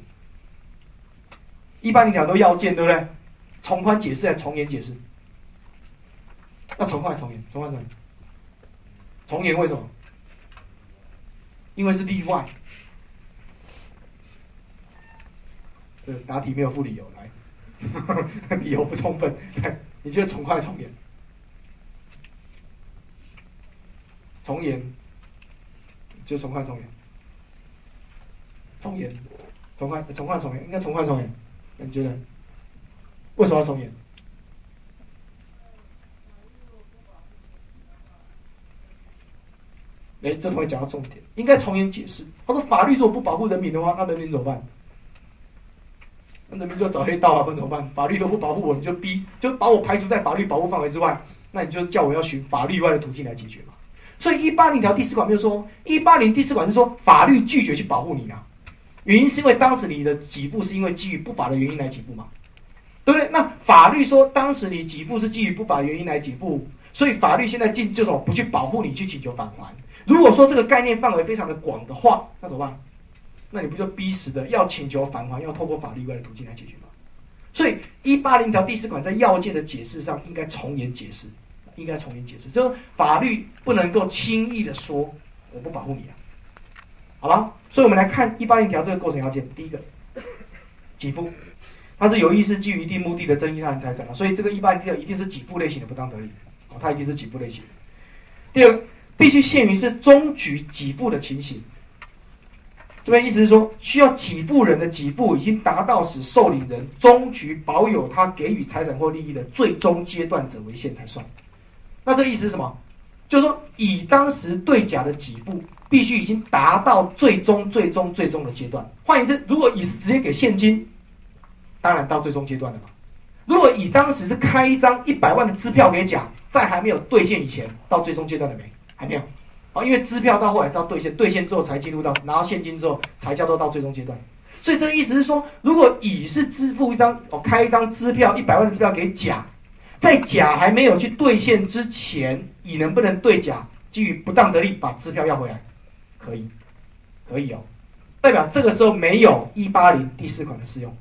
一八零条都要件，对不对？从宽解释还是从严解释？要从宽从严，从宽从严。从严为什么？因为是例外。对，答题没有附理由，来，理由不充分，你觉得从宽从严？从严。就从宽从严，从严，从宽，从宽从严，应该从宽从严。你觉得为什么要从严？哎，这同学讲到重点，应该从严解释。他说，法律如果不保护人民的话，那人民怎么办？那人民就找黑道啊，不然怎么办？法律都不保护我，你就逼，就把我排除在法律保护范围之外，那你就叫我要寻法律外的途径来解决嘛。所以一八零条第四款没有说，一八零第四款是说法律拒绝去保护你啊，原因是因为当时你的给付是因为基于不法的原因来给付嘛，对不对？那法律说当时你给付是基于不法原因来给付，所以法律现在进这种不去保护你去请求返还。如果说这个概念范围非常的广的话，那怎么办？那你不就逼死的要请求返还要透过法律外的途径来解决吗？所以一八零条第四款在要件的解释上应该从严解释。应该从严解释，就是法律不能够轻易的说我不保护你啊，好了，所以我们来看一八零条这个构成要件，第一个，给付，它是有意识基于一定目的的争议他人财产所以这个一八零条一定是给付类型的不当得利，哦，它一定是给付类型。第二，必须限于是终局几步的情形，这边意思是说，需要几步人的几步已经达到使受领人终局保有他给予财产或利益的最终阶段者为限才算。那这意思是什么？就是说，以当时对甲的几步必须已经达到最终、最终、最终的阶段。换言之，如果乙是直接给现金，当然到最终阶段了嘛。如果乙当时是开一张一百万的支票给甲，在还没有兑现以前，到最终阶段了没？还没有。哦，因为支票到后来是要兑现，兑现之后才进入到拿到现金之后才叫做到最终阶段。所以这个意思是说，如果乙是支付一张哦开一张支票一百万的支票给甲，在甲还没有去兑现之前，乙能不能对甲基于不当得利把支票要回来？可以，可以哦，代表这个时候没有一八零第四款的适用，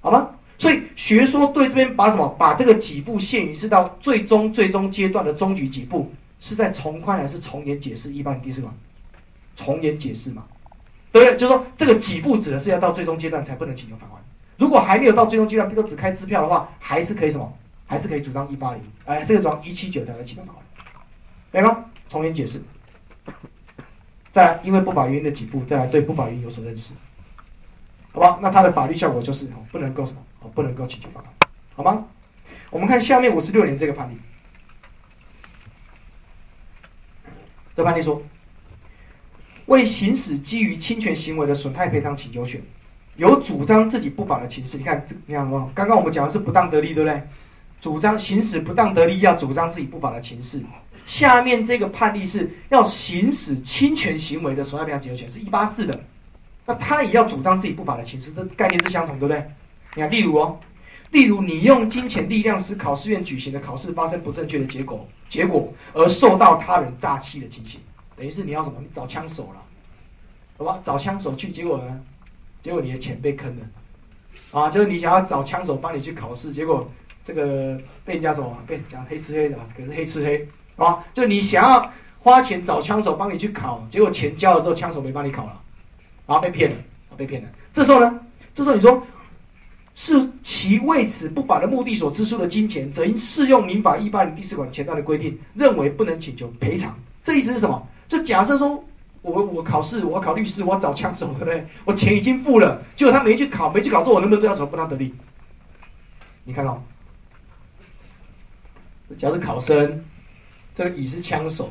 好吗？所以学说对这边把什么把这个几步限于是到最终最终阶段的终局几步。是在从宽还是从严解释一八零第四款？从严解释嘛，对不对？就是说这个几步指的是要到最终阶段才不能请求返还。如果还没有到最终阶段，比如说只开支票的话，还是可以什么？还是可以主张一八零，哎，这个主张一七九条来请求返还，对吗？从严解释。再，因为不法原因的几步，再来对不法原因有所认识，好吧？那它的法律效果就是不能够什么？不能够请求返还，好吗？我们看下面五十六年这个判例。这判例说，为行使基于侵权行为的损害赔偿请求权，有主张自己不法的情势。你看，这你看哦，刚刚我们讲的是不当得利，对不对？主张行使不当得利，要主张自己不法的情势。下面这个判例是要行使侵权行为的损害赔偿请求权，是一八四的。那他也要主张自己不法的情势，这概念是相同，对不对？你看，例如哦，例如你用金钱力量使考试院举行的考试发生不正确的结果。结果而受到他人诈欺的情形，等于是你要什么？你找枪手了，好吧？找枪手去，结果呢？结果你的钱被坑了，啊，就是你想要找枪手帮你去考试，结果这个被人家什么？被讲黑吃黑的，可是黑吃黑啊！就你想要花钱找枪手帮你去考，结果钱交了之后，枪手没帮你考了，然后被骗了，被骗了。这时候呢？这时候你说？是其为此不法的目的所支出的金钱，则应适用民法一八零第四款前段的规定，认为不能请求赔偿。这意思是什么？就假设说，我我考试，我要考律师，我要找枪手，对不对？我钱已经付了，结果他没去考，没去考之后，我能不能对他什么不当得利？你看到？假设考生，这个乙是枪手，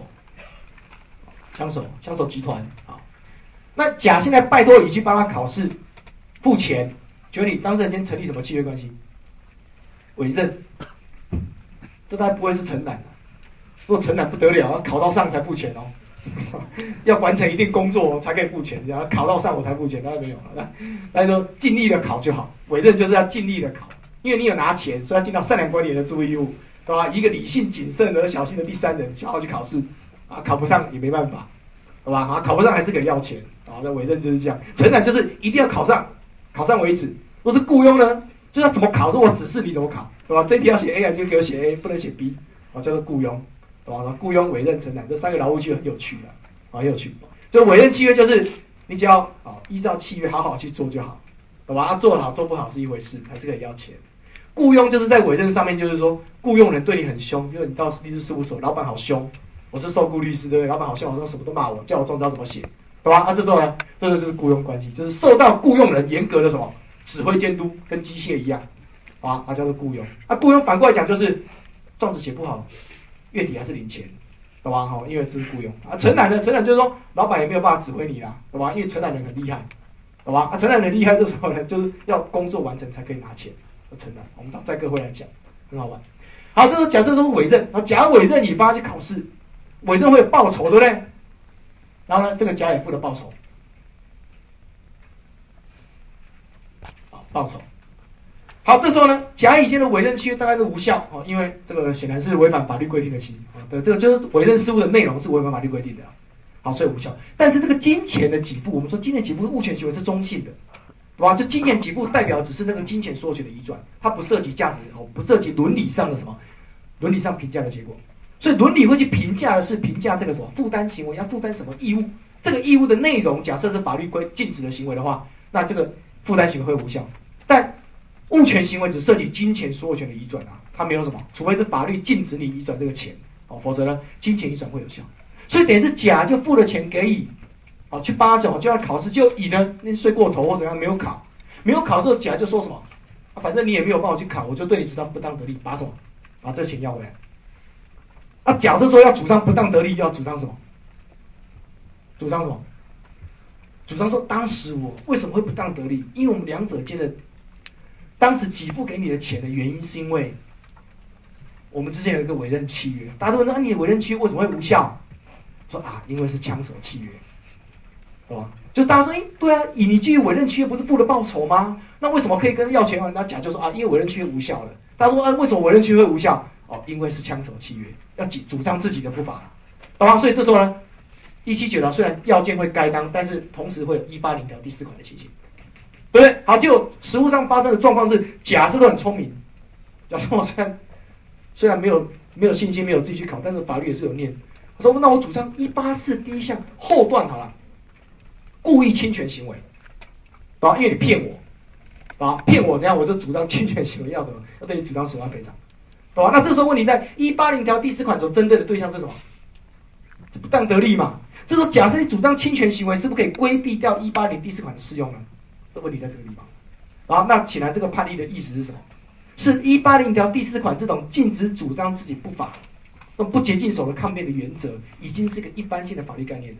枪手，枪手集团啊。那甲现在拜托乙去帮他考试，付钱。请问你当事人间成立什么契约关系？委任，这他不会是承揽的。如果承揽不得了，要考到上才付钱哦，要完成一定工作才可以付钱，然后考到上我才付钱，那没有了。那那说尽力的考就好，委任就是要尽力的考，因为你有拿钱，所以要尽到善良管理的注意义务，对吧？一个理性谨慎而小心的第三人，好好去考试，啊，考不上也没办法，好吧？啊，考不上还是可以要钱，啊，那委任就是这样，承揽就是一定要考上。考上为止，如果是雇佣呢，就要怎么考，如果指示你怎么考，对吧？这题要写 A 啊，就给我写 A，不能写 B，啊，叫做雇佣，对吧？雇佣、委任、承揽这三个劳务契约很有趣的，啊，很有趣。就委任契约就是你只要啊依照契约好好去做就好，对吧？做好做不好是一回事，还是可以要钱。雇佣就是在委任上面，就是说雇佣人对你很凶，因为你到律师事务所，老板好凶，我是受雇律师对不对，老板好凶，好像什么都骂我，叫我知道怎么写。对吧？啊，这时候呢，这个就是雇佣关系，就是受到雇佣人严格的什么指挥监督，跟机械一样，啊，啊叫做雇佣。啊，雇佣反过来讲就是，状子写不好，月底还是领钱，懂吧？哈，因为这是雇佣。啊，承揽呢，承揽就是说，老板也没有办法指挥你啦，懂吧？因为承揽人很厉害，懂吧？啊，承揽人厉害，这时候呢，就是要工作完成才可以拿钱。承揽，我们到再各会来讲，很好玩。好，这是假设说委任，啊，假如委任你帮他去考试，委任会有报酬，对不对？然后呢，这个甲也付了报酬，好报酬。好，这时候呢，甲乙间的委任契约大概是无效啊，因为这个显然是违反法律规定的情啊。对，这个就是委任事务的内容是违反法律规定的，好，所以无效。但是这个金钱的给付，我们说金钱给付物权行为是中性的，对吧？就金钱给付代表只是那个金钱所有权的移转，它不涉及价值哦，不涉及伦理上的什么伦理上评价的结果。所以伦理会去评价的是评价这个什么负担行为要负担什么义务，这个义务的内容假设是法律规禁止的行为的话，那这个负担行为会无效。物权行为只涉及金钱所有权的移转啊，它没有什么，除非是法律禁止你移转这个钱哦，否则呢金钱移转会有效。所以等于是甲就付了钱给乙，哦去八种就要考试，就乙呢那睡过头或怎样没有考，没有考之后甲就说什么，反正你也没有帮我去考，我就对你主张不当得利，把什么把这钱要回来。啊，假设说要主张不当得利，要主张什么？主张什么？主张说当时我为什么会不当得利？因为我们两者间的当时给付给你的钱的原因，是因为我们之前有一个委任契约。大家都问：那你委任契约为什么会无效？说啊，因为是枪手契约，好吧？就大家说：哎，对啊，以你基于委任契约不是付了报酬吗？那为什么可以跟要钱人家讲？就说啊，因为委任契约无效了。大家说：啊，为什么委任契约会无效？哦，因为是枪手契约，要主主张自己的不法，懂吗？所以这时候呢，一七九条虽然要件会该当，但是同时会有一八零条第四款的情形，对不对？好，就实物上发生的状况是，甲是都很聪明，假设我虽然虽然没有没有信心，没有自己去考，但是法律也是有念。我说那我主张一八四第一项后段好了，故意侵权行为，啊，因为你骗我，啊，骗我怎样，我就主张侵权行为要什么？要对你主张损害赔偿。懂吧？那这时候问题在一八零条第四款所针对的对象是什么？不当得利嘛？这时候假设你主张侵权行为，是不是可以规避掉一八零第四款的适用呢？的问题在这个地方。好，那起来这个判例的意思是什么？是一八零条第四款这种禁止主张自己不法、不竭尽手的抗辩的原则，已经是个一般性的法律概念了，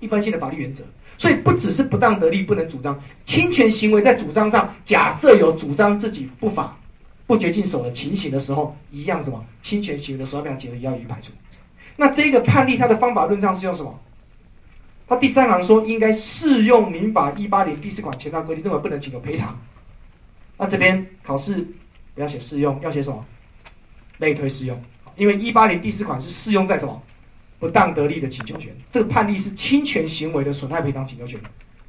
一般性的法律原则。所以不只是不当得利不能主张侵权行为，在主张上假设有主张自己不法。不竭尽手的情形的时候，一样什么侵权行为的时候，要结合要予以排除。那这个判例它的方法论上是用什么？他第三行说应该适用民法一八零第四款前条规定，认为不能请求赔偿。那这边考试不要写适用，要写什么？类推适用。因为一八零第四款是适用在什么？不当得利的请求权。这个判例是侵权行为的损害赔偿请求权。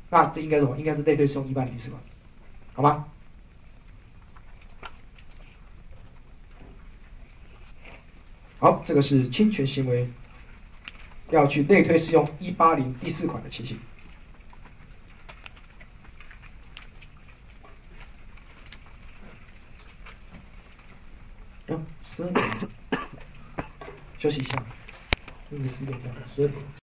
那这应该什么？应该是类推适用一八零第四款，好吗？好，这个是侵权行为，要去内推适用一八零第四款的情形。十二点，休息一下，十二点，十二点。